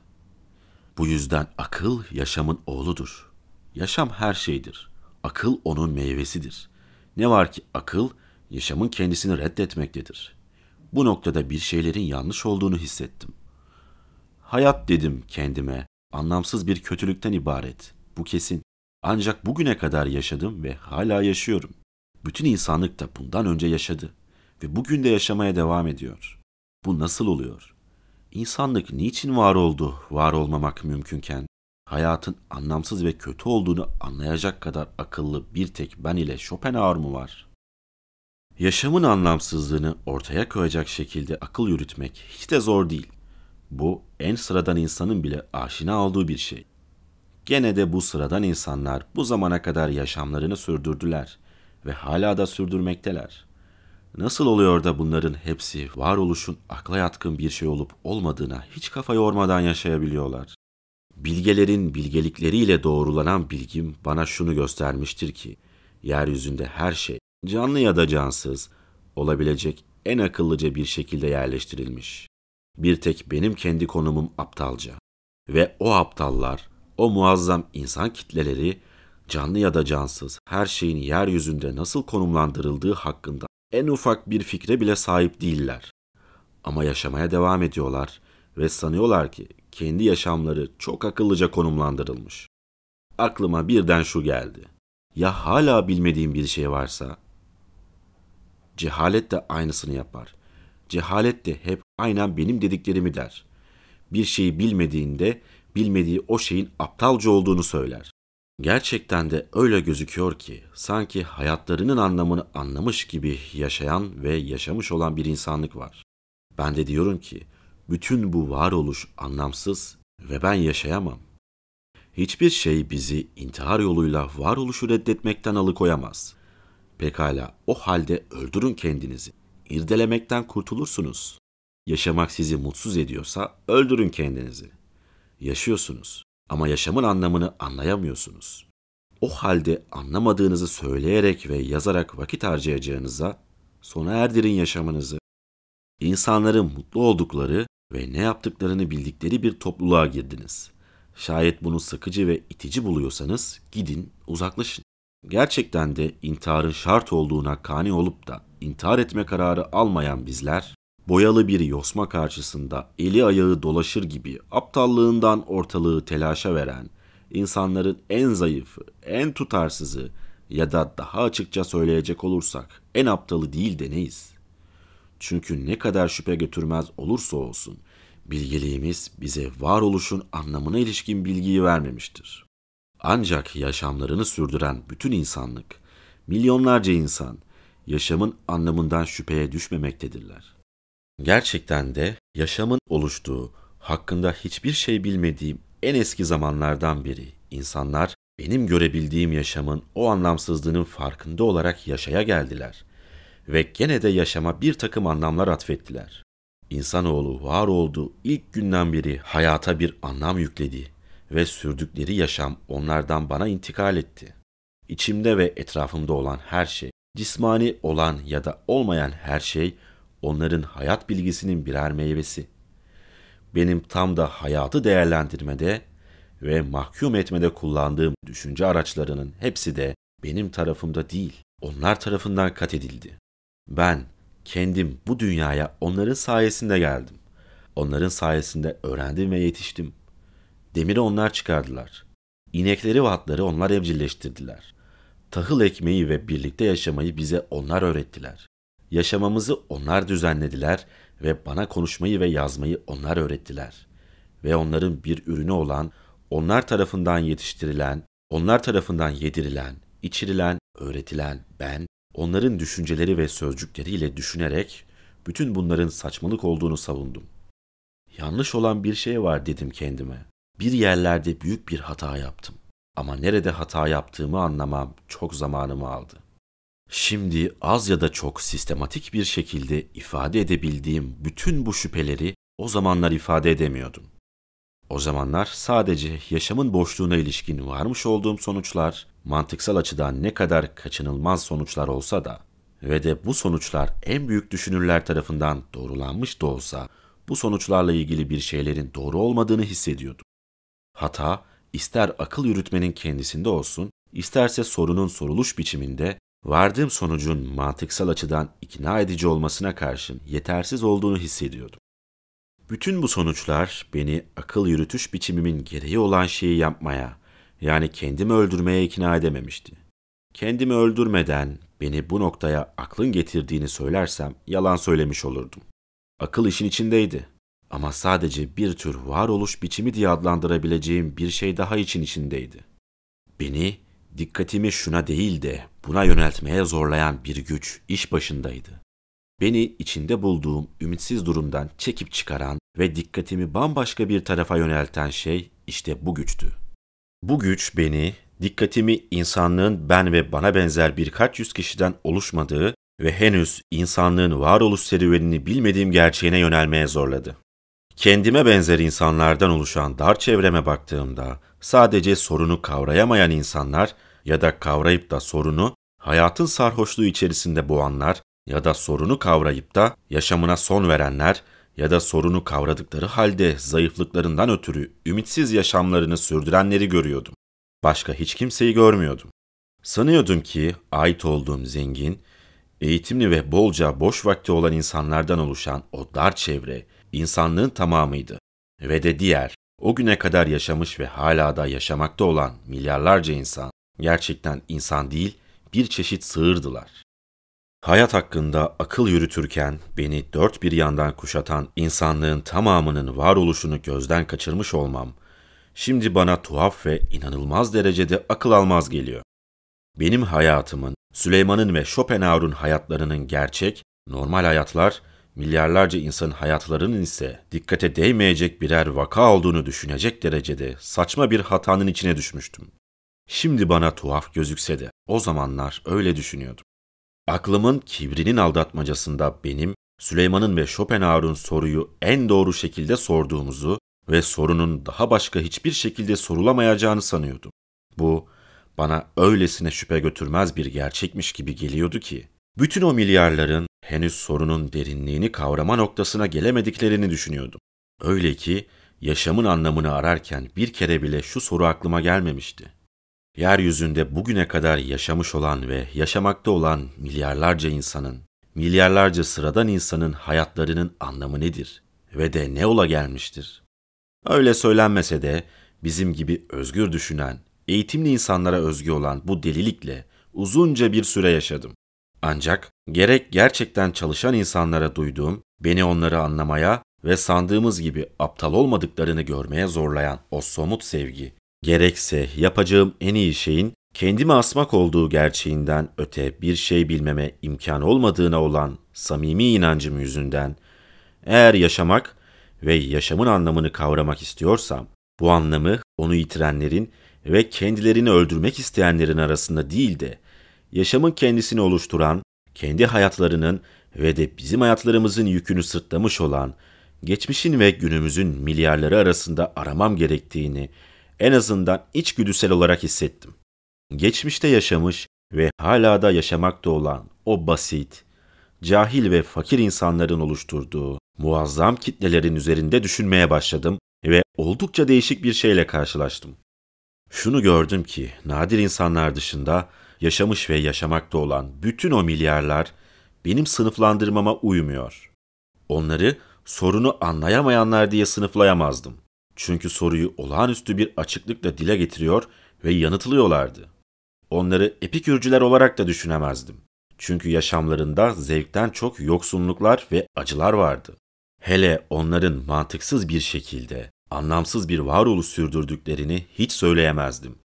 Bu yüzden akıl yaşamın oğludur. Yaşam her şeydir. Akıl onun meyvesidir. Ne var ki akıl yaşamın kendisini reddetmektedir. Bu noktada bir şeylerin yanlış olduğunu hissettim. Hayat dedim kendime, anlamsız bir kötülükten ibaret. Bu kesin. Ancak bugüne kadar yaşadım ve hala yaşıyorum. Bütün insanlık da bundan önce yaşadı ve bugün de yaşamaya devam ediyor. Bu nasıl oluyor? İnsanlık niçin var oldu, var olmamak mümkünken? Hayatın anlamsız ve kötü olduğunu anlayacak kadar akıllı bir tek ben ile Schopenhauer mı var? Yaşamın anlamsızlığını ortaya koyacak şekilde akıl yürütmek hiç de zor değil. Bu en sıradan insanın bile aşina olduğu bir şey. Gene de bu sıradan insanlar bu zamana kadar yaşamlarını sürdürdüler ve hala da sürdürmekteler. Nasıl oluyor da bunların hepsi varoluşun akla yatkın bir şey olup olmadığına hiç kafa yormadan yaşayabiliyorlar? Bilgelerin bilgelikleriyle doğrulanan bilgim bana şunu göstermiştir ki, yeryüzünde her şey, canlı ya da cansız, olabilecek en akıllıca bir şekilde yerleştirilmiş. Bir tek benim kendi konumum aptalca. Ve o aptallar, o muazzam insan kitleleri, canlı ya da cansız, her şeyin yeryüzünde nasıl konumlandırıldığı hakkında en ufak bir fikre bile sahip değiller. Ama yaşamaya devam ediyorlar ve sanıyorlar ki kendi yaşamları çok akıllıca konumlandırılmış. aklıma birden şu geldi. Ya hala bilmediğim bir şey varsa? Cehalet de aynısını yapar. Cehalet de hep aynen benim dediklerimi der. Bir şeyi bilmediğinde bilmediği o şeyin aptalca olduğunu söyler. Gerçekten de öyle gözüküyor ki sanki hayatlarının anlamını anlamış gibi yaşayan ve yaşamış olan bir insanlık var. Ben de diyorum ki bütün bu varoluş anlamsız ve ben yaşayamam. Hiçbir şey bizi intihar yoluyla varoluşu reddetmekten alıkoyamaz. Pekala o halde öldürün kendinizi. İrdelemekten kurtulursunuz. Yaşamak sizi mutsuz ediyorsa öldürün kendinizi. Yaşıyorsunuz ama yaşamın anlamını anlayamıyorsunuz. O halde anlamadığınızı söyleyerek ve yazarak vakit harcayacağınıza sona erdirin yaşamınızı. İnsanların mutlu oldukları ve ne yaptıklarını bildikleri bir topluluğa girdiniz. Şayet bunu sıkıcı ve itici buluyorsanız gidin uzaklaşın. Gerçekten de intiharın şart olduğuna kani olup da intihar etme kararı almayan bizler, boyalı bir yosma karşısında eli ayağı dolaşır gibi aptallığından ortalığı telaşa veren, insanların en zayıfı, en tutarsızı ya da daha açıkça söyleyecek olursak en aptalı değil de neyiz? Çünkü ne kadar şüphe götürmez olursa olsun bilgeliğimiz bize varoluşun anlamına ilişkin bilgiyi vermemiştir. Ancak yaşamlarını sürdüren bütün insanlık, milyonlarca insan yaşamın anlamından şüpheye düşmemektedirler. Gerçekten de yaşamın oluştuğu, hakkında hiçbir şey bilmediğim en eski zamanlardan beri insanlar benim görebildiğim yaşamın o anlamsızlığının farkında olarak yaşaya geldiler ve gene de yaşama bir takım anlamlar atfettiler. İnsanoğlu var olduğu ilk günden beri hayata bir anlam yükledi ve sürdükleri yaşam onlardan bana intikal etti. İçimde ve etrafımda olan her şey, cismani olan ya da olmayan her şey onların hayat bilgisinin birer meyvesi. Benim tam da hayatı değerlendirmede ve mahkum etmede kullandığım düşünce araçlarının hepsi de benim tarafımda değil, onlar tarafından kat edildi. Ben kendim bu dünyaya onların sayesinde geldim. Onların sayesinde öğrendim ve yetiştim. Demiri onlar çıkardılar. İnekleri ve atları onlar evcilleştirdiler. Tahıl ekmeği ve birlikte yaşamayı bize onlar öğrettiler. Yaşamamızı onlar düzenlediler ve bana konuşmayı ve yazmayı onlar öğrettiler. Ve onların bir ürünü olan, onlar tarafından yetiştirilen, onlar tarafından yedirilen, içirilen, öğretilen ben, onların düşünceleri ve sözcükleriyle düşünerek bütün bunların saçmalık olduğunu savundum. Yanlış olan bir şey var dedim kendime. Bir yerlerde büyük bir hata yaptım. Ama nerede hata yaptığımı anlamam çok zamanımı aldı. Şimdi az ya da çok sistematik bir şekilde ifade edebildiğim bütün bu şüpheleri o zamanlar ifade edemiyordum. O zamanlar sadece yaşamın boşluğuna ilişkin varmış olduğum sonuçlar, mantıksal açıdan ne kadar kaçınılmaz sonuçlar olsa da ve de bu sonuçlar en büyük düşünürler tarafından doğrulanmış da olsa bu sonuçlarla ilgili bir şeylerin doğru olmadığını hissediyordum. Hata ister akıl yürütmenin kendisinde olsun, isterse sorunun soruluş biçiminde vardığım sonucun mantıksal açıdan ikna edici olmasına karşın yetersiz olduğunu hissediyordum. Bütün bu sonuçlar beni akıl yürütüş biçimimin gereği olan şeyi yapmaya, yani kendimi öldürmeye ikna edememişti. Kendimi öldürmeden beni bu noktaya aklın getirdiğini söylersem yalan söylemiş olurdum. Akıl işin içindeydi. Ama sadece bir tür varoluş biçimi diye adlandırabileceğim bir şey daha için içindeydi. Beni dikkatimi şuna değil de buna yöneltmeye zorlayan bir güç iş başındaydı. Beni içinde bulduğum ümitsiz durumdan çekip çıkaran ve dikkatimi bambaşka bir tarafa yönelten şey işte bu güçtü. Bu güç beni, dikkatimi insanlığın ben ve bana benzer birkaç yüz kişiden oluşmadığı ve henüz insanlığın varoluş serüvenini bilmediğim gerçeğine yönelmeye zorladı. Kendime benzer insanlardan oluşan dar çevreme baktığımda sadece sorunu kavrayamayan insanlar ya da kavrayıp da sorunu hayatın sarhoşluğu içerisinde boğanlar ya da sorunu kavrayıp da yaşamına son verenler ya da sorunu kavradıkları halde zayıflıklarından ötürü ümitsiz yaşamlarını sürdürenleri görüyordum. Başka hiç kimseyi görmüyordum. Sanıyordum ki ait olduğum zengin, eğitimli ve bolca boş vakti olan insanlardan oluşan o dar çevre insanlığın tamamıydı ve de diğer O güne kadar yaşamış ve hala da yaşamakta olan milyarlarca insan gerçekten insan değil, bir çeşit sığırdılar. Hayat hakkında akıl yürütürken beni dört bir yandan kuşatan insanlığın tamamının varoluşunu gözden kaçırmış olmam, şimdi bana tuhaf ve inanılmaz derecede akıl almaz geliyor. Benim hayatımın, Süleyman'ın ve Schopenhauer'un hayatlarının gerçek, normal hayatlar, milyarlarca insanın hayatlarının ise dikkate değmeyecek birer vaka olduğunu düşünecek derecede saçma bir hatanın içine düşmüştüm. Şimdi bana tuhaf gözükse de o zamanlar öyle düşünüyordum. Aklımın kibrinin aldatmacasında benim, Süleyman'ın ve Schopenhauer'un soruyu en doğru şekilde sorduğumuzu ve sorunun daha başka hiçbir şekilde sorulamayacağını sanıyordum. Bu, bana öylesine şüphe götürmez bir gerçekmiş gibi geliyordu ki, bütün o milyarların henüz sorunun derinliğini kavrama noktasına gelemediklerini düşünüyordum. Öyle ki, yaşamın anlamını ararken bir kere bile şu soru aklıma gelmemişti. Yeryüzünde bugüne kadar yaşamış olan ve yaşamakta olan milyarlarca insanın, milyarlarca sıradan insanın hayatlarının anlamı nedir ve de ne ola gelmiştir? Öyle söylenmese de bizim gibi özgür düşünen, eğitimli insanlara özgü olan bu delilikle uzunca bir süre yaşadım. Ancak gerek gerçekten çalışan insanlara duyduğum, beni onları anlamaya ve sandığımız gibi aptal olmadıklarını görmeye zorlayan o somut sevgi, gerekse yapacağım en iyi şeyin kendimi asmak olduğu gerçeğinden öte bir şey bilmeme imkan olmadığına olan samimi inancım yüzünden, eğer yaşamak ve yaşamın anlamını kavramak istiyorsam, bu anlamı onu yitirenlerin ve kendilerini öldürmek isteyenlerin arasında değil de, yaşamın kendisini oluşturan, kendi hayatlarının ve de bizim hayatlarımızın yükünü sırtlamış olan, geçmişin ve günümüzün milyarları arasında aramam gerektiğini en azından içgüdüsel olarak hissettim. Geçmişte yaşamış ve hala da yaşamakta olan o basit, cahil ve fakir insanların oluşturduğu muazzam kitlelerin üzerinde düşünmeye başladım ve oldukça değişik bir şeyle karşılaştım. Şunu gördüm ki nadir insanlar dışında yaşamış ve yaşamakta olan bütün o milyarlar benim sınıflandırmama uymuyor. Onları sorunu anlayamayanlar diye sınıflayamazdım. Çünkü soruyu olağanüstü bir açıklıkla dile getiriyor ve yanıtlıyorlardı. Onları epikürcüler olarak da düşünemezdim. Çünkü yaşamlarında zevkten çok yoksunluklar ve acılar vardı. Hele onların mantıksız bir şekilde, anlamsız bir varoluş sürdürdüklerini hiç söyleyemezdim.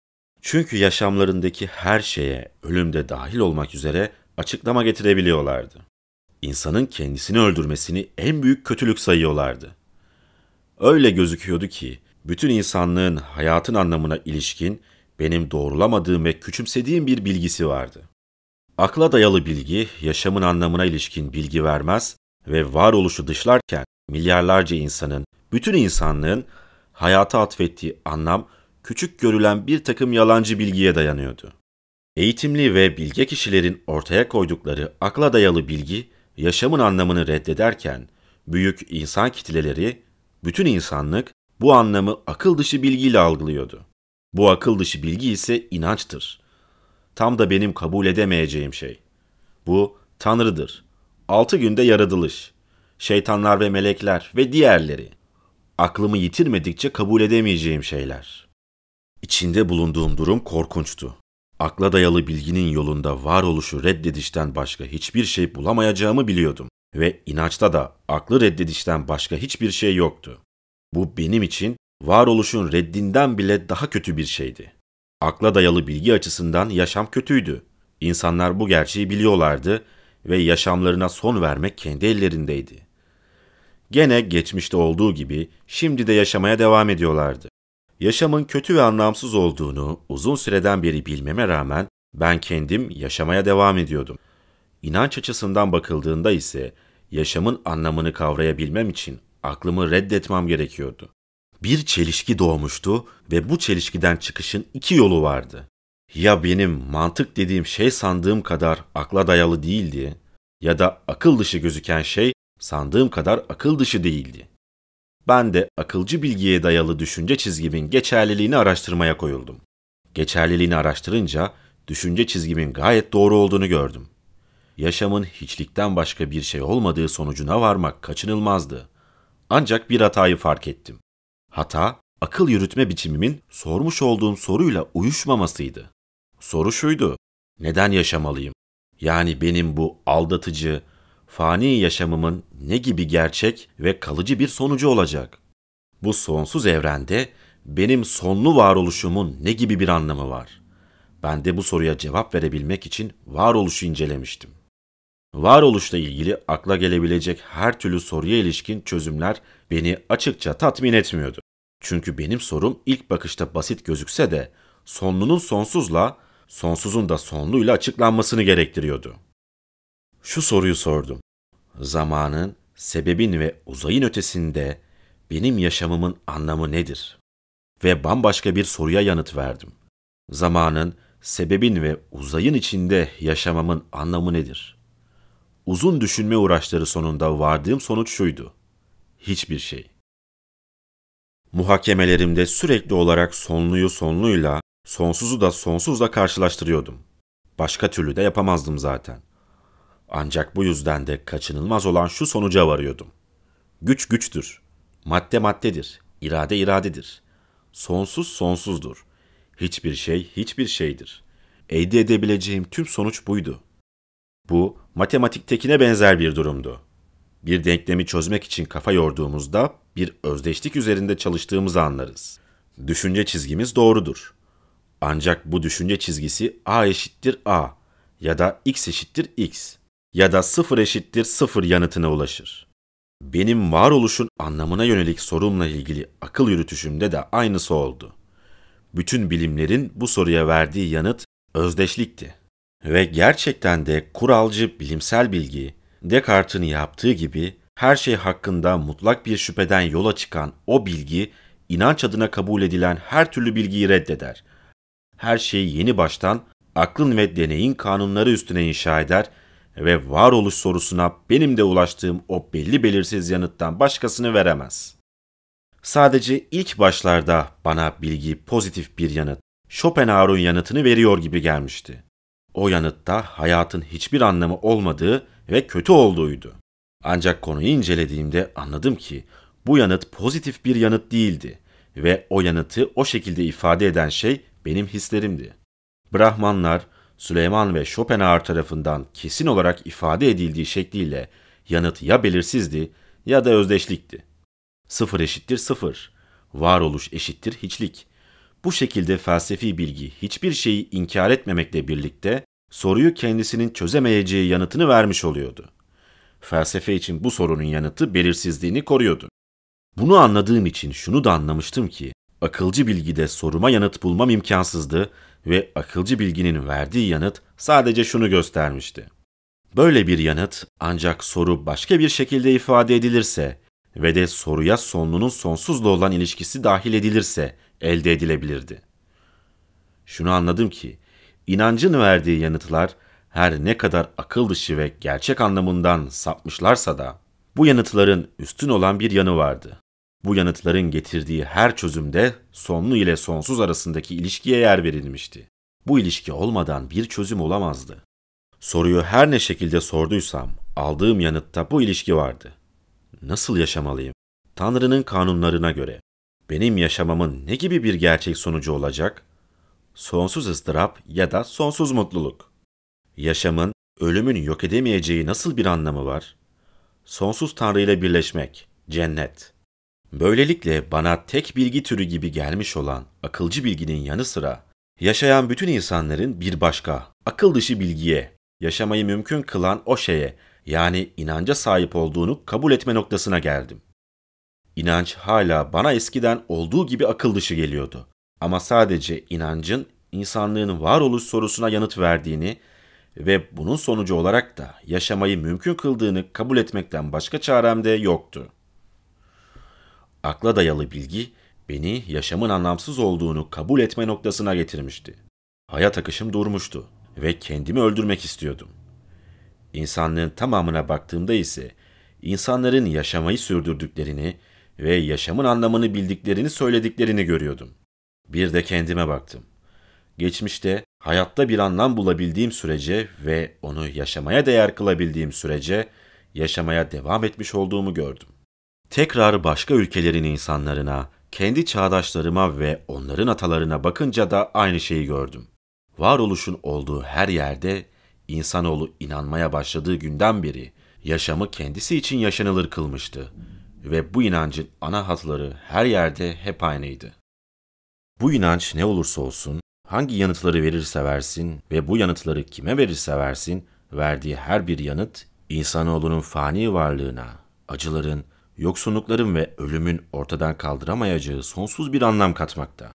Çünkü yaşamlarındaki her şeye, ölümde dahil olmak üzere açıklama getirebiliyorlardı. İnsanın kendisini öldürmesini en büyük kötülük sayıyorlardı. Öyle gözüküyordu ki bütün insanlığın hayatın anlamına ilişkin benim doğrulamadığım ve küçümsediğim bir bilgisi vardı. Akla dayalı bilgi yaşamın anlamına ilişkin bilgi vermez ve varoluşu dışlarken milyarlarca insanın, bütün insanlığın hayata atfettiği anlam küçük görülen bir takım yalancı bilgiye dayanıyordu. Eğitimli ve bilge kişilerin ortaya koydukları akla dayalı bilgi yaşamın anlamını reddederken büyük insan kitleleri bütün insanlık bu anlamı akıl dışı bilgiyle algılıyordu. Bu akıl dışı bilgi ise inançtır. Tam da benim kabul edemeyeceğim şey. Bu Tanrı'dır. Altı günde yaratılış. Şeytanlar ve melekler ve diğerleri. Aklımı yitirmedikçe kabul edemeyeceğim şeyler. İçinde bulunduğum durum korkunçtu. Akla dayalı bilginin yolunda varoluşu reddedişten başka hiçbir şey bulamayacağımı biliyordum ve inançta da aklı reddedişten başka hiçbir şey yoktu. Bu benim için varoluşun reddinden bile daha kötü bir şeydi. Akla dayalı bilgi açısından yaşam kötüydü. İnsanlar bu gerçeği biliyorlardı ve yaşamlarına son vermek kendi ellerindeydi. Gene geçmişte olduğu gibi şimdi de yaşamaya devam ediyorlardı. Yaşamın kötü ve anlamsız olduğunu uzun süreden beri bilmeme rağmen ben kendim yaşamaya devam ediyordum. İnanç açısından bakıldığında ise yaşamın anlamını kavrayabilmem için aklımı reddetmem gerekiyordu. Bir çelişki doğmuştu ve bu çelişkiden çıkışın iki yolu vardı. Ya benim mantık dediğim şey sandığım kadar akla dayalı değildi ya da akıl dışı gözüken şey sandığım kadar akıl dışı değildi. Ben de akılcı bilgiye dayalı düşünce çizgimin geçerliliğini araştırmaya koyuldum. Geçerliliğini araştırınca düşünce çizgimin gayet doğru olduğunu gördüm yaşamın hiçlikten başka bir şey olmadığı sonucuna varmak kaçınılmazdı. Ancak bir hatayı fark ettim. Hata, akıl yürütme biçimimin sormuş olduğum soruyla uyuşmamasıydı. Soru şuydu, neden yaşamalıyım? Yani benim bu aldatıcı, fani yaşamımın ne gibi gerçek ve kalıcı bir sonucu olacak? Bu sonsuz evrende benim sonlu varoluşumun ne gibi bir anlamı var? Ben de bu soruya cevap verebilmek için varoluşu incelemiştim. Varoluşla ilgili akla gelebilecek her türlü soruya ilişkin çözümler beni açıkça tatmin etmiyordu. Çünkü benim sorum ilk bakışta basit gözükse de sonlunun sonsuzla, sonsuzun da sonluyla açıklanmasını gerektiriyordu. Şu soruyu sordum. Zamanın, sebebin ve uzayın ötesinde benim yaşamımın anlamı nedir? Ve bambaşka bir soruya yanıt verdim. Zamanın, sebebin ve uzayın içinde yaşamamın anlamı nedir? Uzun düşünme uğraşları sonunda vardığım sonuç şuydu. Hiçbir şey. Muhakemelerimde sürekli olarak sonluyu sonluyla, sonsuzu da sonsuzla karşılaştırıyordum. Başka türlü de yapamazdım zaten. Ancak bu yüzden de kaçınılmaz olan şu sonuca varıyordum. Güç güçtür. Madde maddedir. irade iradedir. Sonsuz sonsuzdur. Hiçbir şey hiçbir şeydir. Elde edebileceğim tüm sonuç buydu. Bu matematiktekine benzer bir durumdu. Bir denklemi çözmek için kafa yorduğumuzda bir özdeşlik üzerinde çalıştığımızı anlarız. Düşünce çizgimiz doğrudur. Ancak bu düşünce çizgisi a eşittir a ya da x eşittir x ya da sıfır eşittir sıfır yanıtına ulaşır. Benim varoluşun anlamına yönelik sorumla ilgili akıl yürütüşümde de aynısı oldu. Bütün bilimlerin bu soruya verdiği yanıt özdeşlikti. Ve gerçekten de kuralcı bilimsel bilgi, Descartes'in yaptığı gibi her şey hakkında mutlak bir şüpheden yola çıkan o bilgi, inanç adına kabul edilen her türlü bilgiyi reddeder. Her şeyi yeni baştan aklın ve deneyin kanunları üstüne inşa eder ve varoluş sorusuna benim de ulaştığım o belli belirsiz yanıttan başkasını veremez. Sadece ilk başlarda bana bilgi pozitif bir yanıt, Schopenhauer'un yanıtını veriyor gibi gelmişti. O yanıtta hayatın hiçbir anlamı olmadığı ve kötü olduğuydu. Ancak konuyu incelediğimde anladım ki bu yanıt pozitif bir yanıt değildi ve o yanıtı o şekilde ifade eden şey benim hislerimdi. Brahmanlar, Süleyman ve Schopenhauer tarafından kesin olarak ifade edildiği şekliyle yanıt ya belirsizdi ya da özdeşlikti. Sıfır eşittir sıfır, varoluş eşittir hiçlik. Bu şekilde felsefi bilgi hiçbir şeyi inkar etmemekle birlikte soruyu kendisinin çözemeyeceği yanıtını vermiş oluyordu. Felsefe için bu sorunun yanıtı belirsizliğini koruyordu. Bunu anladığım için şunu da anlamıştım ki akılcı bilgide soruma yanıt bulmam imkansızdı ve akılcı bilginin verdiği yanıt sadece şunu göstermişti. Böyle bir yanıt ancak soru başka bir şekilde ifade edilirse ve de soruya sonlunun sonsuzla olan ilişkisi dahil edilirse elde edilebilirdi. Şunu anladım ki inancın verdiği yanıtlar her ne kadar akıl dışı ve gerçek anlamından sapmışlarsa da bu yanıtların üstün olan bir yanı vardı. Bu yanıtların getirdiği her çözümde sonlu ile sonsuz arasındaki ilişkiye yer verilmişti. Bu ilişki olmadan bir çözüm olamazdı. Soruyu her ne şekilde sorduysam aldığım yanıtta bu ilişki vardı. Nasıl yaşamalıyım? Tanrı'nın kanunlarına göre. Benim yaşamamın ne gibi bir gerçek sonucu olacak? Sonsuz ıstırap ya da sonsuz mutluluk. Yaşamın, ölümün yok edemeyeceği nasıl bir anlamı var? Sonsuz Tanrı ile birleşmek, cennet. Böylelikle bana tek bilgi türü gibi gelmiş olan akılcı bilginin yanı sıra yaşayan bütün insanların bir başka, akıl dışı bilgiye, yaşamayı mümkün kılan o şeye yani inanca sahip olduğunu kabul etme noktasına geldim. İnanç hala bana eskiden olduğu gibi akıl dışı geliyordu. Ama sadece inancın insanlığın varoluş sorusuna yanıt verdiğini ve bunun sonucu olarak da yaşamayı mümkün kıldığını kabul etmekten başka çarem de yoktu. Akla dayalı bilgi beni yaşamın anlamsız olduğunu kabul etme noktasına getirmişti. Hayat akışım durmuştu ve kendimi öldürmek istiyordum. İnsanlığın tamamına baktığımda ise insanların yaşamayı sürdürdüklerini ve yaşamın anlamını bildiklerini söylediklerini görüyordum. Bir de kendime baktım. Geçmişte hayatta bir anlam bulabildiğim sürece ve onu yaşamaya değer kılabildiğim sürece yaşamaya devam etmiş olduğumu gördüm. Tekrar başka ülkelerin insanlarına, Kendi çağdaşlarıma ve onların atalarına bakınca da aynı şeyi gördüm. Varoluşun olduğu her yerde insanoğlu inanmaya başladığı günden beri yaşamı kendisi için yaşanılır kılmıştı ve bu inancın ana hatları her yerde hep aynıydı. Bu inanç ne olursa olsun, hangi yanıtları verirse versin ve bu yanıtları kime verirse versin, verdiği her bir yanıt insanoğlunun fani varlığına, acıların, yoksunlukların ve ölümün ortadan kaldıramayacağı sonsuz bir anlam katmakta.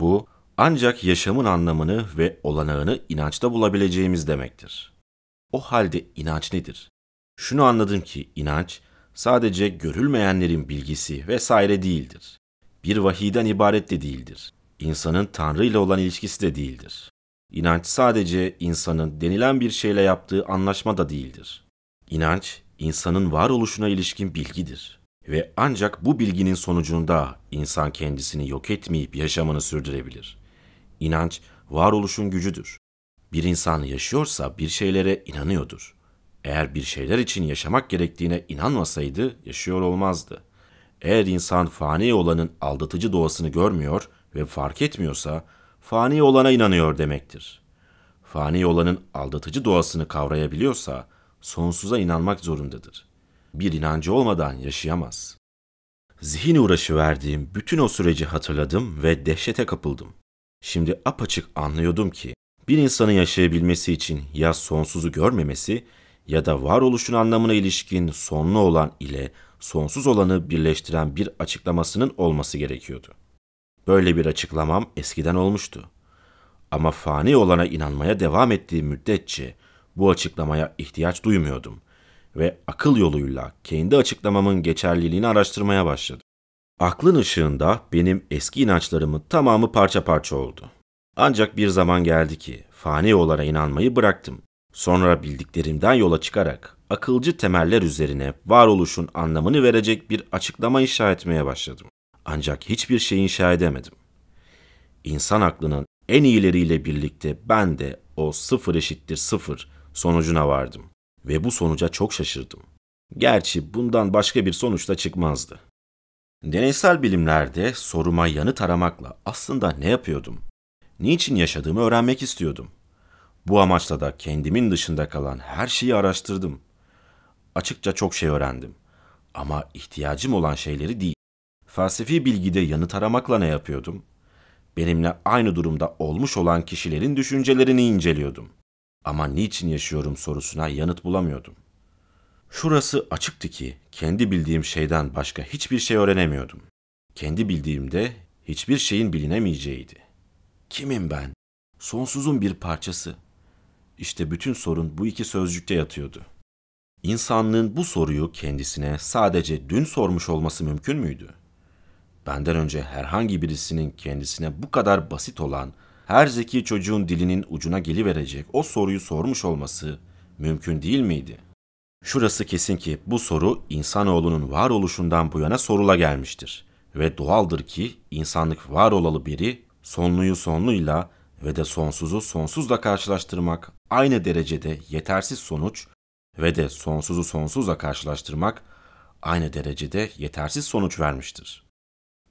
Bu ancak yaşamın anlamını ve olanağını inançta bulabileceğimiz demektir. O halde inanç nedir? Şunu anladım ki inanç sadece görülmeyenlerin bilgisi vesaire değildir. Bir vahiden ibaret de değildir. İnsanın Tanrı ile olan ilişkisi de değildir. İnanç sadece insanın denilen bir şeyle yaptığı anlaşma da değildir. İnanç, insanın varoluşuna ilişkin bilgidir. Ve ancak bu bilginin sonucunda insan kendisini yok etmeyip yaşamını sürdürebilir. İnanç, varoluşun gücüdür. Bir insan yaşıyorsa bir şeylere inanıyordur. Eğer bir şeyler için yaşamak gerektiğine inanmasaydı yaşıyor olmazdı. Eğer insan fani olanın aldatıcı doğasını görmüyor ve fark etmiyorsa fani olana inanıyor demektir. Fani olanın aldatıcı doğasını kavrayabiliyorsa sonsuza inanmak zorundadır. Bir inancı olmadan yaşayamaz. Zihin uğraşı verdiğim bütün o süreci hatırladım ve dehşete kapıldım. Şimdi apaçık anlıyordum ki bir insanın yaşayabilmesi için ya sonsuzu görmemesi ya da varoluşun anlamına ilişkin sonlu olan ile sonsuz olanı birleştiren bir açıklamasının olması gerekiyordu. Böyle bir açıklamam eskiden olmuştu. Ama fani olana inanmaya devam ettiği müddetçe bu açıklamaya ihtiyaç duymuyordum ve akıl yoluyla kendi açıklamamın geçerliliğini araştırmaya başladım. Aklın ışığında benim eski inançlarımın tamamı parça parça oldu. Ancak bir zaman geldi ki fani olana inanmayı bıraktım. Sonra bildiklerimden yola çıkarak akılcı temeller üzerine varoluşun anlamını verecek bir açıklama inşa etmeye başladım. Ancak hiçbir şey inşa edemedim. İnsan aklının en iyileriyle birlikte ben de o sıfır eşittir sıfır sonucuna vardım. Ve bu sonuca çok şaşırdım. Gerçi bundan başka bir sonuç da çıkmazdı. Deneysel bilimlerde soruma yanıt aramakla aslında ne yapıyordum? Niçin yaşadığımı öğrenmek istiyordum. Bu amaçla da kendimin dışında kalan her şeyi araştırdım. Açıkça çok şey öğrendim. Ama ihtiyacım olan şeyleri değil. Felsefi bilgide yanıt aramakla ne yapıyordum? Benimle aynı durumda olmuş olan kişilerin düşüncelerini inceliyordum. Ama niçin yaşıyorum sorusuna yanıt bulamıyordum. Şurası açıktı ki kendi bildiğim şeyden başka hiçbir şey öğrenemiyordum. Kendi bildiğimde hiçbir şeyin bilinemeyeceğiydi. Kimim ben? Sonsuzun bir parçası. İşte bütün sorun bu iki sözcükte yatıyordu. İnsanlığın bu soruyu kendisine sadece dün sormuş olması mümkün müydü? Benden önce herhangi birisinin kendisine bu kadar basit olan, her zeki çocuğun dilinin ucuna geliverecek o soruyu sormuş olması mümkün değil miydi? Şurası kesin ki bu soru insanoğlunun varoluşundan bu yana sorula gelmiştir. Ve doğaldır ki insanlık var olalı biri sonluyu sonluyla ve de sonsuzu sonsuzla karşılaştırmak aynı derecede yetersiz sonuç ve de sonsuzu sonsuzla karşılaştırmak aynı derecede yetersiz sonuç vermiştir.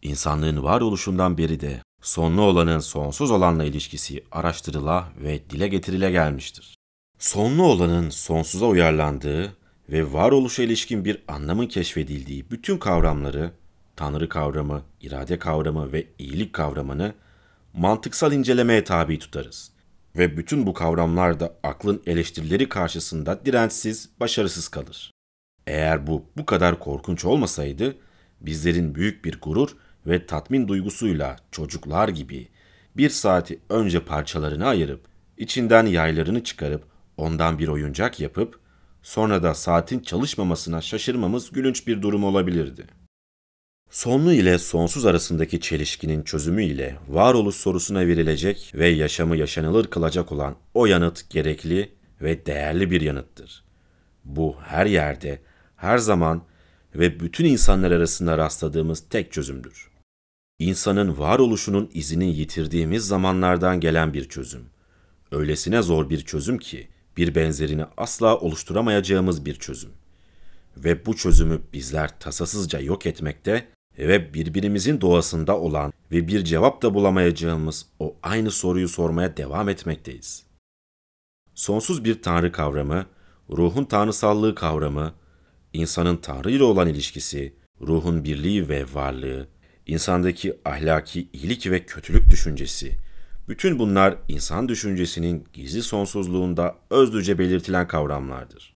İnsanlığın varoluşundan beri de sonlu olanın sonsuz olanla ilişkisi araştırıla ve dile getirile gelmiştir. Sonlu olanın sonsuza uyarlandığı ve varoluşa ilişkin bir anlamın keşfedildiği bütün kavramları, tanrı kavramı, irade kavramı ve iyilik kavramını mantıksal incelemeye tabi tutarız. Ve bütün bu kavramlar da aklın eleştirileri karşısında dirençsiz, başarısız kalır. Eğer bu bu kadar korkunç olmasaydı, bizlerin büyük bir gurur ve tatmin duygusuyla çocuklar gibi bir saati önce parçalarını ayırıp, içinden yaylarını çıkarıp, ondan bir oyuncak yapıp, sonra da saatin çalışmamasına şaşırmamız gülünç bir durum olabilirdi. Sonlu ile sonsuz arasındaki çelişkinin çözümü ile varoluş sorusuna verilecek ve yaşamı yaşanılır kılacak olan o yanıt gerekli ve değerli bir yanıttır. Bu her yerde, her zaman ve bütün insanlar arasında rastladığımız tek çözümdür. İnsanın varoluşunun izini yitirdiğimiz zamanlardan gelen bir çözüm. Öylesine zor bir çözüm ki bir benzerini asla oluşturamayacağımız bir çözüm. Ve bu çözümü bizler tasasızca yok etmekte ve birbirimizin doğasında olan ve bir cevap da bulamayacağımız o aynı soruyu sormaya devam etmekteyiz. Sonsuz bir tanrı kavramı, ruhun tanrısallığı kavramı, insanın Tanrı ile olan ilişkisi, ruhun birliği ve varlığı, insandaki ahlaki iyilik ve kötülük düşüncesi, bütün bunlar insan düşüncesinin gizli sonsuzluğunda özlüce belirtilen kavramlardır.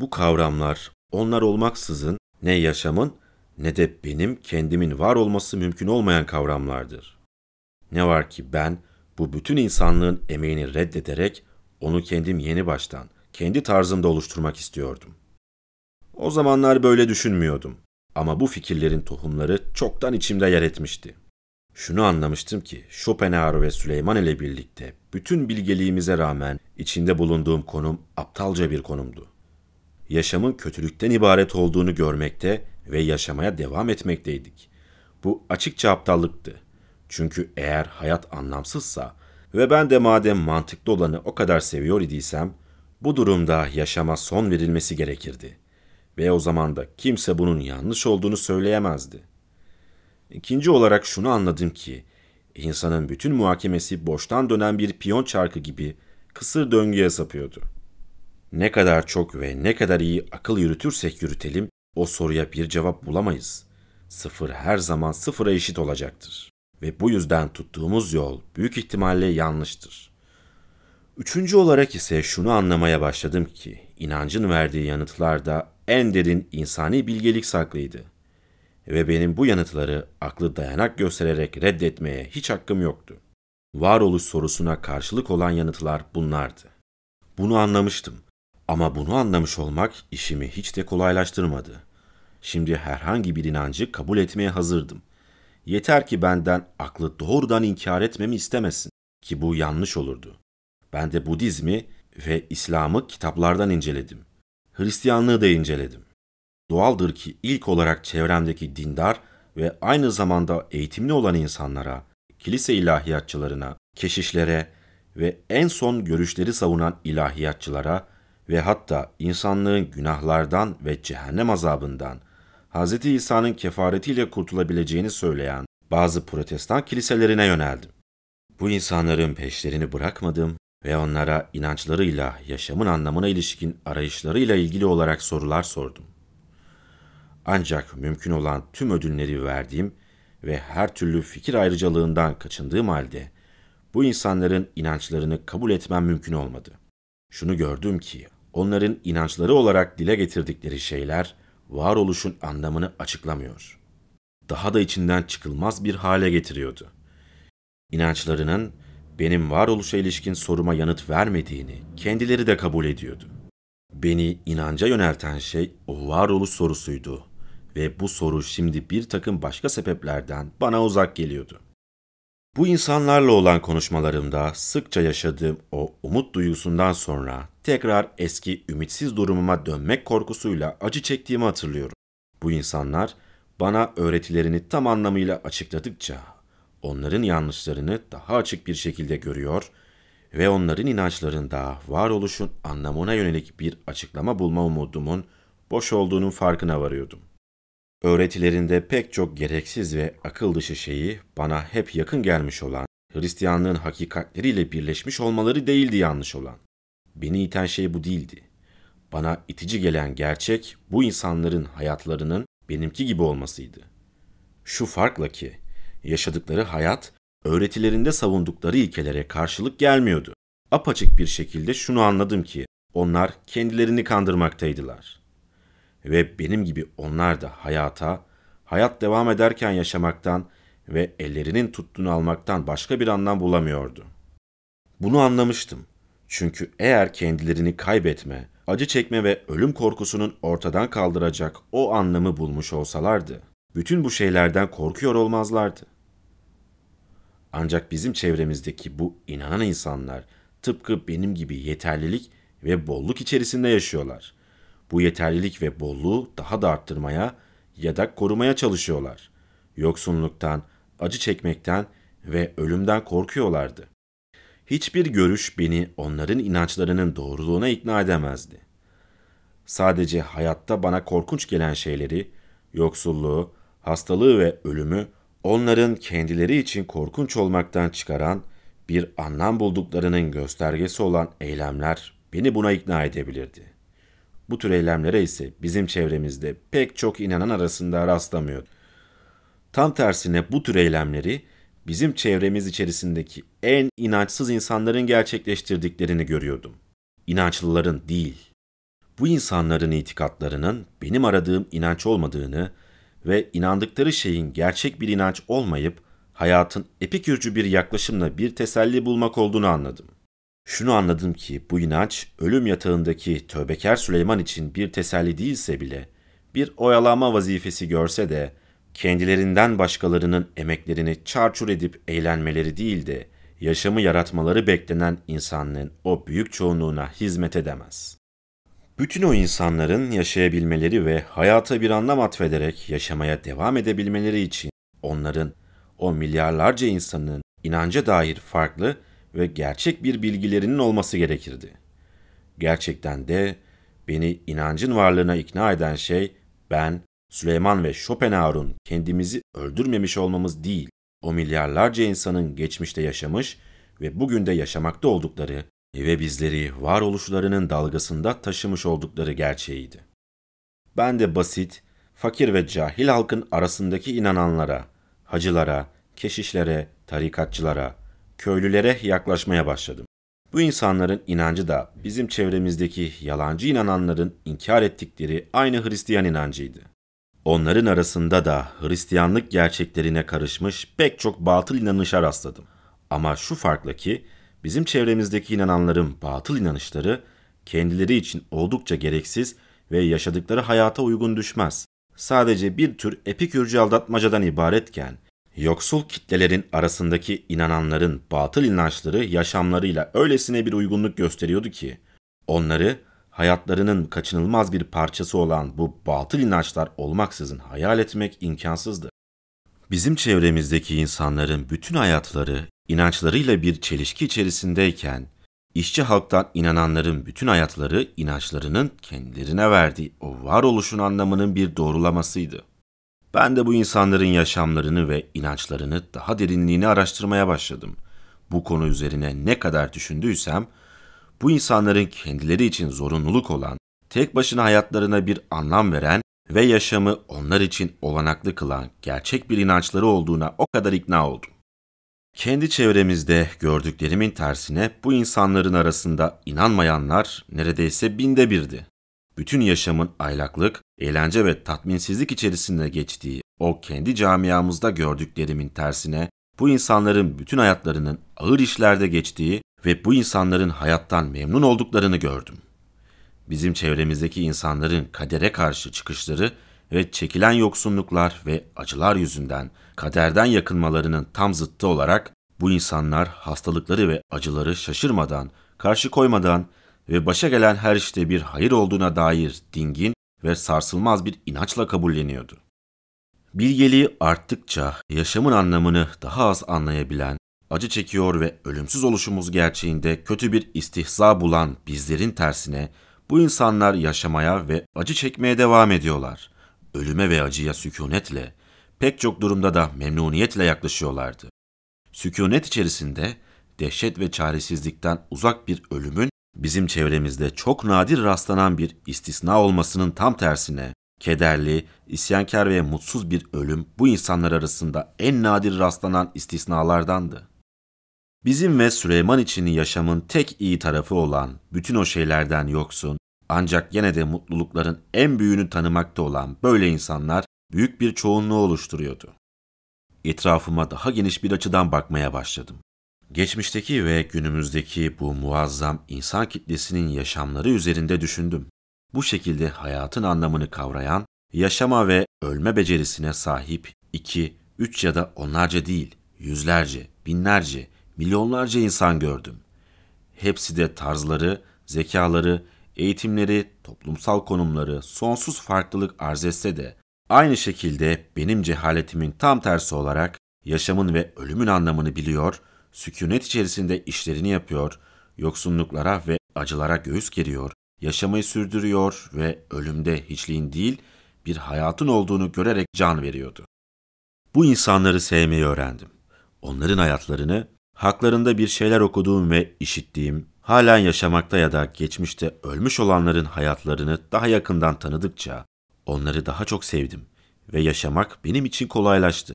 Bu kavramlar onlar olmaksızın ne yaşamın ne de benim kendimin var olması mümkün olmayan kavramlardır. Ne var ki ben bu bütün insanlığın emeğini reddederek onu kendim yeni baştan, kendi tarzımda oluşturmak istiyordum. O zamanlar böyle düşünmüyordum ama bu fikirlerin tohumları çoktan içimde yer etmişti. Şunu anlamıştım ki Schopenhauer ve Süleyman ile birlikte bütün bilgeliğimize rağmen içinde bulunduğum konum aptalca bir konumdu. Yaşamın kötülükten ibaret olduğunu görmekte ve yaşamaya devam etmekteydik. Bu açıkça aptallıktı. Çünkü eğer hayat anlamsızsa ve ben de madem mantıklı olanı o kadar seviyor idiysem, bu durumda yaşama son verilmesi gerekirdi. Ve o zaman da kimse bunun yanlış olduğunu söyleyemezdi. İkinci olarak şunu anladım ki, insanın bütün muhakemesi boştan dönen bir piyon çarkı gibi kısır döngüye sapıyordu. Ne kadar çok ve ne kadar iyi akıl yürütürsek yürütelim, o soruya bir cevap bulamayız. Sıfır her zaman sıfıra eşit olacaktır. Ve bu yüzden tuttuğumuz yol büyük ihtimalle yanlıştır. Üçüncü olarak ise şunu anlamaya başladım ki, inancın verdiği yanıtlarda en derin insani bilgelik saklıydı. Ve benim bu yanıtları aklı dayanak göstererek reddetmeye hiç hakkım yoktu. Varoluş sorusuna karşılık olan yanıtlar bunlardı. Bunu anlamıştım ama bunu anlamış olmak işimi hiç de kolaylaştırmadı. Şimdi herhangi bir inancı kabul etmeye hazırdım. Yeter ki benden aklı doğrudan inkar etmemi istemesin ki bu yanlış olurdu. Ben de Budizmi ve İslam'ı kitaplardan inceledim. Hristiyanlığı da inceledim. Doğaldır ki ilk olarak çevremdeki dindar ve aynı zamanda eğitimli olan insanlara, kilise ilahiyatçılarına, keşişlere ve en son görüşleri savunan ilahiyatçılara ve hatta insanlığın günahlardan ve cehennem azabından Hz. İsa'nın kefaretiyle kurtulabileceğini söyleyen bazı protestan kiliselerine yöneldim. Bu insanların peşlerini bırakmadım ve onlara inançlarıyla yaşamın anlamına ilişkin arayışlarıyla ilgili olarak sorular sordum. Ancak mümkün olan tüm ödülleri verdiğim ve her türlü fikir ayrıcalığından kaçındığım halde bu insanların inançlarını kabul etmem mümkün olmadı. Şunu gördüm ki onların inançları olarak dile getirdikleri şeyler varoluşun anlamını açıklamıyor. Daha da içinden çıkılmaz bir hale getiriyordu. İnançlarının benim varoluşa ilişkin soruma yanıt vermediğini kendileri de kabul ediyordu. Beni inanca yönelten şey o varoluş sorusuydu ve bu soru şimdi bir takım başka sebeplerden bana uzak geliyordu. Bu insanlarla olan konuşmalarımda sıkça yaşadığım o umut duygusundan sonra tekrar eski ümitsiz durumuma dönmek korkusuyla acı çektiğimi hatırlıyorum. Bu insanlar bana öğretilerini tam anlamıyla açıkladıkça onların yanlışlarını daha açık bir şekilde görüyor ve onların inançlarında varoluşun anlamına yönelik bir açıklama bulma umudumun boş olduğunun farkına varıyordum. Öğretilerinde pek çok gereksiz ve akıl dışı şeyi bana hep yakın gelmiş olan, Hristiyanlığın hakikatleriyle birleşmiş olmaları değildi yanlış olan. Beni iten şey bu değildi. Bana itici gelen gerçek bu insanların hayatlarının benimki gibi olmasıydı. Şu farkla ki yaşadıkları hayat öğretilerinde savundukları ilkelere karşılık gelmiyordu. Apaçık bir şekilde şunu anladım ki onlar kendilerini kandırmaktaydılar. Ve benim gibi onlar da hayata, hayat devam ederken yaşamaktan ve ellerinin tuttuğunu almaktan başka bir anlam bulamıyordu. Bunu anlamıştım. Çünkü eğer kendilerini kaybetme, acı çekme ve ölüm korkusunun ortadan kaldıracak o anlamı bulmuş olsalardı, bütün bu şeylerden korkuyor olmazlardı. Ancak bizim çevremizdeki bu inanan insanlar tıpkı benim gibi yeterlilik ve bolluk içerisinde yaşıyorlar. Bu yeterlilik ve bolluğu daha da arttırmaya ya da korumaya çalışıyorlar. Yoksunluktan, acı çekmekten ve ölümden korkuyorlardı. Hiçbir görüş beni onların inançlarının doğruluğuna ikna edemezdi. Sadece hayatta bana korkunç gelen şeyleri, yoksulluğu, hastalığı ve ölümü onların kendileri için korkunç olmaktan çıkaran bir anlam bulduklarının göstergesi olan eylemler beni buna ikna edebilirdi. Bu tür eylemlere ise bizim çevremizde pek çok inanan arasında rastlamıyor. Tam tersine bu tür eylemleri bizim çevremiz içerisindeki en inançsız insanların gerçekleştirdiklerini görüyordum. İnançlıların değil. Bu insanların itikatlarının benim aradığım inanç olmadığını ve inandıkları şeyin gerçek bir inanç olmayıp hayatın epikürcü bir yaklaşımla bir teselli bulmak olduğunu anladım. Şunu anladım ki bu inanç ölüm yatağındaki tövbekar Süleyman için bir teselli değilse bile bir oyalama vazifesi görse de kendilerinden başkalarının emeklerini çarçur edip eğlenmeleri değil de yaşamı yaratmaları beklenen insanlığın o büyük çoğunluğuna hizmet edemez. Bütün o insanların yaşayabilmeleri ve hayata bir anlam atfederek yaşamaya devam edebilmeleri için onların, o milyarlarca insanın inanca dair farklı ve gerçek bir bilgilerinin olması gerekirdi. Gerçekten de beni inancın varlığına ikna eden şey ben, Süleyman ve Schopenhauer'un kendimizi öldürmemiş olmamız değil, o milyarlarca insanın geçmişte yaşamış ve bugün de yaşamakta oldukları ve bizleri varoluşlarının dalgasında taşımış oldukları gerçeğiydi. Ben de basit, fakir ve cahil halkın arasındaki inananlara, hacılara, keşişlere, tarikatçılara, köylülere yaklaşmaya başladım. Bu insanların inancı da bizim çevremizdeki yalancı inananların inkar ettikleri aynı Hristiyan inancıydı. Onların arasında da Hristiyanlık gerçeklerine karışmış pek çok batıl inanışa rastladım. Ama şu farkla ki bizim çevremizdeki inananların batıl inanışları kendileri için oldukça gereksiz ve yaşadıkları hayata uygun düşmez. Sadece bir tür epikürcü aldatmacadan ibaretken Yoksul kitlelerin arasındaki inananların batıl inançları yaşamlarıyla öylesine bir uygunluk gösteriyordu ki onları hayatlarının kaçınılmaz bir parçası olan bu batıl inançlar olmaksızın hayal etmek imkansızdı. Bizim çevremizdeki insanların bütün hayatları inançlarıyla bir çelişki içerisindeyken, işçi halktan inananların bütün hayatları inançlarının kendilerine verdiği o varoluşun anlamının bir doğrulamasıydı. Ben de bu insanların yaşamlarını ve inançlarını daha derinliğini araştırmaya başladım. Bu konu üzerine ne kadar düşündüysem, bu insanların kendileri için zorunluluk olan, tek başına hayatlarına bir anlam veren ve yaşamı onlar için olanaklı kılan gerçek bir inançları olduğuna o kadar ikna oldum. Kendi çevremizde gördüklerimin tersine bu insanların arasında inanmayanlar neredeyse binde birdi bütün yaşamın aylaklık, eğlence ve tatminsizlik içerisinde geçtiği o kendi camiamızda gördüklerimin tersine bu insanların bütün hayatlarının ağır işlerde geçtiği ve bu insanların hayattan memnun olduklarını gördüm. Bizim çevremizdeki insanların kadere karşı çıkışları ve çekilen yoksunluklar ve acılar yüzünden kaderden yakınmalarının tam zıttı olarak bu insanlar hastalıkları ve acıları şaşırmadan, karşı koymadan ve başa gelen her işte bir hayır olduğuna dair dingin ve sarsılmaz bir inançla kabulleniyordu. Bilgeliği arttıkça yaşamın anlamını daha az anlayabilen, acı çekiyor ve ölümsüz oluşumuz gerçeğinde kötü bir istihza bulan bizlerin tersine bu insanlar yaşamaya ve acı çekmeye devam ediyorlar. Ölüme ve acıya sükunetle, pek çok durumda da memnuniyetle yaklaşıyorlardı. Sükunet içerisinde dehşet ve çaresizlikten uzak bir ölümün bizim çevremizde çok nadir rastlanan bir istisna olmasının tam tersine kederli, isyankar ve mutsuz bir ölüm bu insanlar arasında en nadir rastlanan istisnalardandı. Bizim ve Süleyman için yaşamın tek iyi tarafı olan bütün o şeylerden yoksun ancak yine de mutlulukların en büyüğünü tanımakta olan böyle insanlar büyük bir çoğunluğu oluşturuyordu. Etrafıma daha geniş bir açıdan bakmaya başladım. Geçmişteki ve günümüzdeki bu muazzam insan kitlesinin yaşamları üzerinde düşündüm. Bu şekilde hayatın anlamını kavrayan, yaşama ve ölme becerisine sahip iki, üç ya da onlarca değil, yüzlerce, binlerce, milyonlarca insan gördüm. Hepsi de tarzları, zekaları, eğitimleri, toplumsal konumları sonsuz farklılık arz etse de aynı şekilde benim cehaletimin tam tersi olarak yaşamın ve ölümün anlamını biliyor sükunet içerisinde işlerini yapıyor, yoksunluklara ve acılara göğüs geriyor, yaşamayı sürdürüyor ve ölümde hiçliğin değil bir hayatın olduğunu görerek can veriyordu. Bu insanları sevmeyi öğrendim. Onların hayatlarını, haklarında bir şeyler okuduğum ve işittiğim, halen yaşamakta ya da geçmişte ölmüş olanların hayatlarını daha yakından tanıdıkça onları daha çok sevdim ve yaşamak benim için kolaylaştı.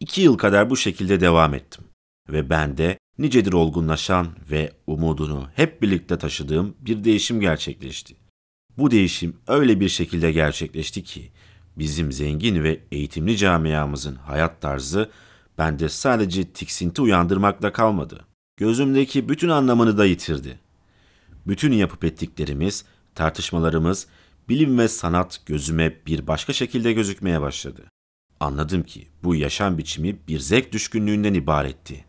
İki yıl kadar bu şekilde devam ettim ve bende nicedir olgunlaşan ve umudunu hep birlikte taşıdığım bir değişim gerçekleşti. Bu değişim öyle bir şekilde gerçekleşti ki bizim zengin ve eğitimli camiamızın hayat tarzı bende sadece tiksinti uyandırmakla kalmadı. Gözümdeki bütün anlamını da yitirdi. Bütün yapıp ettiklerimiz, tartışmalarımız, bilim ve sanat gözüme bir başka şekilde gözükmeye başladı. Anladım ki bu yaşam biçimi bir zevk düşkünlüğünden ibaretti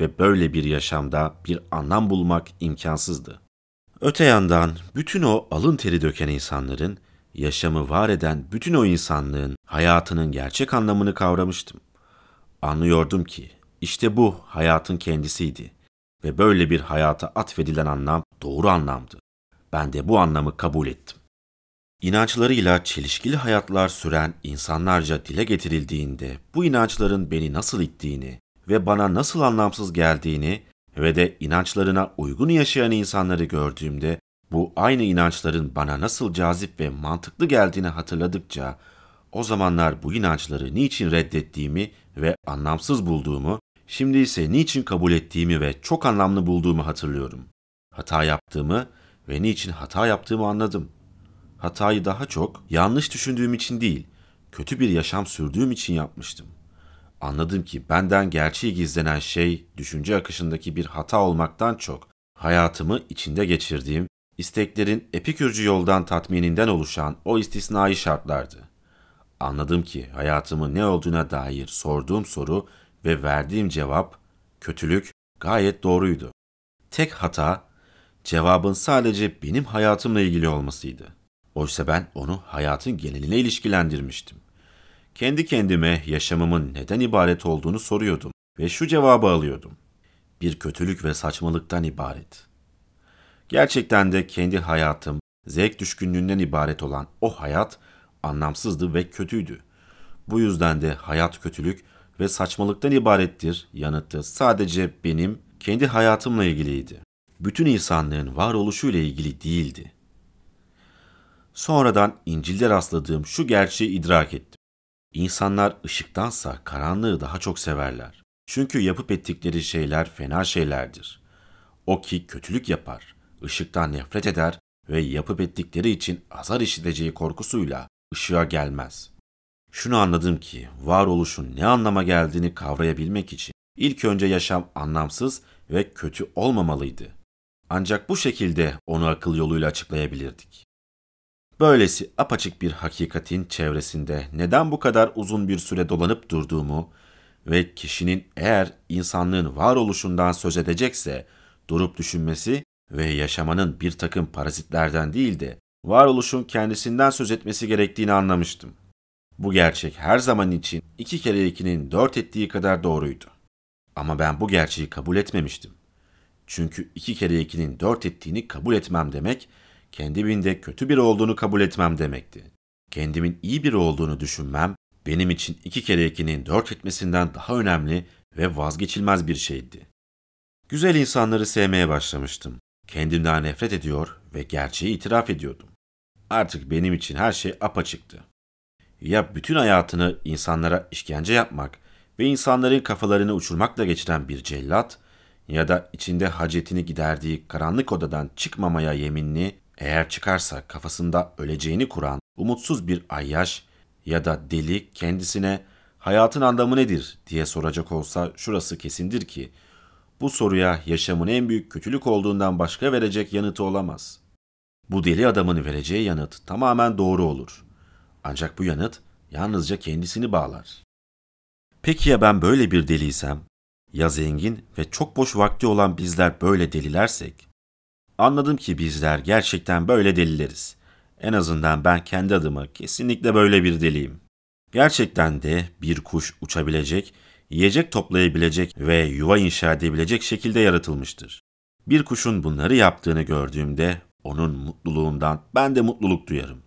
ve böyle bir yaşamda bir anlam bulmak imkansızdı. Öte yandan bütün o alın teri döken insanların, yaşamı var eden bütün o insanlığın hayatının gerçek anlamını kavramıştım. Anlıyordum ki işte bu hayatın kendisiydi ve böyle bir hayata atfedilen anlam doğru anlamdı. Ben de bu anlamı kabul ettim. İnançlarıyla çelişkili hayatlar süren insanlarca dile getirildiğinde bu inançların beni nasıl ittiğini ve bana nasıl anlamsız geldiğini ve de inançlarına uygun yaşayan insanları gördüğümde bu aynı inançların bana nasıl cazip ve mantıklı geldiğini hatırladıkça o zamanlar bu inançları niçin reddettiğimi ve anlamsız bulduğumu, şimdi ise niçin kabul ettiğimi ve çok anlamlı bulduğumu hatırlıyorum. Hata yaptığımı ve niçin hata yaptığımı anladım. Hatayı daha çok yanlış düşündüğüm için değil, kötü bir yaşam sürdüğüm için yapmıştım. Anladım ki benden gerçeği gizlenen şey düşünce akışındaki bir hata olmaktan çok hayatımı içinde geçirdiğim isteklerin epikürcü yoldan tatmininden oluşan o istisnai şartlardı. Anladım ki hayatımın ne olduğuna dair sorduğum soru ve verdiğim cevap, kötülük gayet doğruydu. Tek hata, cevabın sadece benim hayatımla ilgili olmasıydı. Oysa ben onu hayatın geneline ilişkilendirmiştim. Kendi kendime yaşamımın neden ibaret olduğunu soruyordum ve şu cevabı alıyordum. Bir kötülük ve saçmalıktan ibaret. Gerçekten de kendi hayatım, zevk düşkünlüğünden ibaret olan o hayat anlamsızdı ve kötüydü. Bu yüzden de hayat kötülük ve saçmalıktan ibarettir yanıtı sadece benim kendi hayatımla ilgiliydi. Bütün insanlığın varoluşuyla ilgili değildi. Sonradan İncil'de rastladığım şu gerçeği idrak ettim. İnsanlar ışıktansa karanlığı daha çok severler. Çünkü yapıp ettikleri şeyler fena şeylerdir. O ki kötülük yapar, ışıktan nefret eder ve yapıp ettikleri için azar işiteceği korkusuyla ışığa gelmez. Şunu anladım ki varoluşun ne anlama geldiğini kavrayabilmek için ilk önce yaşam anlamsız ve kötü olmamalıydı. Ancak bu şekilde onu akıl yoluyla açıklayabilirdik. Böylesi apaçık bir hakikatin çevresinde neden bu kadar uzun bir süre dolanıp durduğumu ve kişinin eğer insanlığın varoluşundan söz edecekse durup düşünmesi ve yaşamanın bir takım parazitlerden değil de varoluşun kendisinden söz etmesi gerektiğini anlamıştım. Bu gerçek her zaman için iki kere ikinin dört ettiği kadar doğruydu. Ama ben bu gerçeği kabul etmemiştim. Çünkü iki kere ikinin dört ettiğini kabul etmem demek, kendimin de kötü biri olduğunu kabul etmem demekti. Kendimin iyi biri olduğunu düşünmem, benim için iki kere ikinin dört etmesinden daha önemli ve vazgeçilmez bir şeydi. Güzel insanları sevmeye başlamıştım. Kendimden nefret ediyor ve gerçeği itiraf ediyordum. Artık benim için her şey apaçıktı. Ya bütün hayatını insanlara işkence yapmak ve insanların kafalarını uçurmakla geçiren bir cellat ya da içinde hacetini giderdiği karanlık odadan çıkmamaya yeminli, eğer çıkarsa kafasında öleceğini kuran umutsuz bir ayyaş ya da deli kendisine hayatın anlamı nedir diye soracak olsa şurası kesindir ki bu soruya yaşamın en büyük kötülük olduğundan başka verecek yanıtı olamaz. Bu deli adamın vereceği yanıt tamamen doğru olur. Ancak bu yanıt yalnızca kendisini bağlar. Peki ya ben böyle bir deliysem? Ya zengin ve çok boş vakti olan bizler böyle delilersek? Anladım ki bizler gerçekten böyle delileriz. En azından ben kendi adıma kesinlikle böyle bir deliyim. Gerçekten de bir kuş uçabilecek, yiyecek toplayabilecek ve yuva inşa edebilecek şekilde yaratılmıştır. Bir kuşun bunları yaptığını gördüğümde onun mutluluğundan ben de mutluluk duyarım.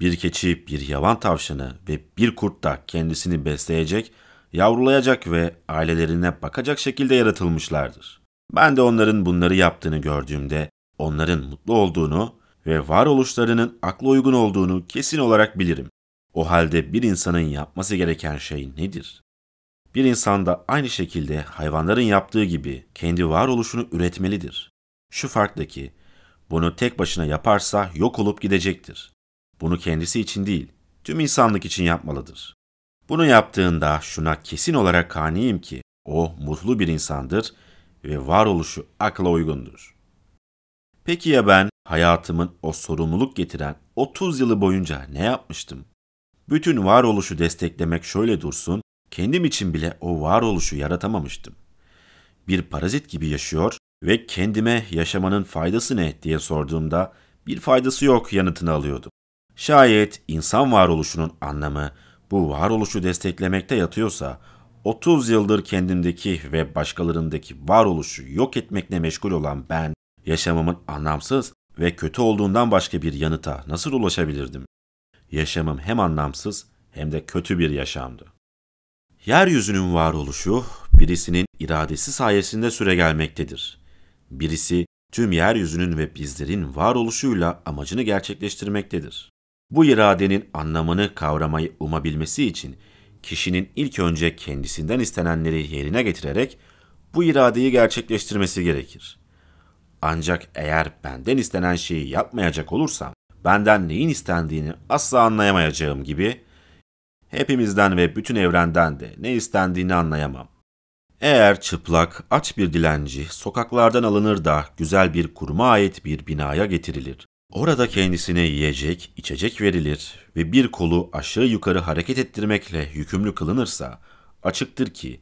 Bir keçi, bir yavan tavşanı ve bir kurt da kendisini besleyecek, yavrulayacak ve ailelerine bakacak şekilde yaratılmışlardır. Ben de onların bunları yaptığını gördüğümde onların mutlu olduğunu ve varoluşlarının akla uygun olduğunu kesin olarak bilirim. O halde bir insanın yapması gereken şey nedir? Bir insan da aynı şekilde hayvanların yaptığı gibi kendi varoluşunu üretmelidir. Şu farktaki, bunu tek başına yaparsa yok olup gidecektir. Bunu kendisi için değil, tüm insanlık için yapmalıdır. Bunu yaptığında şuna kesin olarak kaniyim ki o mutlu bir insandır ve varoluşu akla uygundur. Peki ya ben hayatımın o sorumluluk getiren 30 yılı boyunca ne yapmıştım? Bütün varoluşu desteklemek şöyle dursun, kendim için bile o varoluşu yaratamamıştım. Bir parazit gibi yaşıyor ve kendime yaşamanın faydası ne diye sorduğumda bir faydası yok yanıtını alıyordum. Şayet insan varoluşunun anlamı bu varoluşu desteklemekte yatıyorsa 30 yıldır kendimdeki ve başkalarındaki varoluşu yok etmekle meşgul olan ben yaşamımın anlamsız ve kötü olduğundan başka bir yanıta nasıl ulaşabilirdim? Yaşamım hem anlamsız hem de kötü bir yaşamdı. Yeryüzünün varoluşu birisinin iradesi sayesinde süre gelmektedir. Birisi tüm yeryüzünün ve bizlerin varoluşuyla amacını gerçekleştirmektedir. Bu iradenin anlamını kavramayı umabilmesi için kişinin ilk önce kendisinden istenenleri yerine getirerek bu iradeyi gerçekleştirmesi gerekir. Ancak eğer benden istenen şeyi yapmayacak olursam, benden neyin istendiğini asla anlayamayacağım gibi, hepimizden ve bütün evrenden de ne istendiğini anlayamam. Eğer çıplak, aç bir dilenci sokaklardan alınır da güzel bir kuruma ait bir binaya getirilir. Orada kendisine yiyecek, içecek verilir ve bir kolu aşağı yukarı hareket ettirmekle yükümlü kılınırsa, açıktır ki,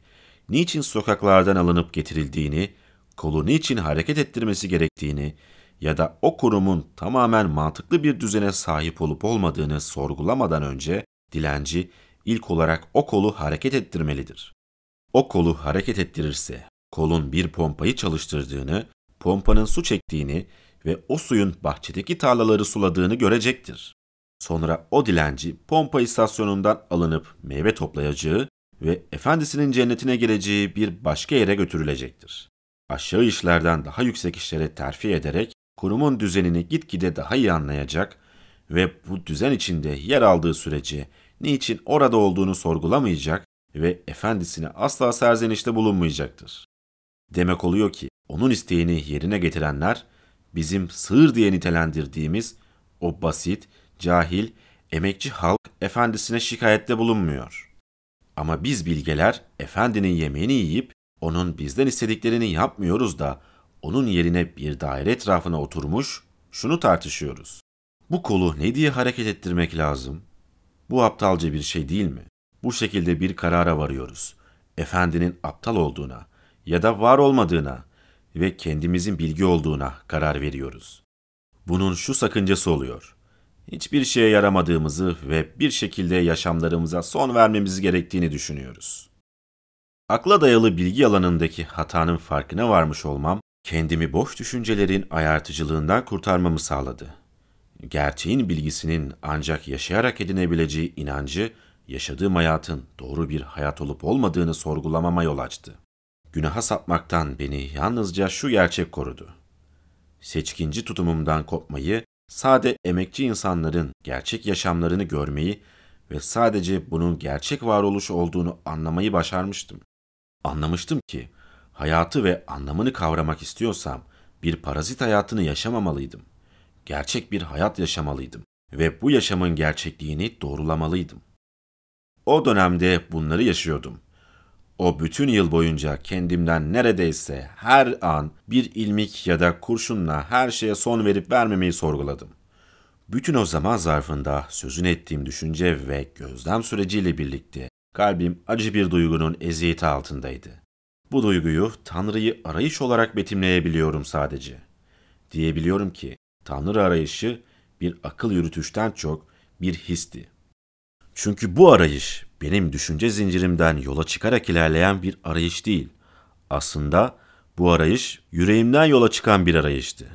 niçin sokaklardan alınıp getirildiğini, kolu niçin hareket ettirmesi gerektiğini ya da o kurumun tamamen mantıklı bir düzene sahip olup olmadığını sorgulamadan önce, dilenci ilk olarak o kolu hareket ettirmelidir. O kolu hareket ettirirse, kolun bir pompayı çalıştırdığını, pompanın su çektiğini ve o suyun bahçedeki tarlaları suladığını görecektir. Sonra o dilenci pompa istasyonundan alınıp meyve toplayacağı ve efendisinin cennetine geleceği bir başka yere götürülecektir. Aşağı işlerden daha yüksek işlere terfi ederek kurumun düzenini gitgide daha iyi anlayacak ve bu düzen içinde yer aldığı sürece niçin orada olduğunu sorgulamayacak ve efendisine asla serzenişte bulunmayacaktır. Demek oluyor ki onun isteğini yerine getirenler bizim sığır diye nitelendirdiğimiz o basit, cahil, emekçi halk efendisine şikayette bulunmuyor. Ama biz bilgeler efendinin yemeğini yiyip onun bizden istediklerini yapmıyoruz da onun yerine bir daire etrafına oturmuş şunu tartışıyoruz. Bu kolu ne diye hareket ettirmek lazım? Bu aptalca bir şey değil mi? Bu şekilde bir karara varıyoruz. Efendinin aptal olduğuna ya da var olmadığına ve kendimizin bilgi olduğuna karar veriyoruz. Bunun şu sakıncası oluyor. Hiçbir şeye yaramadığımızı ve bir şekilde yaşamlarımıza son vermemiz gerektiğini düşünüyoruz. Akla dayalı bilgi alanındaki hatanın farkına varmış olmam, kendimi boş düşüncelerin ayartıcılığından kurtarmamı sağladı. Gerçeğin bilgisinin ancak yaşayarak edinebileceği inancı, yaşadığım hayatın doğru bir hayat olup olmadığını sorgulamama yol açtı. Günaha sapmaktan beni yalnızca şu gerçek korudu. Seçkinci tutumumdan kopmayı, sade emekçi insanların gerçek yaşamlarını görmeyi ve sadece bunun gerçek varoluş olduğunu anlamayı başarmıştım. Anlamıştım ki hayatı ve anlamını kavramak istiyorsam bir parazit hayatını yaşamamalıydım. Gerçek bir hayat yaşamalıydım ve bu yaşamın gerçekliğini doğrulamalıydım. O dönemde bunları yaşıyordum o bütün yıl boyunca kendimden neredeyse her an bir ilmik ya da kurşunla her şeye son verip vermemeyi sorguladım. Bütün o zaman zarfında sözün ettiğim düşünce ve gözlem süreciyle birlikte kalbim acı bir duygunun eziyeti altındaydı. Bu duyguyu Tanrı'yı arayış olarak betimleyebiliyorum sadece. Diyebiliyorum ki Tanrı arayışı bir akıl yürütüşten çok bir histi. Çünkü bu arayış benim düşünce zincirimden yola çıkarak ilerleyen bir arayış değil. Aslında bu arayış yüreğimden yola çıkan bir arayıştı.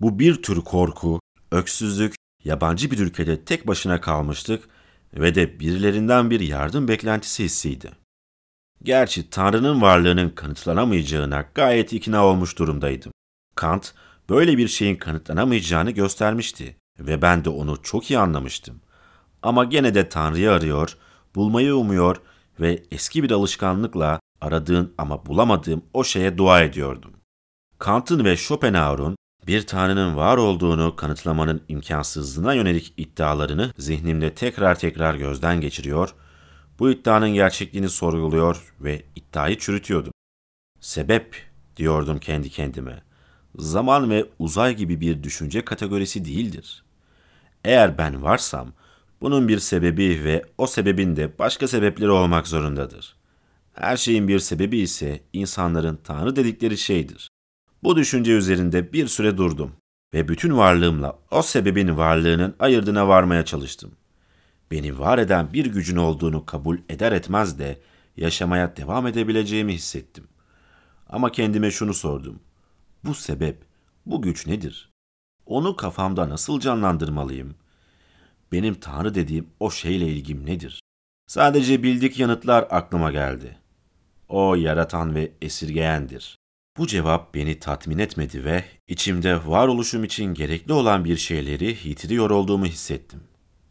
Bu bir tür korku, öksüzlük, yabancı bir ülkede tek başına kalmıştık ve de birilerinden bir yardım beklentisi hissiydi. Gerçi Tanrı'nın varlığının kanıtlanamayacağına gayet ikna olmuş durumdaydım. Kant böyle bir şeyin kanıtlanamayacağını göstermişti ve ben de onu çok iyi anlamıştım. Ama gene de Tanrı'yı arıyor, bulmayı umuyor ve eski bir alışkanlıkla aradığın ama bulamadığım o şeye dua ediyordum. Kant'ın ve Schopenhauer'un bir tanrının var olduğunu kanıtlamanın imkansızlığına yönelik iddialarını zihnimde tekrar tekrar gözden geçiriyor, bu iddianın gerçekliğini sorguluyor ve iddiayı çürütüyordum. Sebep diyordum kendi kendime. Zaman ve uzay gibi bir düşünce kategorisi değildir. Eğer ben varsam, bunun bir sebebi ve o sebebin de başka sebepleri olmak zorundadır. Her şeyin bir sebebi ise insanların Tanrı dedikleri şeydir. Bu düşünce üzerinde bir süre durdum ve bütün varlığımla o sebebin varlığının ayırdına varmaya çalıştım. Beni var eden bir gücün olduğunu kabul eder etmez de yaşamaya devam edebileceğimi hissettim. Ama kendime şunu sordum. Bu sebep, bu güç nedir? Onu kafamda nasıl canlandırmalıyım? Benim Tanrı dediğim o şeyle ilgim nedir? Sadece bildik yanıtlar aklıma geldi. O yaratan ve esirgeyendir. Bu cevap beni tatmin etmedi ve içimde varoluşum için gerekli olan bir şeyleri yitiriyor olduğumu hissettim.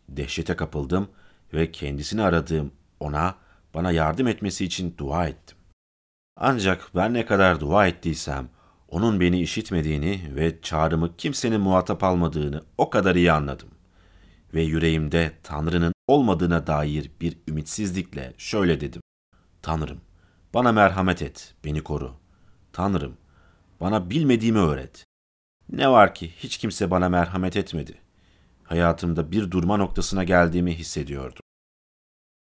Dehşete kapıldım ve kendisini aradığım ona bana yardım etmesi için dua ettim. Ancak ben ne kadar dua ettiysem onun beni işitmediğini ve çağrımı kimsenin muhatap almadığını o kadar iyi anladım. Ve yüreğimde Tanrı'nın olmadığına dair bir ümitsizlikle şöyle dedim. Tanrım, bana merhamet et, beni koru. Tanrım, bana bilmediğimi öğret. Ne var ki hiç kimse bana merhamet etmedi. Hayatımda bir durma noktasına geldiğimi hissediyordum.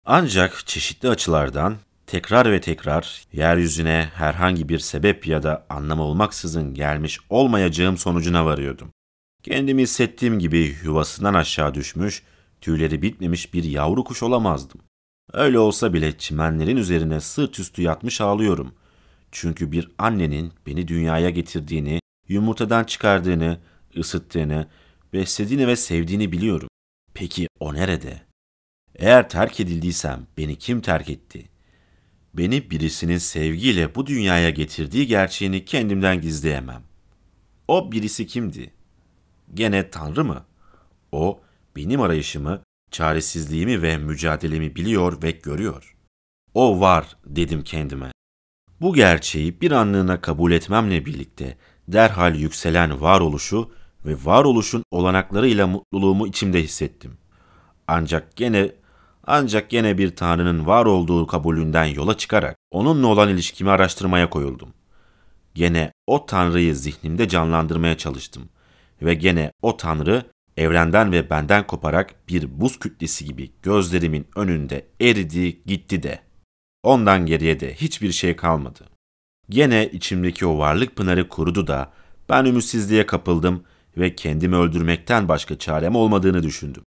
Ancak çeşitli açılardan tekrar ve tekrar yeryüzüne herhangi bir sebep ya da anlam olmaksızın gelmiş olmayacağım sonucuna varıyordum. Kendimi hissettiğim gibi yuvasından aşağı düşmüş, tüyleri bitmemiş bir yavru kuş olamazdım. Öyle olsa bile çimenlerin üzerine sırt üstü yatmış ağlıyorum. Çünkü bir annenin beni dünyaya getirdiğini, yumurtadan çıkardığını, ısıttığını, beslediğini ve sevdiğini biliyorum. Peki o nerede? Eğer terk edildiysem beni kim terk etti? Beni birisinin sevgiyle bu dünyaya getirdiği gerçeğini kendimden gizleyemem. O birisi kimdi? Gene Tanrı mı? O benim arayışımı, çaresizliğimi ve mücadelemi biliyor ve görüyor. O var dedim kendime. Bu gerçeği bir anlığına kabul etmemle birlikte derhal yükselen varoluşu ve varoluşun olanaklarıyla mutluluğumu içimde hissettim. Ancak gene ancak gene bir tanrının var olduğu kabulünden yola çıkarak onunla olan ilişkimi araştırmaya koyuldum. Gene o tanrıyı zihnimde canlandırmaya çalıştım ve gene o tanrı evrenden ve benden koparak bir buz kütlesi gibi gözlerimin önünde eridi gitti de. Ondan geriye de hiçbir şey kalmadı. Gene içimdeki o varlık pınarı kurudu da ben ümitsizliğe kapıldım ve kendimi öldürmekten başka çarem olmadığını düşündüm.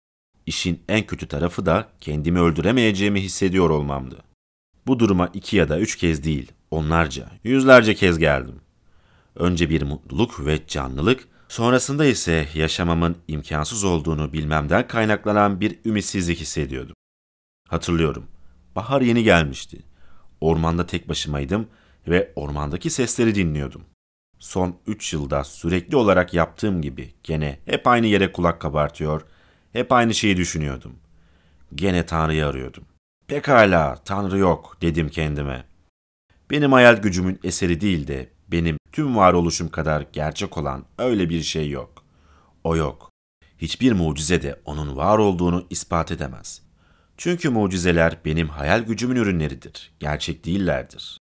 İşin en kötü tarafı da kendimi öldüremeyeceğimi hissediyor olmamdı. Bu duruma iki ya da üç kez değil, onlarca, yüzlerce kez geldim. Önce bir mutluluk ve canlılık, sonrasında ise yaşamamın imkansız olduğunu bilmemden kaynaklanan bir ümitsizlik hissediyordum. Hatırlıyorum, bahar yeni gelmişti. Ormanda tek başımaydım ve ormandaki sesleri dinliyordum. Son üç yılda sürekli olarak yaptığım gibi gene hep aynı yere kulak kabartıyor, hep aynı şeyi düşünüyordum. Gene Tanrı'yı arıyordum. Pekala, Tanrı yok dedim kendime. Benim hayal gücümün eseri değil de benim tüm varoluşum kadar gerçek olan öyle bir şey yok. O yok. Hiçbir mucize de onun var olduğunu ispat edemez. Çünkü mucizeler benim hayal gücümün ürünleridir, gerçek değillerdir.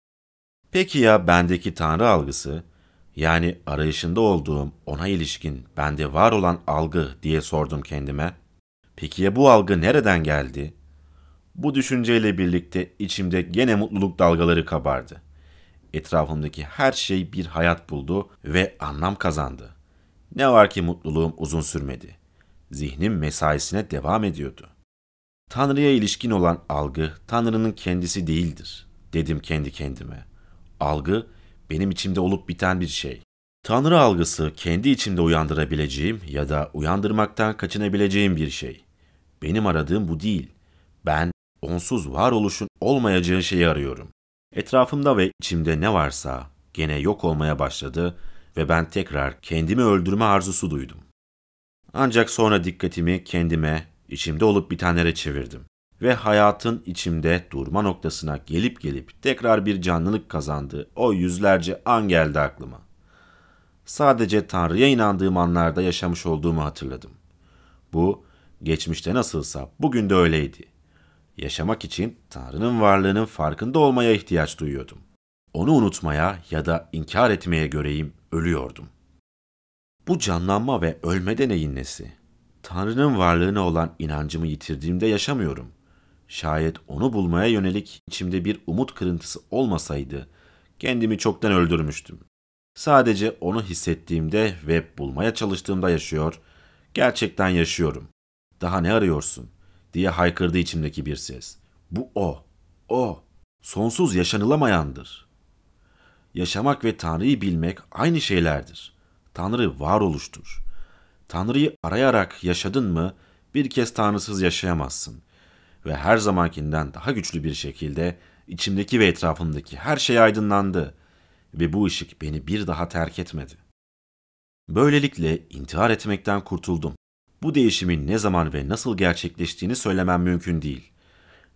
Peki ya bendeki Tanrı algısı, yani arayışında olduğum ona ilişkin bende var olan algı diye sordum kendime. Peki ya bu algı nereden geldi? Bu düşünceyle birlikte içimde gene mutluluk dalgaları kabardı. Etrafımdaki her şey bir hayat buldu ve anlam kazandı. Ne var ki mutluluğum uzun sürmedi. Zihnim mesaisine devam ediyordu. Tanrı'ya ilişkin olan algı Tanrı'nın kendisi değildir, dedim kendi kendime. Algı benim içimde olup biten bir şey. Tanrı algısı kendi içimde uyandırabileceğim ya da uyandırmaktan kaçınabileceğim bir şey. Benim aradığım bu değil. Ben onsuz varoluşun olmayacağı şeyi arıyorum. Etrafımda ve içimde ne varsa gene yok olmaya başladı ve ben tekrar kendimi öldürme arzusu duydum. Ancak sonra dikkatimi kendime, içimde olup bitenlere çevirdim ve hayatın içimde durma noktasına gelip gelip tekrar bir canlılık kazandığı o yüzlerce an geldi aklıma. Sadece Tanrı'ya inandığım anlarda yaşamış olduğumu hatırladım. Bu, geçmişte nasılsa bugün de öyleydi. Yaşamak için Tanrı'nın varlığının farkında olmaya ihtiyaç duyuyordum. Onu unutmaya ya da inkar etmeye göreyim ölüyordum. Bu canlanma ve ölme neyin nesi? Tanrı'nın varlığına olan inancımı yitirdiğimde yaşamıyorum. Şayet onu bulmaya yönelik içimde bir umut kırıntısı olmasaydı, kendimi çoktan öldürmüştüm. Sadece onu hissettiğimde ve bulmaya çalıştığımda yaşıyor, gerçekten yaşıyorum. Daha ne arıyorsun? Diye haykırdı içimdeki bir ses. Bu o, o, sonsuz yaşanılamayandır. Yaşamak ve Tanrı'yı bilmek aynı şeylerdir. Tanrı varoluştur. Tanrı'yı arayarak yaşadın mı bir kez Tanrısız yaşayamazsın. Ve her zamankinden daha güçlü bir şekilde içimdeki ve etrafımdaki her şey aydınlandı ve bu ışık beni bir daha terk etmedi. Böylelikle intihar etmekten kurtuldum. Bu değişimin ne zaman ve nasıl gerçekleştiğini söylemem mümkün değil.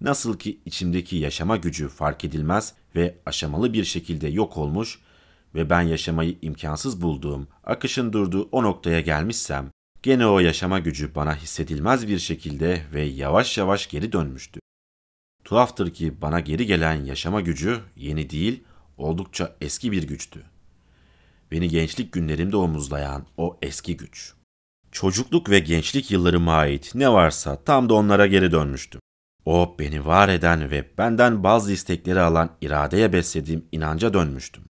Nasıl ki içimdeki yaşama gücü fark edilmez ve aşamalı bir şekilde yok olmuş ve ben yaşamayı imkansız bulduğum, akışın durduğu o noktaya gelmişsem, gene o yaşama gücü bana hissedilmez bir şekilde ve yavaş yavaş geri dönmüştü. Tuhaftır ki bana geri gelen yaşama gücü yeni değil, oldukça eski bir güçtü. Beni gençlik günlerimde omuzlayan o eski güç. Çocukluk ve gençlik yıllarıma ait ne varsa tam da onlara geri dönmüştüm. O beni var eden ve benden bazı istekleri alan iradeye beslediğim inanca dönmüştüm.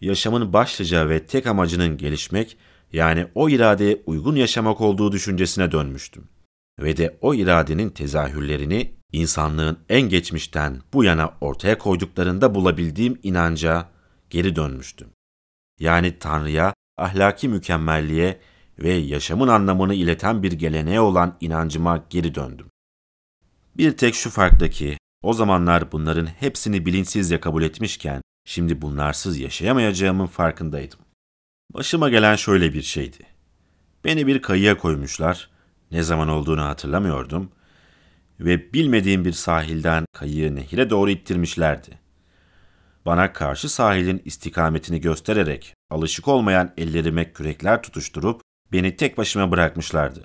Yaşamın başlıca ve tek amacının gelişmek, yani o iradeye uygun yaşamak olduğu düşüncesine dönmüştüm. Ve de o iradenin tezahürlerini insanlığın en geçmişten bu yana ortaya koyduklarında bulabildiğim inanca geri dönmüştüm. Yani Tanrı'ya, ahlaki mükemmelliğe ve yaşamın anlamını ileten bir geleneğe olan inancıma geri döndüm. Bir tek şu farktaki, o zamanlar bunların hepsini bilinçsizce kabul etmişken, şimdi bunlarsız yaşayamayacağımın farkındaydım. Başıma gelen şöyle bir şeydi. Beni bir kayıya koymuşlar, ne zaman olduğunu hatırlamıyordum ve bilmediğim bir sahilden kayığı nehire doğru ittirmişlerdi. Bana karşı sahilin istikametini göstererek alışık olmayan ellerime kürekler tutuşturup beni tek başıma bırakmışlardı.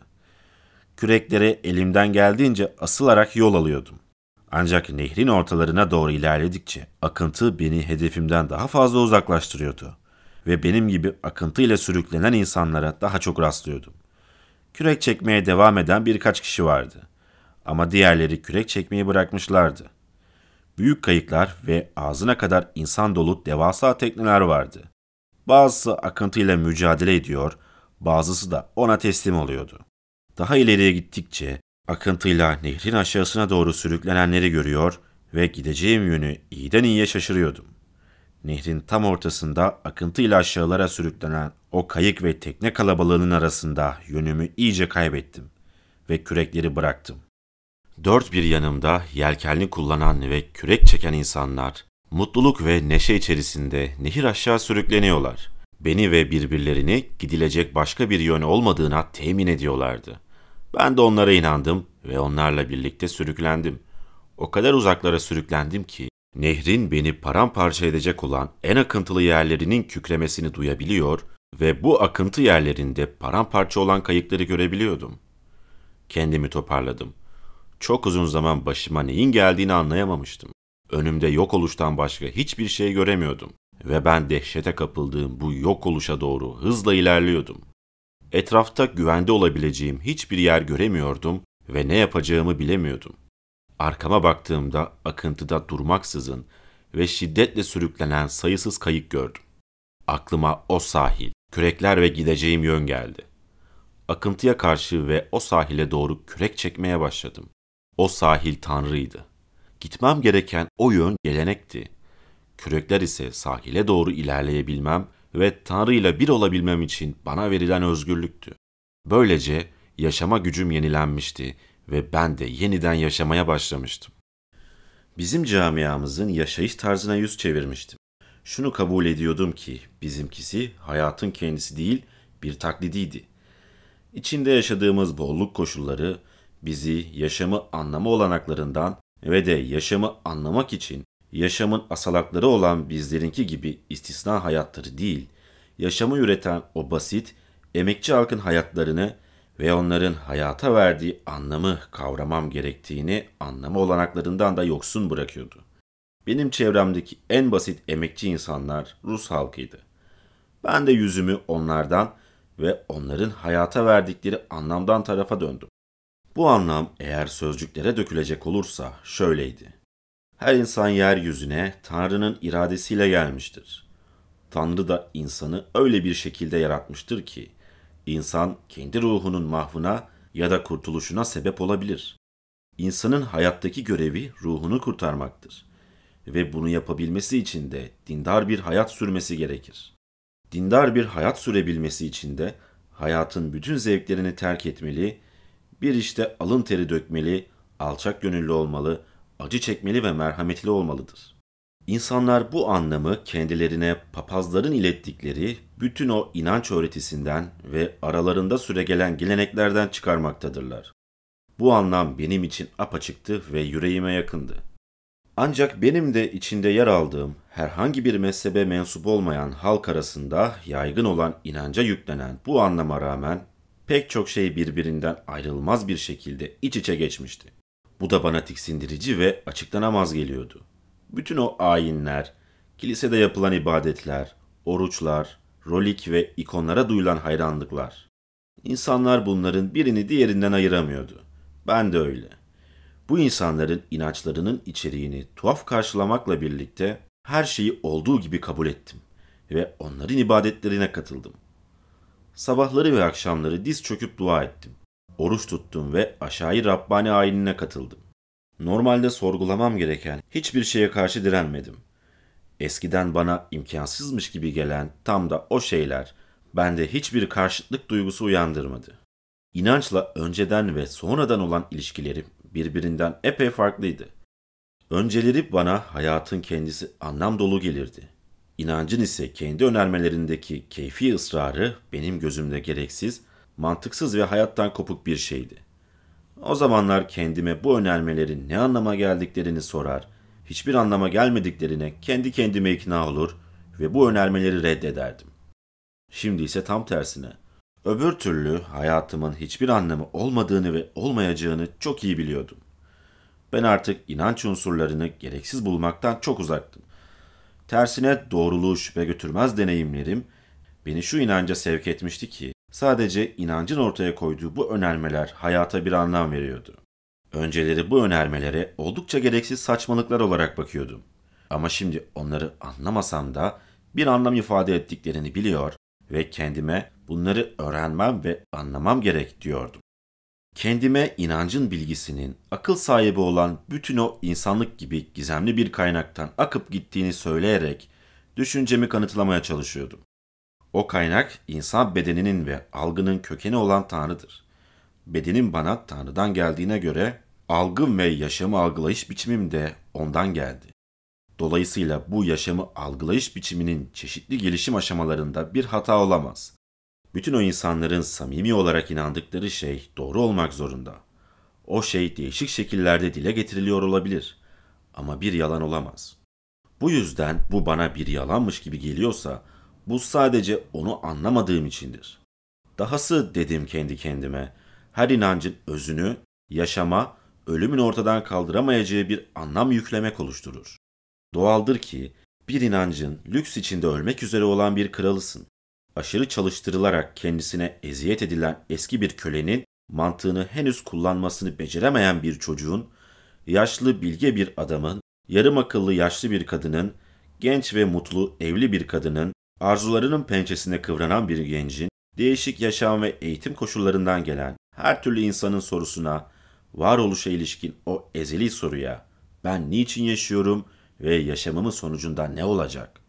Kürekleri elimden geldiğince asılarak yol alıyordum. Ancak nehrin ortalarına doğru ilerledikçe akıntı beni hedefimden daha fazla uzaklaştırıyordu ve benim gibi akıntıyla sürüklenen insanlara daha çok rastlıyordum. Kürek çekmeye devam eden birkaç kişi vardı. Ama diğerleri kürek çekmeyi bırakmışlardı. Büyük kayıklar ve ağzına kadar insan dolu devasa tekneler vardı. Bazısı akıntıyla mücadele ediyor, bazısı da ona teslim oluyordu. Daha ileriye gittikçe akıntıyla nehrin aşağısına doğru sürüklenenleri görüyor ve gideceğim yönü iyiden iyiye şaşırıyordum. Nehrin tam ortasında akıntıyla aşağılara sürüklenen o kayık ve tekne kalabalığının arasında yönümü iyice kaybettim ve kürekleri bıraktım. Dört bir yanımda yelkenli kullanan ve kürek çeken insanlar, mutluluk ve neşe içerisinde nehir aşağı sürükleniyorlar. Beni ve birbirlerini gidilecek başka bir yön olmadığına temin ediyorlardı. Ben de onlara inandım ve onlarla birlikte sürüklendim. O kadar uzaklara sürüklendim ki nehrin beni paramparça edecek olan en akıntılı yerlerinin kükremesini duyabiliyor ve bu akıntı yerlerinde paramparça olan kayıkları görebiliyordum. Kendimi toparladım. Çok uzun zaman başıma neyin geldiğini anlayamamıştım. Önümde yok oluştan başka hiçbir şey göremiyordum ve ben dehşete kapıldığım bu yok oluşa doğru hızla ilerliyordum. Etrafta güvende olabileceğim hiçbir yer göremiyordum ve ne yapacağımı bilemiyordum. Arkama baktığımda akıntıda durmaksızın ve şiddetle sürüklenen sayısız kayık gördüm. Aklıma o sahil, kürekler ve gideceğim yön geldi. Akıntıya karşı ve o sahile doğru kürek çekmeye başladım. O sahil Tanrı'ydı. Gitmem gereken o yön gelenekti. Kürekler ise sahile doğru ilerleyebilmem ve Tanrı ile bir olabilmem için bana verilen özgürlüktü. Böylece yaşama gücüm yenilenmişti ve ben de yeniden yaşamaya başlamıştım. Bizim camiamızın yaşayış tarzına yüz çevirmiştim. Şunu kabul ediyordum ki bizimkisi hayatın kendisi değil bir taklidiydi. İçinde yaşadığımız bolluk koşulları bizi yaşamı anlama olanaklarından ve de yaşamı anlamak için yaşamın asalakları olan bizlerinki gibi istisna hayatları değil, yaşamı üreten o basit, emekçi halkın hayatlarını ve onların hayata verdiği anlamı kavramam gerektiğini anlama olanaklarından da yoksun bırakıyordu. Benim çevremdeki en basit emekçi insanlar Rus halkıydı. Ben de yüzümü onlardan ve onların hayata verdikleri anlamdan tarafa döndüm. Bu anlam eğer sözcüklere dökülecek olursa şöyleydi. Her insan yeryüzüne Tanrı'nın iradesiyle gelmiştir. Tanrı da insanı öyle bir şekilde yaratmıştır ki insan kendi ruhunun mahvına ya da kurtuluşuna sebep olabilir. İnsanın hayattaki görevi ruhunu kurtarmaktır ve bunu yapabilmesi için de dindar bir hayat sürmesi gerekir. Dindar bir hayat sürebilmesi için de hayatın bütün zevklerini terk etmeli, bir işte alın teri dökmeli, alçak gönüllü olmalı, acı çekmeli ve merhametli olmalıdır. İnsanlar bu anlamı kendilerine papazların ilettikleri bütün o inanç öğretisinden ve aralarında süregelen geleneklerden çıkarmaktadırlar. Bu anlam benim için apaçıktı ve yüreğime yakındı. Ancak benim de içinde yer aldığım herhangi bir mezhebe mensup olmayan halk arasında yaygın olan inanca yüklenen bu anlama rağmen pek çok şey birbirinden ayrılmaz bir şekilde iç içe geçmişti. Bu da bana tiksindirici ve açıklanamaz geliyordu. Bütün o ayinler, kilisede yapılan ibadetler, oruçlar, rolik ve ikonlara duyulan hayranlıklar. İnsanlar bunların birini diğerinden ayıramıyordu. Ben de öyle. Bu insanların inançlarının içeriğini tuhaf karşılamakla birlikte her şeyi olduğu gibi kabul ettim ve onların ibadetlerine katıldım. Sabahları ve akşamları diz çöküp dua ettim. Oruç tuttum ve aşağıyı Rabbani ayinine katıldım. Normalde sorgulamam gereken hiçbir şeye karşı direnmedim. Eskiden bana imkansızmış gibi gelen tam da o şeyler bende hiçbir karşıtlık duygusu uyandırmadı. İnançla önceden ve sonradan olan ilişkilerim birbirinden epey farklıydı. Önceleri bana hayatın kendisi anlam dolu gelirdi. İnancın ise kendi önermelerindeki keyfi ısrarı benim gözümde gereksiz, mantıksız ve hayattan kopuk bir şeydi. O zamanlar kendime bu önermelerin ne anlama geldiklerini sorar, hiçbir anlama gelmediklerine kendi kendime ikna olur ve bu önermeleri reddederdim. Şimdi ise tam tersine. Öbür türlü hayatımın hiçbir anlamı olmadığını ve olmayacağını çok iyi biliyordum. Ben artık inanç unsurlarını gereksiz bulmaktan çok uzaktım. Tersine doğruluğu şüphe götürmez deneyimlerim beni şu inanca sevk etmişti ki sadece inancın ortaya koyduğu bu önermeler hayata bir anlam veriyordu. Önceleri bu önermelere oldukça gereksiz saçmalıklar olarak bakıyordum. Ama şimdi onları anlamasam da bir anlam ifade ettiklerini biliyor ve kendime bunları öğrenmem ve anlamam gerek diyordum. Kendime inancın bilgisinin akıl sahibi olan bütün o insanlık gibi gizemli bir kaynaktan akıp gittiğini söyleyerek düşüncemi kanıtlamaya çalışıyordum. O kaynak insan bedeninin ve algının kökeni olan Tanrı'dır. Bedenim bana Tanrı'dan geldiğine göre algım ve yaşamı algılayış biçimim de ondan geldi. Dolayısıyla bu yaşamı algılayış biçiminin çeşitli gelişim aşamalarında bir hata olamaz. Bütün o insanların samimi olarak inandıkları şey doğru olmak zorunda. O şey değişik şekillerde dile getiriliyor olabilir ama bir yalan olamaz. Bu yüzden bu bana bir yalanmış gibi geliyorsa bu sadece onu anlamadığım içindir. Dahası dedim kendi kendime, her inancın özünü, yaşama, ölümün ortadan kaldıramayacağı bir anlam yüklemek oluşturur. Doğaldır ki bir inancın lüks içinde ölmek üzere olan bir kralısın. Aşırı çalıştırılarak kendisine eziyet edilen eski bir kölenin mantığını henüz kullanmasını beceremeyen bir çocuğun, yaşlı bilge bir adamın, yarım akıllı yaşlı bir kadının, genç ve mutlu evli bir kadının, arzularının pençesine kıvranan bir gencin, değişik yaşam ve eğitim koşullarından gelen her türlü insanın sorusuna, varoluşa ilişkin o ezeli soruya, ben niçin yaşıyorum ve yaşamımın sonucunda ne olacak?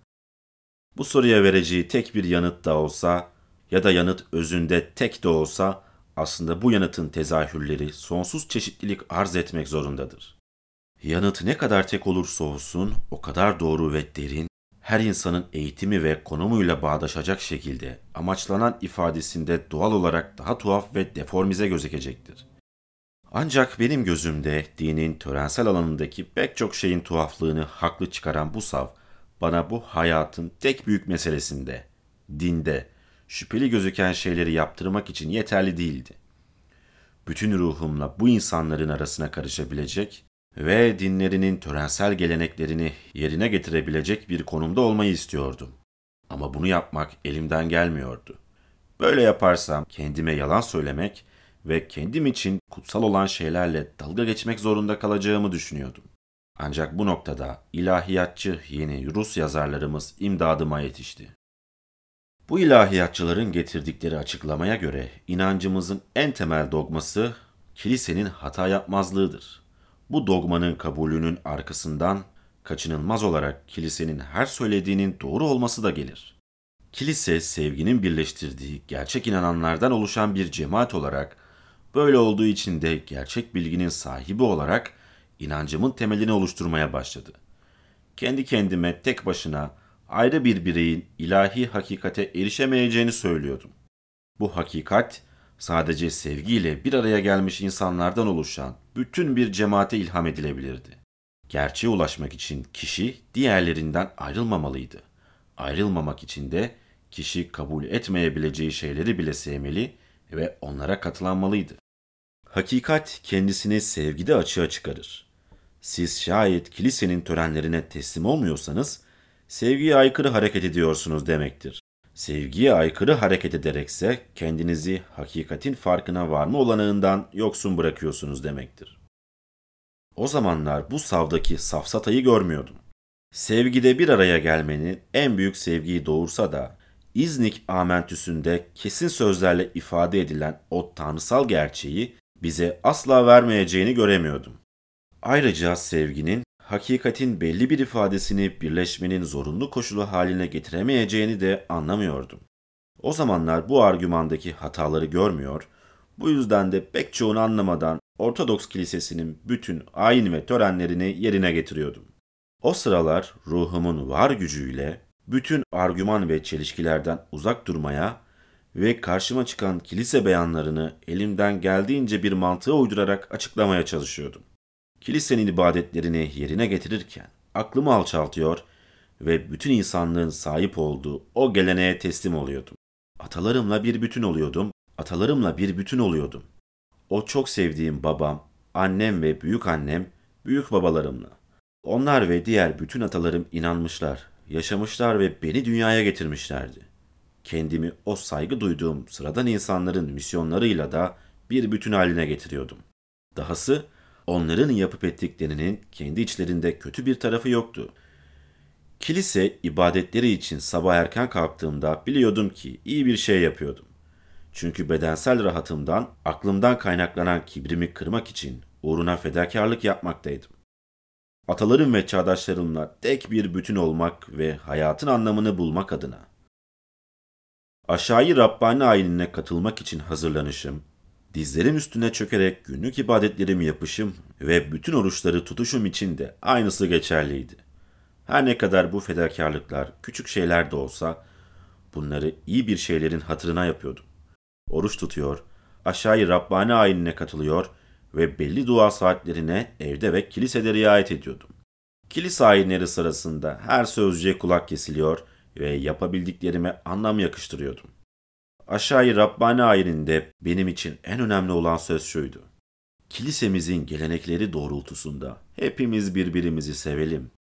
Bu soruya vereceği tek bir yanıt da olsa ya da yanıt özünde tek de olsa aslında bu yanıtın tezahürleri sonsuz çeşitlilik arz etmek zorundadır. Yanıt ne kadar tek olursa olsun o kadar doğru ve derin, her insanın eğitimi ve konumuyla bağdaşacak şekilde amaçlanan ifadesinde doğal olarak daha tuhaf ve deformize gözükecektir. Ancak benim gözümde dinin törensel alanındaki pek çok şeyin tuhaflığını haklı çıkaran bu sav, bana bu hayatın tek büyük meselesinde, dinde, şüpheli gözüken şeyleri yaptırmak için yeterli değildi. Bütün ruhumla bu insanların arasına karışabilecek ve dinlerinin törensel geleneklerini yerine getirebilecek bir konumda olmayı istiyordum. Ama bunu yapmak elimden gelmiyordu. Böyle yaparsam kendime yalan söylemek ve kendim için kutsal olan şeylerle dalga geçmek zorunda kalacağımı düşünüyordum. Ancak bu noktada ilahiyatçı yeni Rus yazarlarımız imdadıma yetişti. Bu ilahiyatçıların getirdikleri açıklamaya göre inancımızın en temel dogması kilisenin hata yapmazlığıdır. Bu dogmanın kabulünün arkasından kaçınılmaz olarak kilisenin her söylediğinin doğru olması da gelir. Kilise sevginin birleştirdiği gerçek inananlardan oluşan bir cemaat olarak böyle olduğu için de gerçek bilginin sahibi olarak inancımın temelini oluşturmaya başladı. Kendi kendime tek başına ayrı bir bireyin ilahi hakikate erişemeyeceğini söylüyordum. Bu hakikat sadece sevgiyle bir araya gelmiş insanlardan oluşan bütün bir cemaate ilham edilebilirdi. Gerçeğe ulaşmak için kişi diğerlerinden ayrılmamalıydı. Ayrılmamak için de kişi kabul etmeyebileceği şeyleri bile sevmeli ve onlara katılanmalıydı. Hakikat kendisini sevgide açığa çıkarır. Siz şayet kilisenin törenlerine teslim olmuyorsanız, sevgiye aykırı hareket ediyorsunuz demektir. Sevgiye aykırı hareket ederekse kendinizi hakikatin farkına varma olanağından yoksun bırakıyorsunuz demektir. O zamanlar bu savdaki safsatayı görmüyordum. Sevgide bir araya gelmenin en büyük sevgiyi doğursa da İznik Amentüsü'nde kesin sözlerle ifade edilen o tanrısal gerçeği bize asla vermeyeceğini göremiyordum. Ayrıca sevginin hakikatin belli bir ifadesini birleşmenin zorunlu koşulu haline getiremeyeceğini de anlamıyordum. O zamanlar bu argümandaki hataları görmüyor, bu yüzden de pek çoğunu anlamadan Ortodoks Kilisesi'nin bütün ayin ve törenlerini yerine getiriyordum. O sıralar ruhumun var gücüyle bütün argüman ve çelişkilerden uzak durmaya ve karşıma çıkan kilise beyanlarını elimden geldiğince bir mantığa uydurarak açıklamaya çalışıyordum kilisenin ibadetlerini yerine getirirken aklımı alçaltıyor ve bütün insanlığın sahip olduğu o geleneğe teslim oluyordum. Atalarımla bir bütün oluyordum, atalarımla bir bütün oluyordum. O çok sevdiğim babam, annem ve büyük annem, büyük babalarımla. Onlar ve diğer bütün atalarım inanmışlar, yaşamışlar ve beni dünyaya getirmişlerdi. Kendimi o saygı duyduğum sıradan insanların misyonlarıyla da bir bütün haline getiriyordum. Dahası onların yapıp ettiklerinin kendi içlerinde kötü bir tarafı yoktu. Kilise ibadetleri için sabah erken kalktığımda biliyordum ki iyi bir şey yapıyordum. Çünkü bedensel rahatımdan, aklımdan kaynaklanan kibrimi kırmak için uğruna fedakarlık yapmaktaydım. Atalarım ve çağdaşlarımla tek bir bütün olmak ve hayatın anlamını bulmak adına. Aşağıyı Rabbani ayinine katılmak için hazırlanışım, Dizlerim üstüne çökerek günlük ibadetlerimi yapışım ve bütün oruçları tutuşum için de aynısı geçerliydi. Her ne kadar bu fedakarlıklar küçük şeyler de olsa bunları iyi bir şeylerin hatırına yapıyordum. Oruç tutuyor, aşağıyı Rabbani ayinine katılıyor ve belli dua saatlerine evde ve kilisede riayet ediyordum. Kilise ayinleri sırasında her sözcüğe kulak kesiliyor ve yapabildiklerime anlam yakıştırıyordum. Aşağıyı Rabbani ayininde benim için en önemli olan söz şuydu. Kilisemizin gelenekleri doğrultusunda hepimiz birbirimizi sevelim.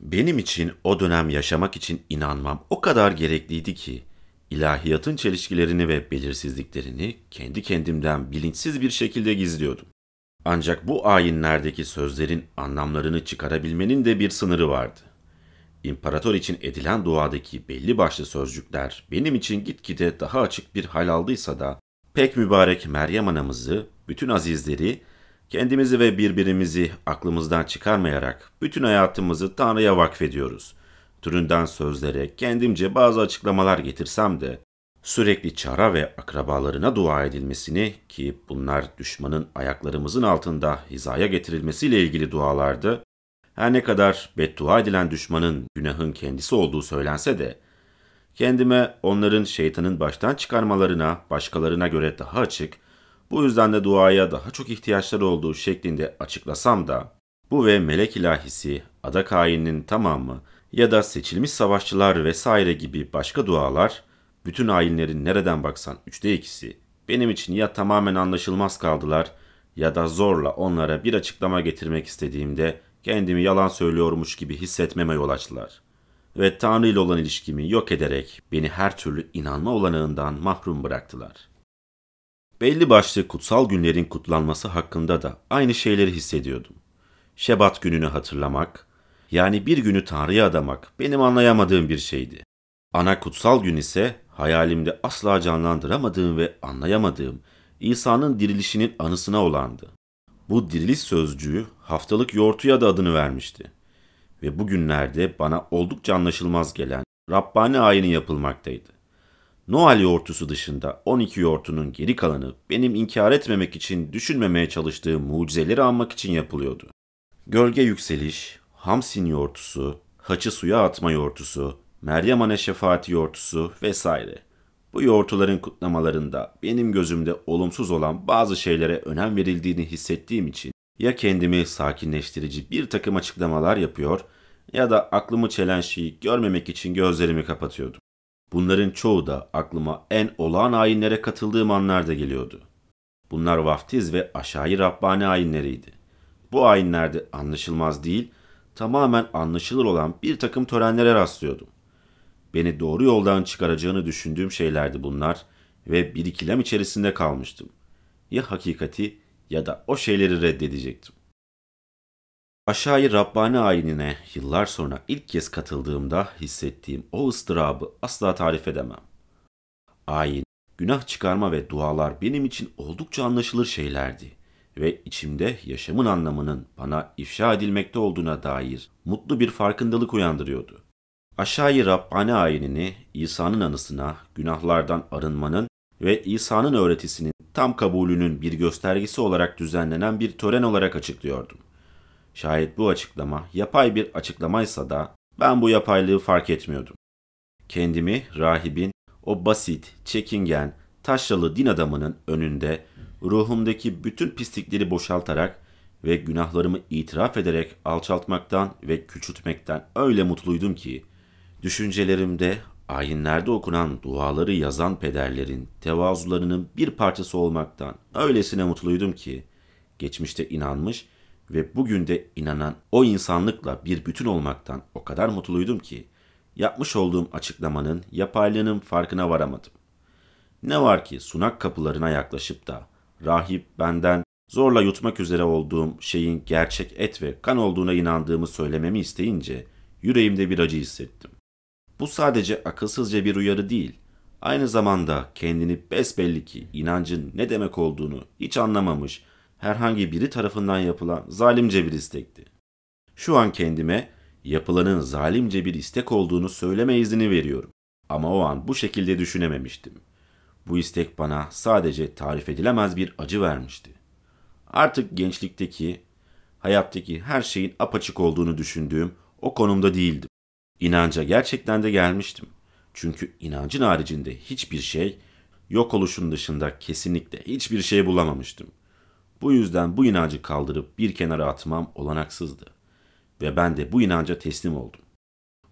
Benim için o dönem yaşamak için inanmam o kadar gerekliydi ki ilahiyatın çelişkilerini ve belirsizliklerini kendi kendimden bilinçsiz bir şekilde gizliyordum. Ancak bu ayinlerdeki sözlerin anlamlarını çıkarabilmenin de bir sınırı vardı. İmparator için edilen duadaki belli başlı sözcükler benim için gitgide daha açık bir hal aldıysa da pek mübarek Meryem anamızı, bütün azizleri, kendimizi ve birbirimizi aklımızdan çıkarmayarak bütün hayatımızı Tanrı'ya vakfediyoruz. Türünden sözlere kendimce bazı açıklamalar getirsem de Sürekli çara ve akrabalarına dua edilmesini ki bunlar düşmanın ayaklarımızın altında hizaya getirilmesiyle ilgili dualardı. Her ne kadar beddua edilen düşmanın günahın kendisi olduğu söylense de kendime onların şeytanın baştan çıkarmalarına başkalarına göre daha açık, bu yüzden de duaya daha çok ihtiyaçları olduğu şeklinde açıklasam da bu ve melek ilahisi, adak ayininin tamamı ya da seçilmiş savaşçılar vesaire gibi başka dualar, bütün ayinlerin nereden baksan üçte ikisi benim için ya tamamen anlaşılmaz kaldılar ya da zorla onlara bir açıklama getirmek istediğimde kendimi yalan söylüyormuş gibi hissetmeme yol açtılar. Ve Tanrı ile olan ilişkimi yok ederek beni her türlü inanma olanağından mahrum bıraktılar. Belli başlı kutsal günlerin kutlanması hakkında da aynı şeyleri hissediyordum. Şebat gününü hatırlamak, yani bir günü Tanrı'ya adamak benim anlayamadığım bir şeydi. Ana kutsal gün ise hayalimde asla canlandıramadığım ve anlayamadığım İsa'nın dirilişinin anısına olandı. Bu diriliş sözcüğü haftalık yoğurtuya da adını vermişti. Ve bugünlerde bana oldukça anlaşılmaz gelen Rabbani ayini yapılmaktaydı. Noel yoğurtusu dışında 12 yoğurtunun geri kalanı benim inkar etmemek için düşünmemeye çalıştığım mucizeleri anmak için yapılıyordu. Gölge yükseliş, Hamsin yoğurtusu, haçı suya atma yoğurtusu, Meryem Anne şefaati yoğurtusu vesaire. Bu yoğurtuların kutlamalarında benim gözümde olumsuz olan bazı şeylere önem verildiğini hissettiğim için ya kendimi sakinleştirici bir takım açıklamalar yapıyor ya da aklımı çelen şeyi görmemek için gözlerimi kapatıyordum. Bunların çoğu da aklıma en olağan ayinlere katıldığım anlarda geliyordu. Bunlar vaftiz ve aşağı Rabbani ayinleriydi. Bu ayinlerde anlaşılmaz değil, tamamen anlaşılır olan bir takım törenlere rastlıyordum. Beni doğru yoldan çıkaracağını düşündüğüm şeylerdi bunlar ve bir ikilem içerisinde kalmıştım. Ya hakikati ya da o şeyleri reddedecektim. Aşağı Rabbani ayinine yıllar sonra ilk kez katıldığımda hissettiğim o ıstırabı asla tarif edemem. Ayin, günah çıkarma ve dualar benim için oldukça anlaşılır şeylerdi ve içimde yaşamın anlamının bana ifşa edilmekte olduğuna dair mutlu bir farkındalık uyandırıyordu. Aşağı Rabbani ayinini İsa'nın anısına, günahlardan arınmanın ve İsa'nın öğretisinin tam kabulünün bir göstergesi olarak düzenlenen bir tören olarak açıklıyordum. Şayet bu açıklama yapay bir açıklamaysa da ben bu yapaylığı fark etmiyordum. Kendimi rahibin o basit, çekingen, taşralı din adamının önünde ruhumdaki bütün pislikleri boşaltarak ve günahlarımı itiraf ederek alçaltmaktan ve küçültmekten öyle mutluydum ki Düşüncelerimde ayinlerde okunan duaları yazan pederlerin tevazularının bir parçası olmaktan öylesine mutluydum ki geçmişte inanmış ve bugün de inanan o insanlıkla bir bütün olmaktan o kadar mutluydum ki yapmış olduğum açıklamanın yapaylığının farkına varamadım. Ne var ki sunak kapılarına yaklaşıp da rahip benden zorla yutmak üzere olduğum şeyin gerçek et ve kan olduğuna inandığımı söylememi isteyince yüreğimde bir acı hissettim. Bu sadece akılsızca bir uyarı değil, aynı zamanda kendini besbelli ki inancın ne demek olduğunu hiç anlamamış herhangi biri tarafından yapılan zalimce bir istekti. Şu an kendime yapılanın zalimce bir istek olduğunu söyleme izni veriyorum. Ama o an bu şekilde düşünememiştim. Bu istek bana sadece tarif edilemez bir acı vermişti. Artık gençlikteki, hayattaki her şeyin apaçık olduğunu düşündüğüm o konumda değildim. İnanca gerçekten de gelmiştim. Çünkü inancın haricinde hiçbir şey, yok oluşun dışında kesinlikle hiçbir şey bulamamıştım. Bu yüzden bu inancı kaldırıp bir kenara atmam olanaksızdı. Ve ben de bu inanca teslim oldum.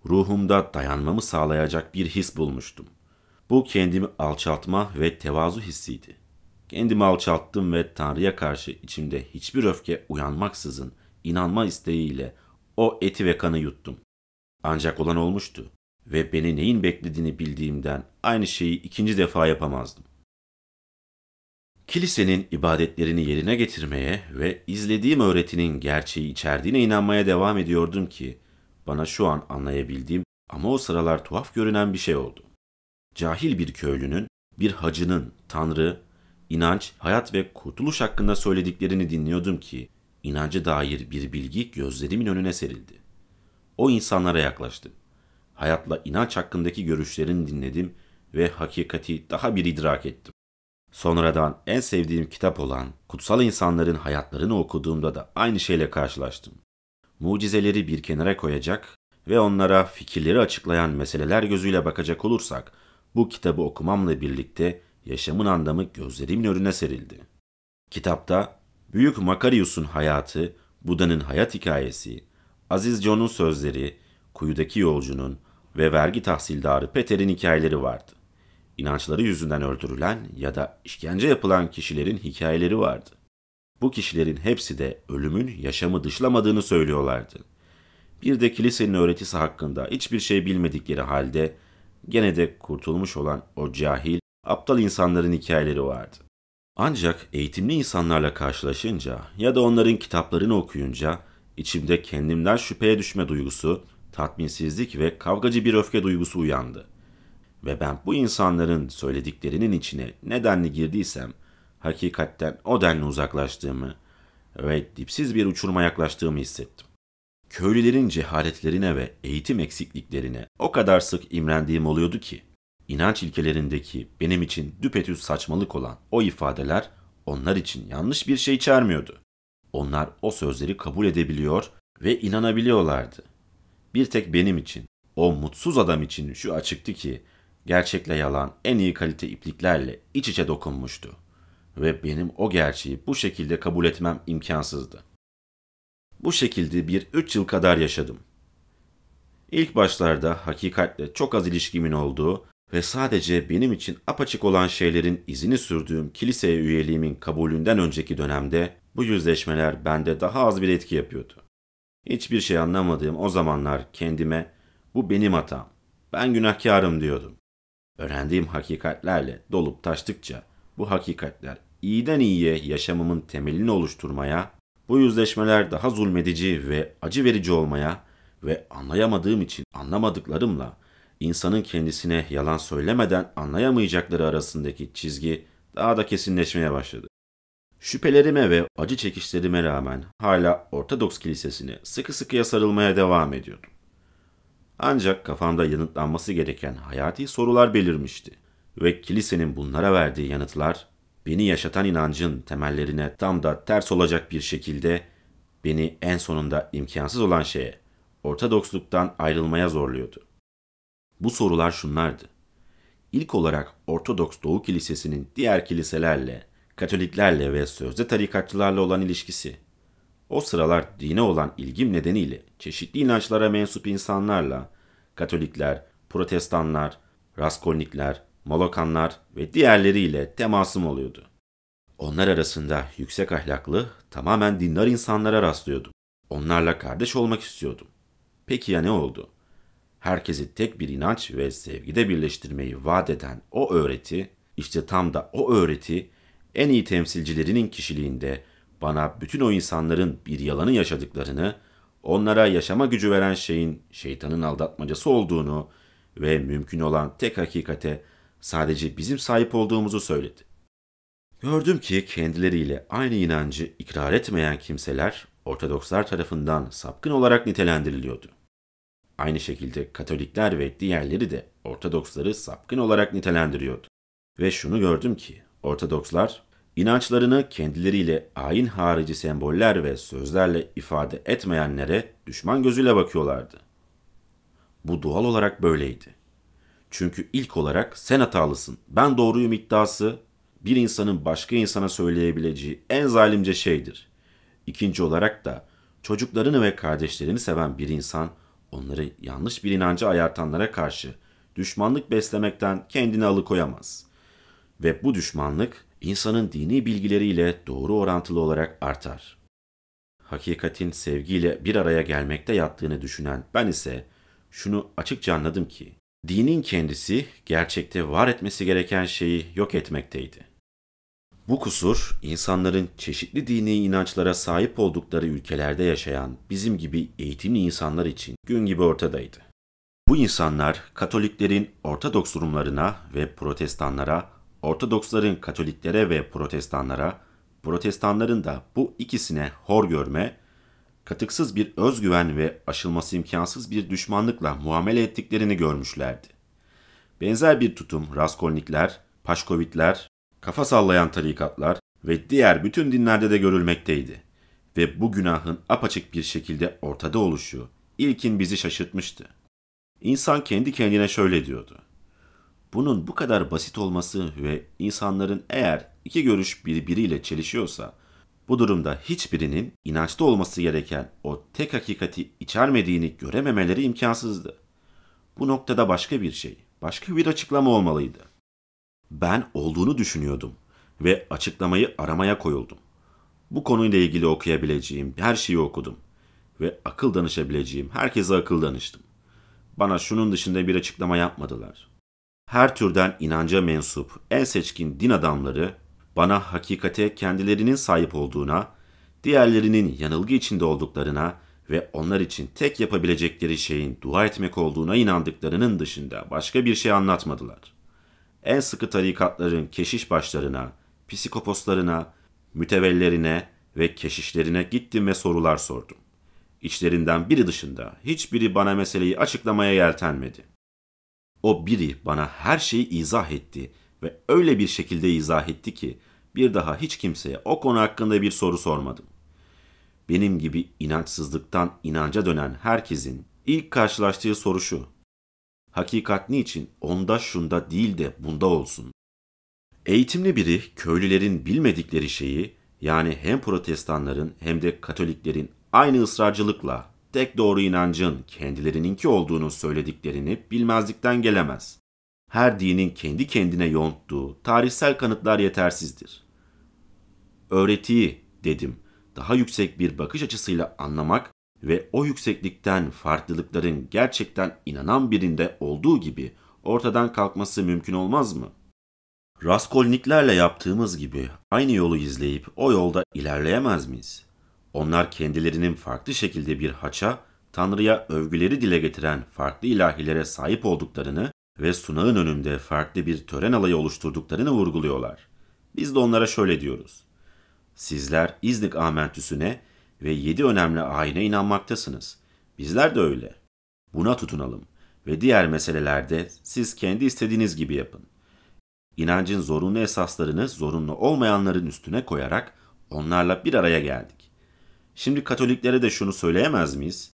Ruhumda dayanmamı sağlayacak bir his bulmuştum. Bu kendimi alçaltma ve tevazu hissiydi. Kendimi alçalttım ve Tanrı'ya karşı içimde hiçbir öfke uyanmaksızın inanma isteğiyle o eti ve kanı yuttum. Ancak olan olmuştu ve beni neyin beklediğini bildiğimden aynı şeyi ikinci defa yapamazdım. Kilisenin ibadetlerini yerine getirmeye ve izlediğim öğretinin gerçeği içerdiğine inanmaya devam ediyordum ki bana şu an anlayabildiğim ama o sıralar tuhaf görünen bir şey oldu. Cahil bir köylünün, bir hacının Tanrı, inanç, hayat ve kurtuluş hakkında söylediklerini dinliyordum ki inancı dair bir bilgi gözlerimin önüne serildi. O insanlara yaklaştım. Hayatla inanç hakkındaki görüşlerini dinledim ve hakikati daha bir idrak ettim. Sonradan en sevdiğim kitap olan Kutsal İnsanların Hayatlarını okuduğumda da aynı şeyle karşılaştım. Mucizeleri bir kenara koyacak ve onlara fikirleri açıklayan meseleler gözüyle bakacak olursak, bu kitabı okumamla birlikte yaşamın anlamı gözlerimin önüne serildi. Kitapta Büyük Makarius'un hayatı, Buda'nın hayat hikayesi, Aziz John'un sözleri, kuyudaki yolcunun ve vergi tahsildarı Peter'in hikayeleri vardı. İnançları yüzünden öldürülen ya da işkence yapılan kişilerin hikayeleri vardı. Bu kişilerin hepsi de ölümün yaşamı dışlamadığını söylüyorlardı. Bir de kilisenin öğretisi hakkında hiçbir şey bilmedikleri halde gene de kurtulmuş olan o cahil, aptal insanların hikayeleri vardı. Ancak eğitimli insanlarla karşılaşınca ya da onların kitaplarını okuyunca içimde kendimden şüpheye düşme duygusu, tatminsizlik ve kavgacı bir öfke duygusu uyandı. Ve ben bu insanların söylediklerinin içine nedenli girdiysem, hakikatten o denli uzaklaştığımı ve dipsiz bir uçuruma yaklaştığımı hissettim. Köylülerin cehaletlerine ve eğitim eksikliklerine o kadar sık imrendiğim oluyordu ki, inanç ilkelerindeki benim için düpetüz saçmalık olan o ifadeler onlar için yanlış bir şey içermiyordu. Onlar o sözleri kabul edebiliyor ve inanabiliyorlardı. Bir tek benim için, o mutsuz adam için şu açıktı ki, gerçekle yalan en iyi kalite ipliklerle iç içe dokunmuştu. Ve benim o gerçeği bu şekilde kabul etmem imkansızdı. Bu şekilde bir üç yıl kadar yaşadım. İlk başlarda hakikatle çok az ilişkimin olduğu ve sadece benim için apaçık olan şeylerin izini sürdüğüm kiliseye üyeliğimin kabulünden önceki dönemde bu yüzleşmeler bende daha az bir etki yapıyordu. Hiçbir şey anlamadığım o zamanlar kendime bu benim hatam, ben günahkarım diyordum. Öğrendiğim hakikatlerle dolup taştıkça bu hakikatler iyiden iyiye yaşamımın temelini oluşturmaya, bu yüzleşmeler daha zulmedici ve acı verici olmaya ve anlayamadığım için anlamadıklarımla insanın kendisine yalan söylemeden anlayamayacakları arasındaki çizgi daha da kesinleşmeye başladı. Şüphelerime ve acı çekişlerime rağmen hala Ortodoks Kilisesi'ne sıkı sıkıya sarılmaya devam ediyordum. Ancak kafamda yanıtlanması gereken hayati sorular belirmişti ve kilisenin bunlara verdiği yanıtlar beni yaşatan inancın temellerine tam da ters olacak bir şekilde beni en sonunda imkansız olan şeye, Ortodoksluktan ayrılmaya zorluyordu. Bu sorular şunlardı. İlk olarak Ortodoks Doğu Kilisesi'nin diğer kiliselerle, Katoliklerle ve sözde tarikatçılarla olan ilişkisi. O sıralar dine olan ilgim nedeniyle çeşitli inançlara mensup insanlarla, Katolikler, Protestanlar, Raskolnikler, Molokanlar ve diğerleriyle temasım oluyordu. Onlar arasında yüksek ahlaklı, tamamen dindar insanlara rastlıyordum. Onlarla kardeş olmak istiyordum. Peki ya ne oldu? Herkesi tek bir inanç ve sevgide birleştirmeyi vaat eden o öğreti, işte tam da o öğreti en iyi temsilcilerinin kişiliğinde bana bütün o insanların bir yalanı yaşadıklarını, onlara yaşama gücü veren şeyin şeytanın aldatmacası olduğunu ve mümkün olan tek hakikate sadece bizim sahip olduğumuzu söyledi. Gördüm ki kendileriyle aynı inancı ikrar etmeyen kimseler Ortodokslar tarafından sapkın olarak nitelendiriliyordu. Aynı şekilde Katolikler ve diğerleri de Ortodoksları sapkın olarak nitelendiriyordu. Ve şunu gördüm ki Ortodokslar inançlarını kendileriyle ayin harici semboller ve sözlerle ifade etmeyenlere düşman gözüyle bakıyorlardı. Bu doğal olarak böyleydi. Çünkü ilk olarak sen hatalısın, ben doğruyum iddiası bir insanın başka insana söyleyebileceği en zalimce şeydir. İkinci olarak da çocuklarını ve kardeşlerini seven bir insan onları yanlış bir inanca ayartanlara karşı düşmanlık beslemekten kendini alıkoyamaz. Ve bu düşmanlık insanın dini bilgileriyle doğru orantılı olarak artar. Hakikatin sevgiyle bir araya gelmekte yattığını düşünen ben ise şunu açıkça anladım ki dinin kendisi gerçekte var etmesi gereken şeyi yok etmekteydi. Bu kusur insanların çeşitli dini inançlara sahip oldukları ülkelerde yaşayan bizim gibi eğitimli insanlar için gün gibi ortadaydı. Bu insanlar Katoliklerin Ortodoks Rumlarına ve Protestanlara, Ortodoksların Katoliklere ve Protestanlara, Protestanların da bu ikisine hor görme, katıksız bir özgüven ve aşılması imkansız bir düşmanlıkla muamele ettiklerini görmüşlerdi. Benzer bir tutum Raskolnikler, Paşkovitler, kafa sallayan tarikatlar ve diğer bütün dinlerde de görülmekteydi. Ve bu günahın apaçık bir şekilde ortada oluşu ilkin bizi şaşırtmıştı. İnsan kendi kendine şöyle diyordu. Bunun bu kadar basit olması ve insanların eğer iki görüş birbiriyle çelişiyorsa, bu durumda hiçbirinin inançta olması gereken o tek hakikati içermediğini görememeleri imkansızdı. Bu noktada başka bir şey, başka bir açıklama olmalıydı. Ben olduğunu düşünüyordum ve açıklamayı aramaya koyuldum. Bu konuyla ilgili okuyabileceğim her şeyi okudum ve akıl danışabileceğim herkese akıl danıştım. Bana şunun dışında bir açıklama yapmadılar. Her türden inanca mensup en seçkin din adamları bana hakikate kendilerinin sahip olduğuna, diğerlerinin yanılgı içinde olduklarına ve onlar için tek yapabilecekleri şeyin dua etmek olduğuna inandıklarının dışında başka bir şey anlatmadılar. En sıkı tarikatların keşiş başlarına, psikoposlarına, mütevellerine ve keşişlerine gittim ve sorular sordum. İçlerinden biri dışında hiçbiri bana meseleyi açıklamaya yeltenmedi. O biri bana her şeyi izah etti ve öyle bir şekilde izah etti ki bir daha hiç kimseye o konu hakkında bir soru sormadım. Benim gibi inançsızlıktan inanca dönen herkesin ilk karşılaştığı soru şu. Hakikat niçin onda şunda değil de bunda olsun? Eğitimli biri köylülerin bilmedikleri şeyi yani hem protestanların hem de katoliklerin aynı ısrarcılıkla tek doğru inancın kendilerininki olduğunu söylediklerini bilmezlikten gelemez. Her dinin kendi kendine yonttuğu tarihsel kanıtlar yetersizdir. Öğretiyi, dedim, daha yüksek bir bakış açısıyla anlamak ve o yükseklikten farklılıkların gerçekten inanan birinde olduğu gibi ortadan kalkması mümkün olmaz mı? Raskolniklerle yaptığımız gibi aynı yolu izleyip o yolda ilerleyemez miyiz? Onlar kendilerinin farklı şekilde bir haça, Tanrı'ya övgüleri dile getiren farklı ilahilere sahip olduklarını ve sunağın önünde farklı bir tören alayı oluşturduklarını vurguluyorlar. Biz de onlara şöyle diyoruz. Sizler İznik Amentüsüne ve yedi önemli ayine inanmaktasınız. Bizler de öyle. Buna tutunalım ve diğer meselelerde siz kendi istediğiniz gibi yapın. İnancın zorunlu esaslarını zorunlu olmayanların üstüne koyarak onlarla bir araya geldik. Şimdi Katoliklere de şunu söyleyemez miyiz?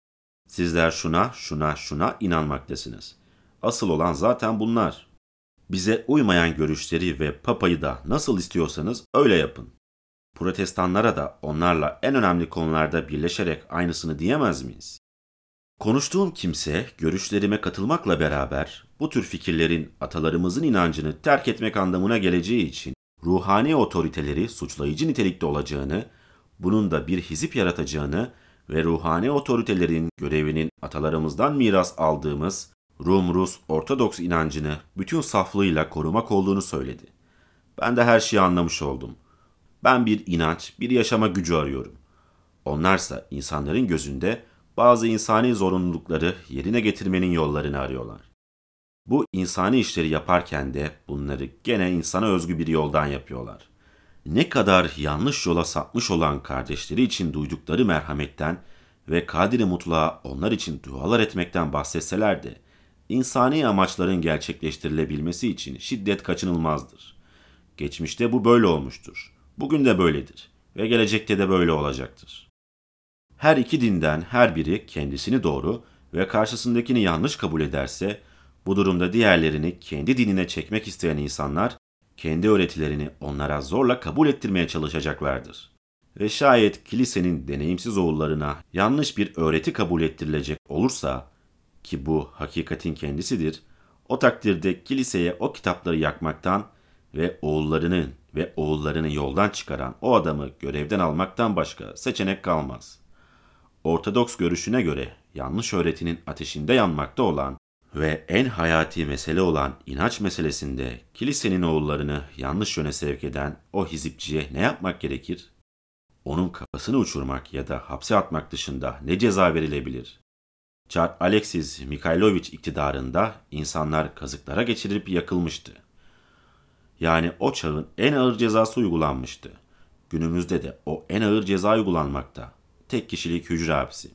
Sizler şuna, şuna, şuna inanmaktasınız. Asıl olan zaten bunlar. Bize uymayan görüşleri ve papayı da nasıl istiyorsanız öyle yapın. Protestanlara da onlarla en önemli konularda birleşerek aynısını diyemez miyiz? Konuştuğum kimse görüşlerime katılmakla beraber bu tür fikirlerin atalarımızın inancını terk etmek anlamına geleceği için ruhani otoriteleri suçlayıcı nitelikte olacağını, bunun da bir hizip yaratacağını ve ruhani otoritelerin görevinin atalarımızdan miras aldığımız Rum-Rus Ortodoks inancını bütün saflığıyla korumak olduğunu söyledi. Ben de her şeyi anlamış oldum. Ben bir inanç, bir yaşama gücü arıyorum. Onlarsa insanların gözünde bazı insani zorunlulukları yerine getirmenin yollarını arıyorlar. Bu insani işleri yaparken de bunları gene insana özgü bir yoldan yapıyorlar. Ne kadar yanlış yola sapmış olan kardeşleri için duydukları merhametten ve kadiri mutluğa onlar için dualar etmekten bahsetseler de insani amaçların gerçekleştirilebilmesi için şiddet kaçınılmazdır. Geçmişte bu böyle olmuştur. Bugün de böyledir ve gelecekte de böyle olacaktır. Her iki dinden her biri kendisini doğru ve karşısındakini yanlış kabul ederse bu durumda diğerlerini kendi dinine çekmek isteyen insanlar kendi öğretilerini onlara zorla kabul ettirmeye çalışacaklardır. Ve şayet kilisenin deneyimsiz oğullarına yanlış bir öğreti kabul ettirilecek olursa ki bu hakikatin kendisidir, o takdirde kiliseye o kitapları yakmaktan ve oğullarının ve oğullarını yoldan çıkaran o adamı görevden almaktan başka seçenek kalmaz. Ortodoks görüşüne göre yanlış öğretinin ateşinde yanmakta olan ve en hayati mesele olan inanç meselesinde kilisenin oğullarını yanlış yöne sevk eden o hizipçiye ne yapmak gerekir? Onun kafasını uçurmak ya da hapse atmak dışında ne ceza verilebilir? Çar Alexis Mikhailovich iktidarında insanlar kazıklara geçirilip yakılmıştı. Yani o çağın en ağır cezası uygulanmıştı. Günümüzde de o en ağır ceza uygulanmakta. Tek kişilik hücre hapsi.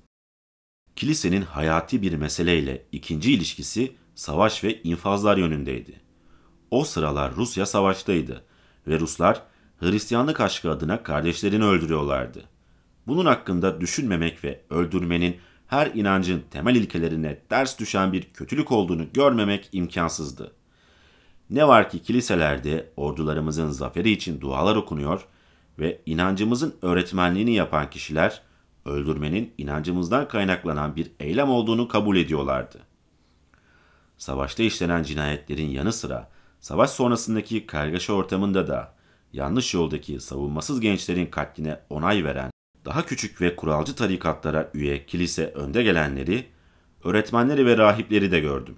Kilisenin hayati bir meseleyle ikinci ilişkisi savaş ve infazlar yönündeydi. O sıralar Rusya savaştaydı ve Ruslar Hristiyanlık aşkı adına kardeşlerini öldürüyorlardı. Bunun hakkında düşünmemek ve öldürmenin her inancın temel ilkelerine ders düşen bir kötülük olduğunu görmemek imkansızdı. Ne var ki kiliselerde ordularımızın zaferi için dualar okunuyor ve inancımızın öğretmenliğini yapan kişiler öldürmenin inancımızdan kaynaklanan bir eylem olduğunu kabul ediyorlardı. Savaşta işlenen cinayetlerin yanı sıra savaş sonrasındaki kargaşa ortamında da yanlış yoldaki savunmasız gençlerin katline onay veren daha küçük ve kuralcı tarikatlara üye kilise önde gelenleri, öğretmenleri ve rahipleri de gördüm.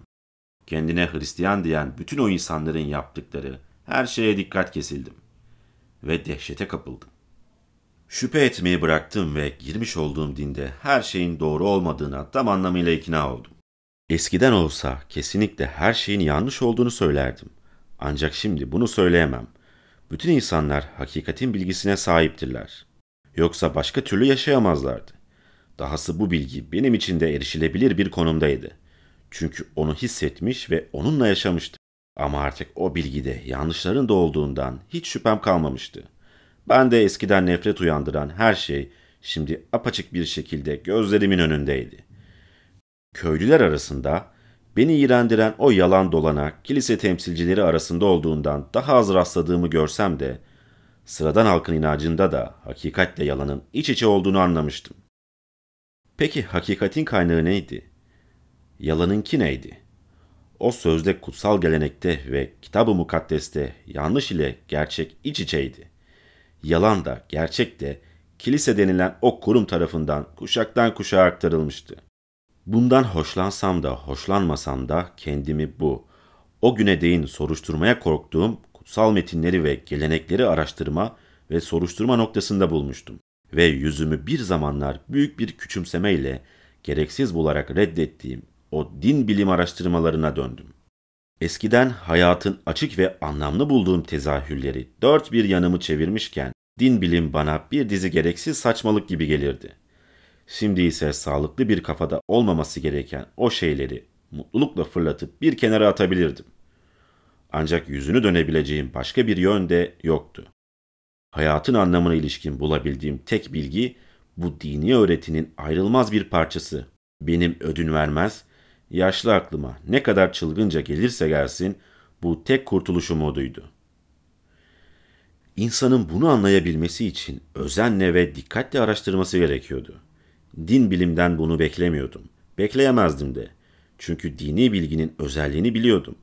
Kendine Hristiyan diyen bütün o insanların yaptıkları her şeye dikkat kesildim ve dehşete kapıldım. Şüphe etmeyi bıraktım ve girmiş olduğum dinde her şeyin doğru olmadığına tam anlamıyla ikna oldum. Eskiden olsa kesinlikle her şeyin yanlış olduğunu söylerdim. Ancak şimdi bunu söyleyemem. Bütün insanlar hakikatin bilgisine sahiptirler. Yoksa başka türlü yaşayamazlardı. Dahası bu bilgi benim için de erişilebilir bir konumdaydı. Çünkü onu hissetmiş ve onunla yaşamıştım. Ama artık o bilgide yanlışların da olduğundan hiç şüphem kalmamıştı. Ben de eskiden nefret uyandıran her şey şimdi apaçık bir şekilde gözlerimin önündeydi. Köylüler arasında beni iğrendiren o yalan dolana kilise temsilcileri arasında olduğundan daha az rastladığımı görsem de sıradan halkın inancında da hakikatle yalanın iç içe olduğunu anlamıştım. Peki hakikatin kaynağı neydi? Yalanınki neydi? O sözde kutsal gelenekte ve kitab-ı mukaddeste yanlış ile gerçek iç içeydi. Yalan da gerçek de kilise denilen o kurum tarafından kuşaktan kuşağa aktarılmıştı. Bundan hoşlansam da hoşlanmasam da kendimi bu, o güne değin soruşturmaya korktuğum kutsal metinleri ve gelenekleri araştırma ve soruşturma noktasında bulmuştum. Ve yüzümü bir zamanlar büyük bir küçümsemeyle gereksiz bularak reddettiğim o din bilim araştırmalarına döndüm. Eskiden hayatın açık ve anlamlı bulduğum tezahürleri dört bir yanımı çevirmişken din bilim bana bir dizi gereksiz saçmalık gibi gelirdi. Şimdi ise sağlıklı bir kafada olmaması gereken o şeyleri mutlulukla fırlatıp bir kenara atabilirdim. Ancak yüzünü dönebileceğim başka bir yön de yoktu. Hayatın anlamına ilişkin bulabildiğim tek bilgi bu dini öğretinin ayrılmaz bir parçası. Benim ödün vermez, yaşlı aklıma ne kadar çılgınca gelirse gelsin bu tek kurtuluş umuduydu. İnsanın bunu anlayabilmesi için özenle ve dikkatle araştırması gerekiyordu. Din bilimden bunu beklemiyordum. Bekleyemezdim de. Çünkü dini bilginin özelliğini biliyordum.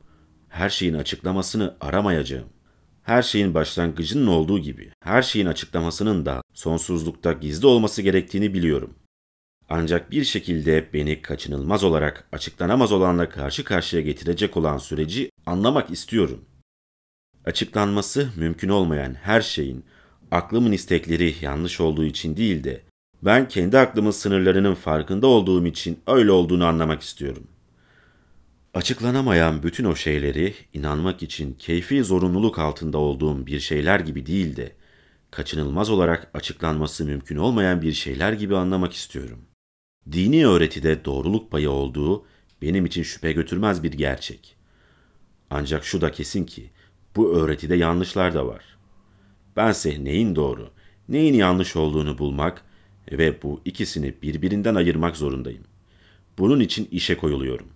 Her şeyin açıklamasını aramayacağım. Her şeyin başlangıcının olduğu gibi her şeyin açıklamasının da sonsuzlukta gizli olması gerektiğini biliyorum. Ancak bir şekilde beni kaçınılmaz olarak açıklanamaz olanla karşı karşıya getirecek olan süreci anlamak istiyorum. Açıklanması mümkün olmayan her şeyin aklımın istekleri yanlış olduğu için değil de ben kendi aklımın sınırlarının farkında olduğum için öyle olduğunu anlamak istiyorum. Açıklanamayan bütün o şeyleri inanmak için keyfi zorunluluk altında olduğum bir şeyler gibi değil de kaçınılmaz olarak açıklanması mümkün olmayan bir şeyler gibi anlamak istiyorum. Dini öğretide doğruluk payı olduğu benim için şüphe götürmez bir gerçek. Ancak şu da kesin ki bu öğretide yanlışlar da var. Bense neyin doğru, neyin yanlış olduğunu bulmak ve bu ikisini birbirinden ayırmak zorundayım. Bunun için işe koyuluyorum.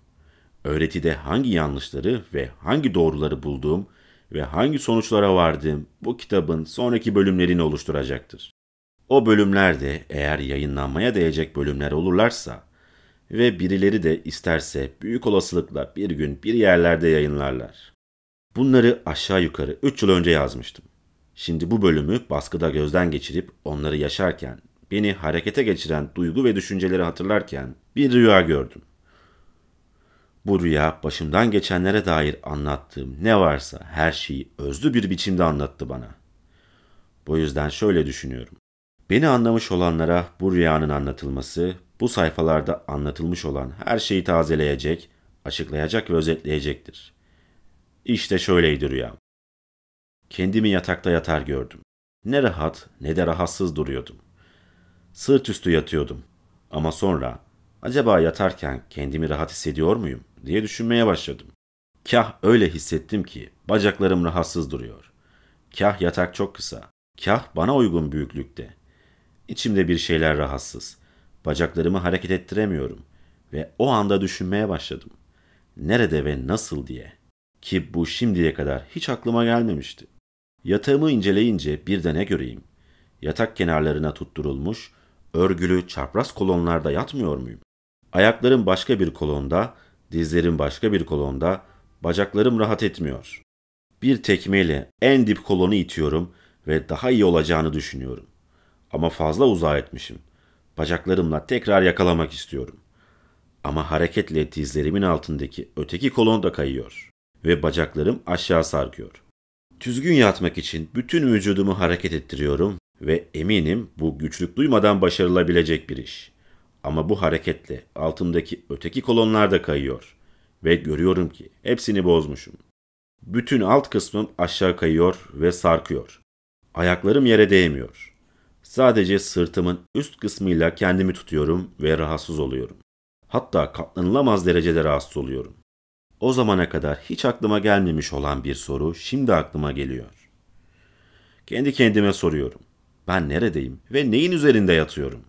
Öğretide hangi yanlışları ve hangi doğruları bulduğum ve hangi sonuçlara vardığım bu kitabın sonraki bölümlerini oluşturacaktır. O bölümler de eğer yayınlanmaya değecek bölümler olurlarsa ve birileri de isterse büyük olasılıkla bir gün bir yerlerde yayınlarlar. Bunları aşağı yukarı 3 yıl önce yazmıştım. Şimdi bu bölümü baskıda gözden geçirip onları yaşarken beni harekete geçiren duygu ve düşünceleri hatırlarken bir rüya gördüm. Bu rüya başımdan geçenlere dair anlattığım ne varsa her şeyi özlü bir biçimde anlattı bana. Bu yüzden şöyle düşünüyorum. Beni anlamış olanlara bu rüyanın anlatılması, bu sayfalarda anlatılmış olan her şeyi tazeleyecek, açıklayacak ve özetleyecektir. İşte şöyleydi rüyam. Kendimi yatakta yatar gördüm. Ne rahat ne de rahatsız duruyordum. Sırt üstü yatıyordum. Ama sonra Acaba yatarken kendimi rahat hissediyor muyum diye düşünmeye başladım. Kah öyle hissettim ki bacaklarım rahatsız duruyor. Kah yatak çok kısa, kah bana uygun büyüklükte. İçimde bir şeyler rahatsız. Bacaklarımı hareket ettiremiyorum ve o anda düşünmeye başladım. Nerede ve nasıl diye. Ki bu şimdiye kadar hiç aklıma gelmemişti. Yatağımı inceleyince bir de ne göreyim? Yatak kenarlarına tutturulmuş, örgülü çapraz kolonlarda yatmıyor muyum? Ayaklarım başka bir kolonda, dizlerim başka bir kolonda, bacaklarım rahat etmiyor. Bir tekmeyle en dip kolonu itiyorum ve daha iyi olacağını düşünüyorum. Ama fazla uzağa etmişim. Bacaklarımla tekrar yakalamak istiyorum. Ama hareketle dizlerimin altındaki öteki kolon da kayıyor ve bacaklarım aşağı sarkıyor. Düzgün yatmak için bütün vücudumu hareket ettiriyorum ve eminim bu güçlük duymadan başarılabilecek bir iş. Ama bu hareketle altımdaki öteki kolonlar da kayıyor ve görüyorum ki hepsini bozmuşum. Bütün alt kısmım aşağı kayıyor ve sarkıyor. Ayaklarım yere değmiyor. Sadece sırtımın üst kısmıyla kendimi tutuyorum ve rahatsız oluyorum. Hatta katlanılamaz derecede rahatsız oluyorum. O zamana kadar hiç aklıma gelmemiş olan bir soru şimdi aklıma geliyor. Kendi kendime soruyorum. Ben neredeyim ve neyin üzerinde yatıyorum?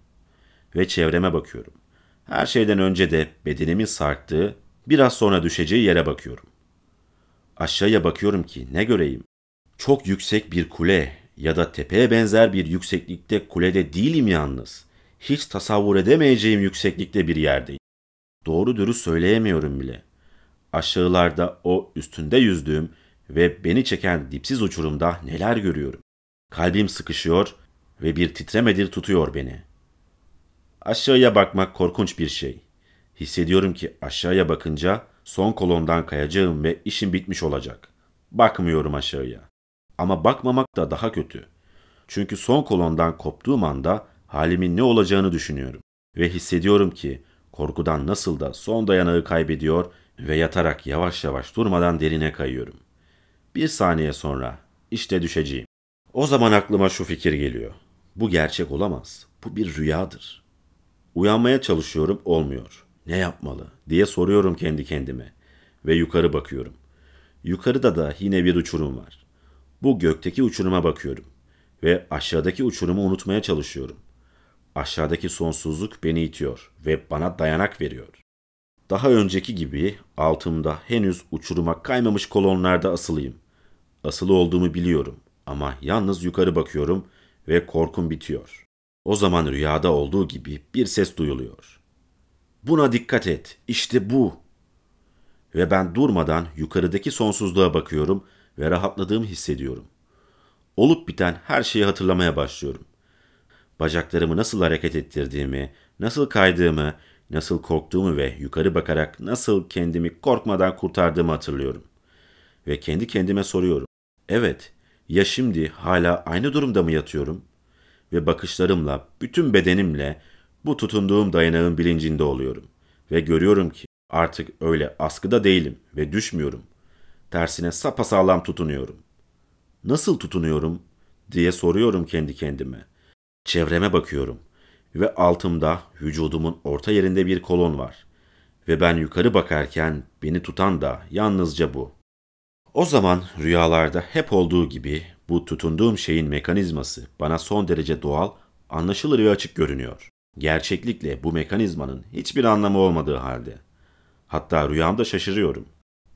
Ve çevreme bakıyorum. Her şeyden önce de bedenimin sarktığı, biraz sonra düşeceği yere bakıyorum. Aşağıya bakıyorum ki ne göreyim? Çok yüksek bir kule ya da tepeye benzer bir yükseklikte kulede değilim yalnız. Hiç tasavvur edemeyeceğim yükseklikte bir yerdeyim. Doğru dürüst söyleyemiyorum bile. Aşağılarda o üstünde yüzdüğüm ve beni çeken dipsiz uçurumda neler görüyorum. Kalbim sıkışıyor ve bir titremedir tutuyor beni. Aşağıya bakmak korkunç bir şey. Hissediyorum ki aşağıya bakınca son kolondan kayacağım ve işim bitmiş olacak. Bakmıyorum aşağıya. Ama bakmamak da daha kötü. Çünkü son kolondan koptuğum anda halimin ne olacağını düşünüyorum. Ve hissediyorum ki korkudan nasıl da son dayanağı kaybediyor ve yatarak yavaş yavaş durmadan derine kayıyorum. Bir saniye sonra işte düşeceğim. O zaman aklıma şu fikir geliyor. Bu gerçek olamaz. Bu bir rüyadır. Uyanmaya çalışıyorum, olmuyor. Ne yapmalı diye soruyorum kendi kendime ve yukarı bakıyorum. Yukarıda da yine bir uçurum var. Bu gökteki uçuruma bakıyorum ve aşağıdaki uçurumu unutmaya çalışıyorum. Aşağıdaki sonsuzluk beni itiyor ve bana dayanak veriyor. Daha önceki gibi altımda henüz uçuruma kaymamış kolonlarda asılıyım. Asılı olduğumu biliyorum ama yalnız yukarı bakıyorum ve korkum bitiyor. O zaman rüyada olduğu gibi bir ses duyuluyor. Buna dikkat et, işte bu. Ve ben durmadan yukarıdaki sonsuzluğa bakıyorum ve rahatladığımı hissediyorum. Olup biten her şeyi hatırlamaya başlıyorum. Bacaklarımı nasıl hareket ettirdiğimi, nasıl kaydığımı, nasıl korktuğumu ve yukarı bakarak nasıl kendimi korkmadan kurtardığımı hatırlıyorum. Ve kendi kendime soruyorum. Evet, ya şimdi hala aynı durumda mı yatıyorum? Ve bakışlarımla, bütün bedenimle bu tutunduğum dayanağın bilincinde oluyorum. Ve görüyorum ki artık öyle askıda değilim ve düşmüyorum. Tersine sapasağlam tutunuyorum. Nasıl tutunuyorum diye soruyorum kendi kendime. Çevreme bakıyorum ve altımda vücudumun orta yerinde bir kolon var. Ve ben yukarı bakarken beni tutan da yalnızca bu. O zaman rüyalarda hep olduğu gibi bu tutunduğum şeyin mekanizması bana son derece doğal, anlaşılır ve açık görünüyor. Gerçeklikle bu mekanizmanın hiçbir anlamı olmadığı halde. Hatta rüyamda şaşırıyorum.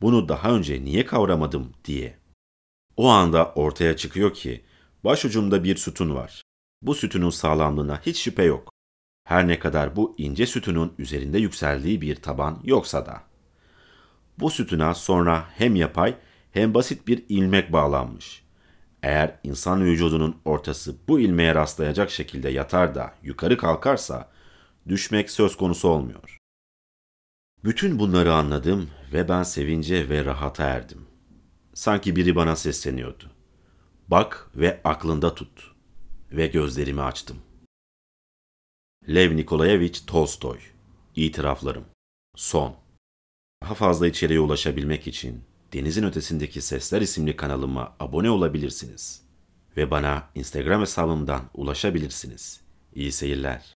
Bunu daha önce niye kavramadım diye. O anda ortaya çıkıyor ki başucumda bir sütun var. Bu sütunun sağlamlığına hiç şüphe yok. Her ne kadar bu ince sütunun üzerinde yükseldiği bir taban yoksa da. Bu sütuna sonra hem yapay hem basit bir ilmek bağlanmış. Eğer insan vücudunun ortası bu ilmeğe rastlayacak şekilde yatar da yukarı kalkarsa düşmek söz konusu olmuyor. Bütün bunları anladım ve ben sevince ve rahata erdim. Sanki biri bana sesleniyordu. Bak ve aklında tut. Ve gözlerimi açtım. Lev Nikolayevich Tolstoy İtiraflarım Son Daha fazla içeriye ulaşabilmek için Denizin Ötesindeki Sesler isimli kanalıma abone olabilirsiniz. Ve bana Instagram hesabımdan ulaşabilirsiniz. İyi seyirler.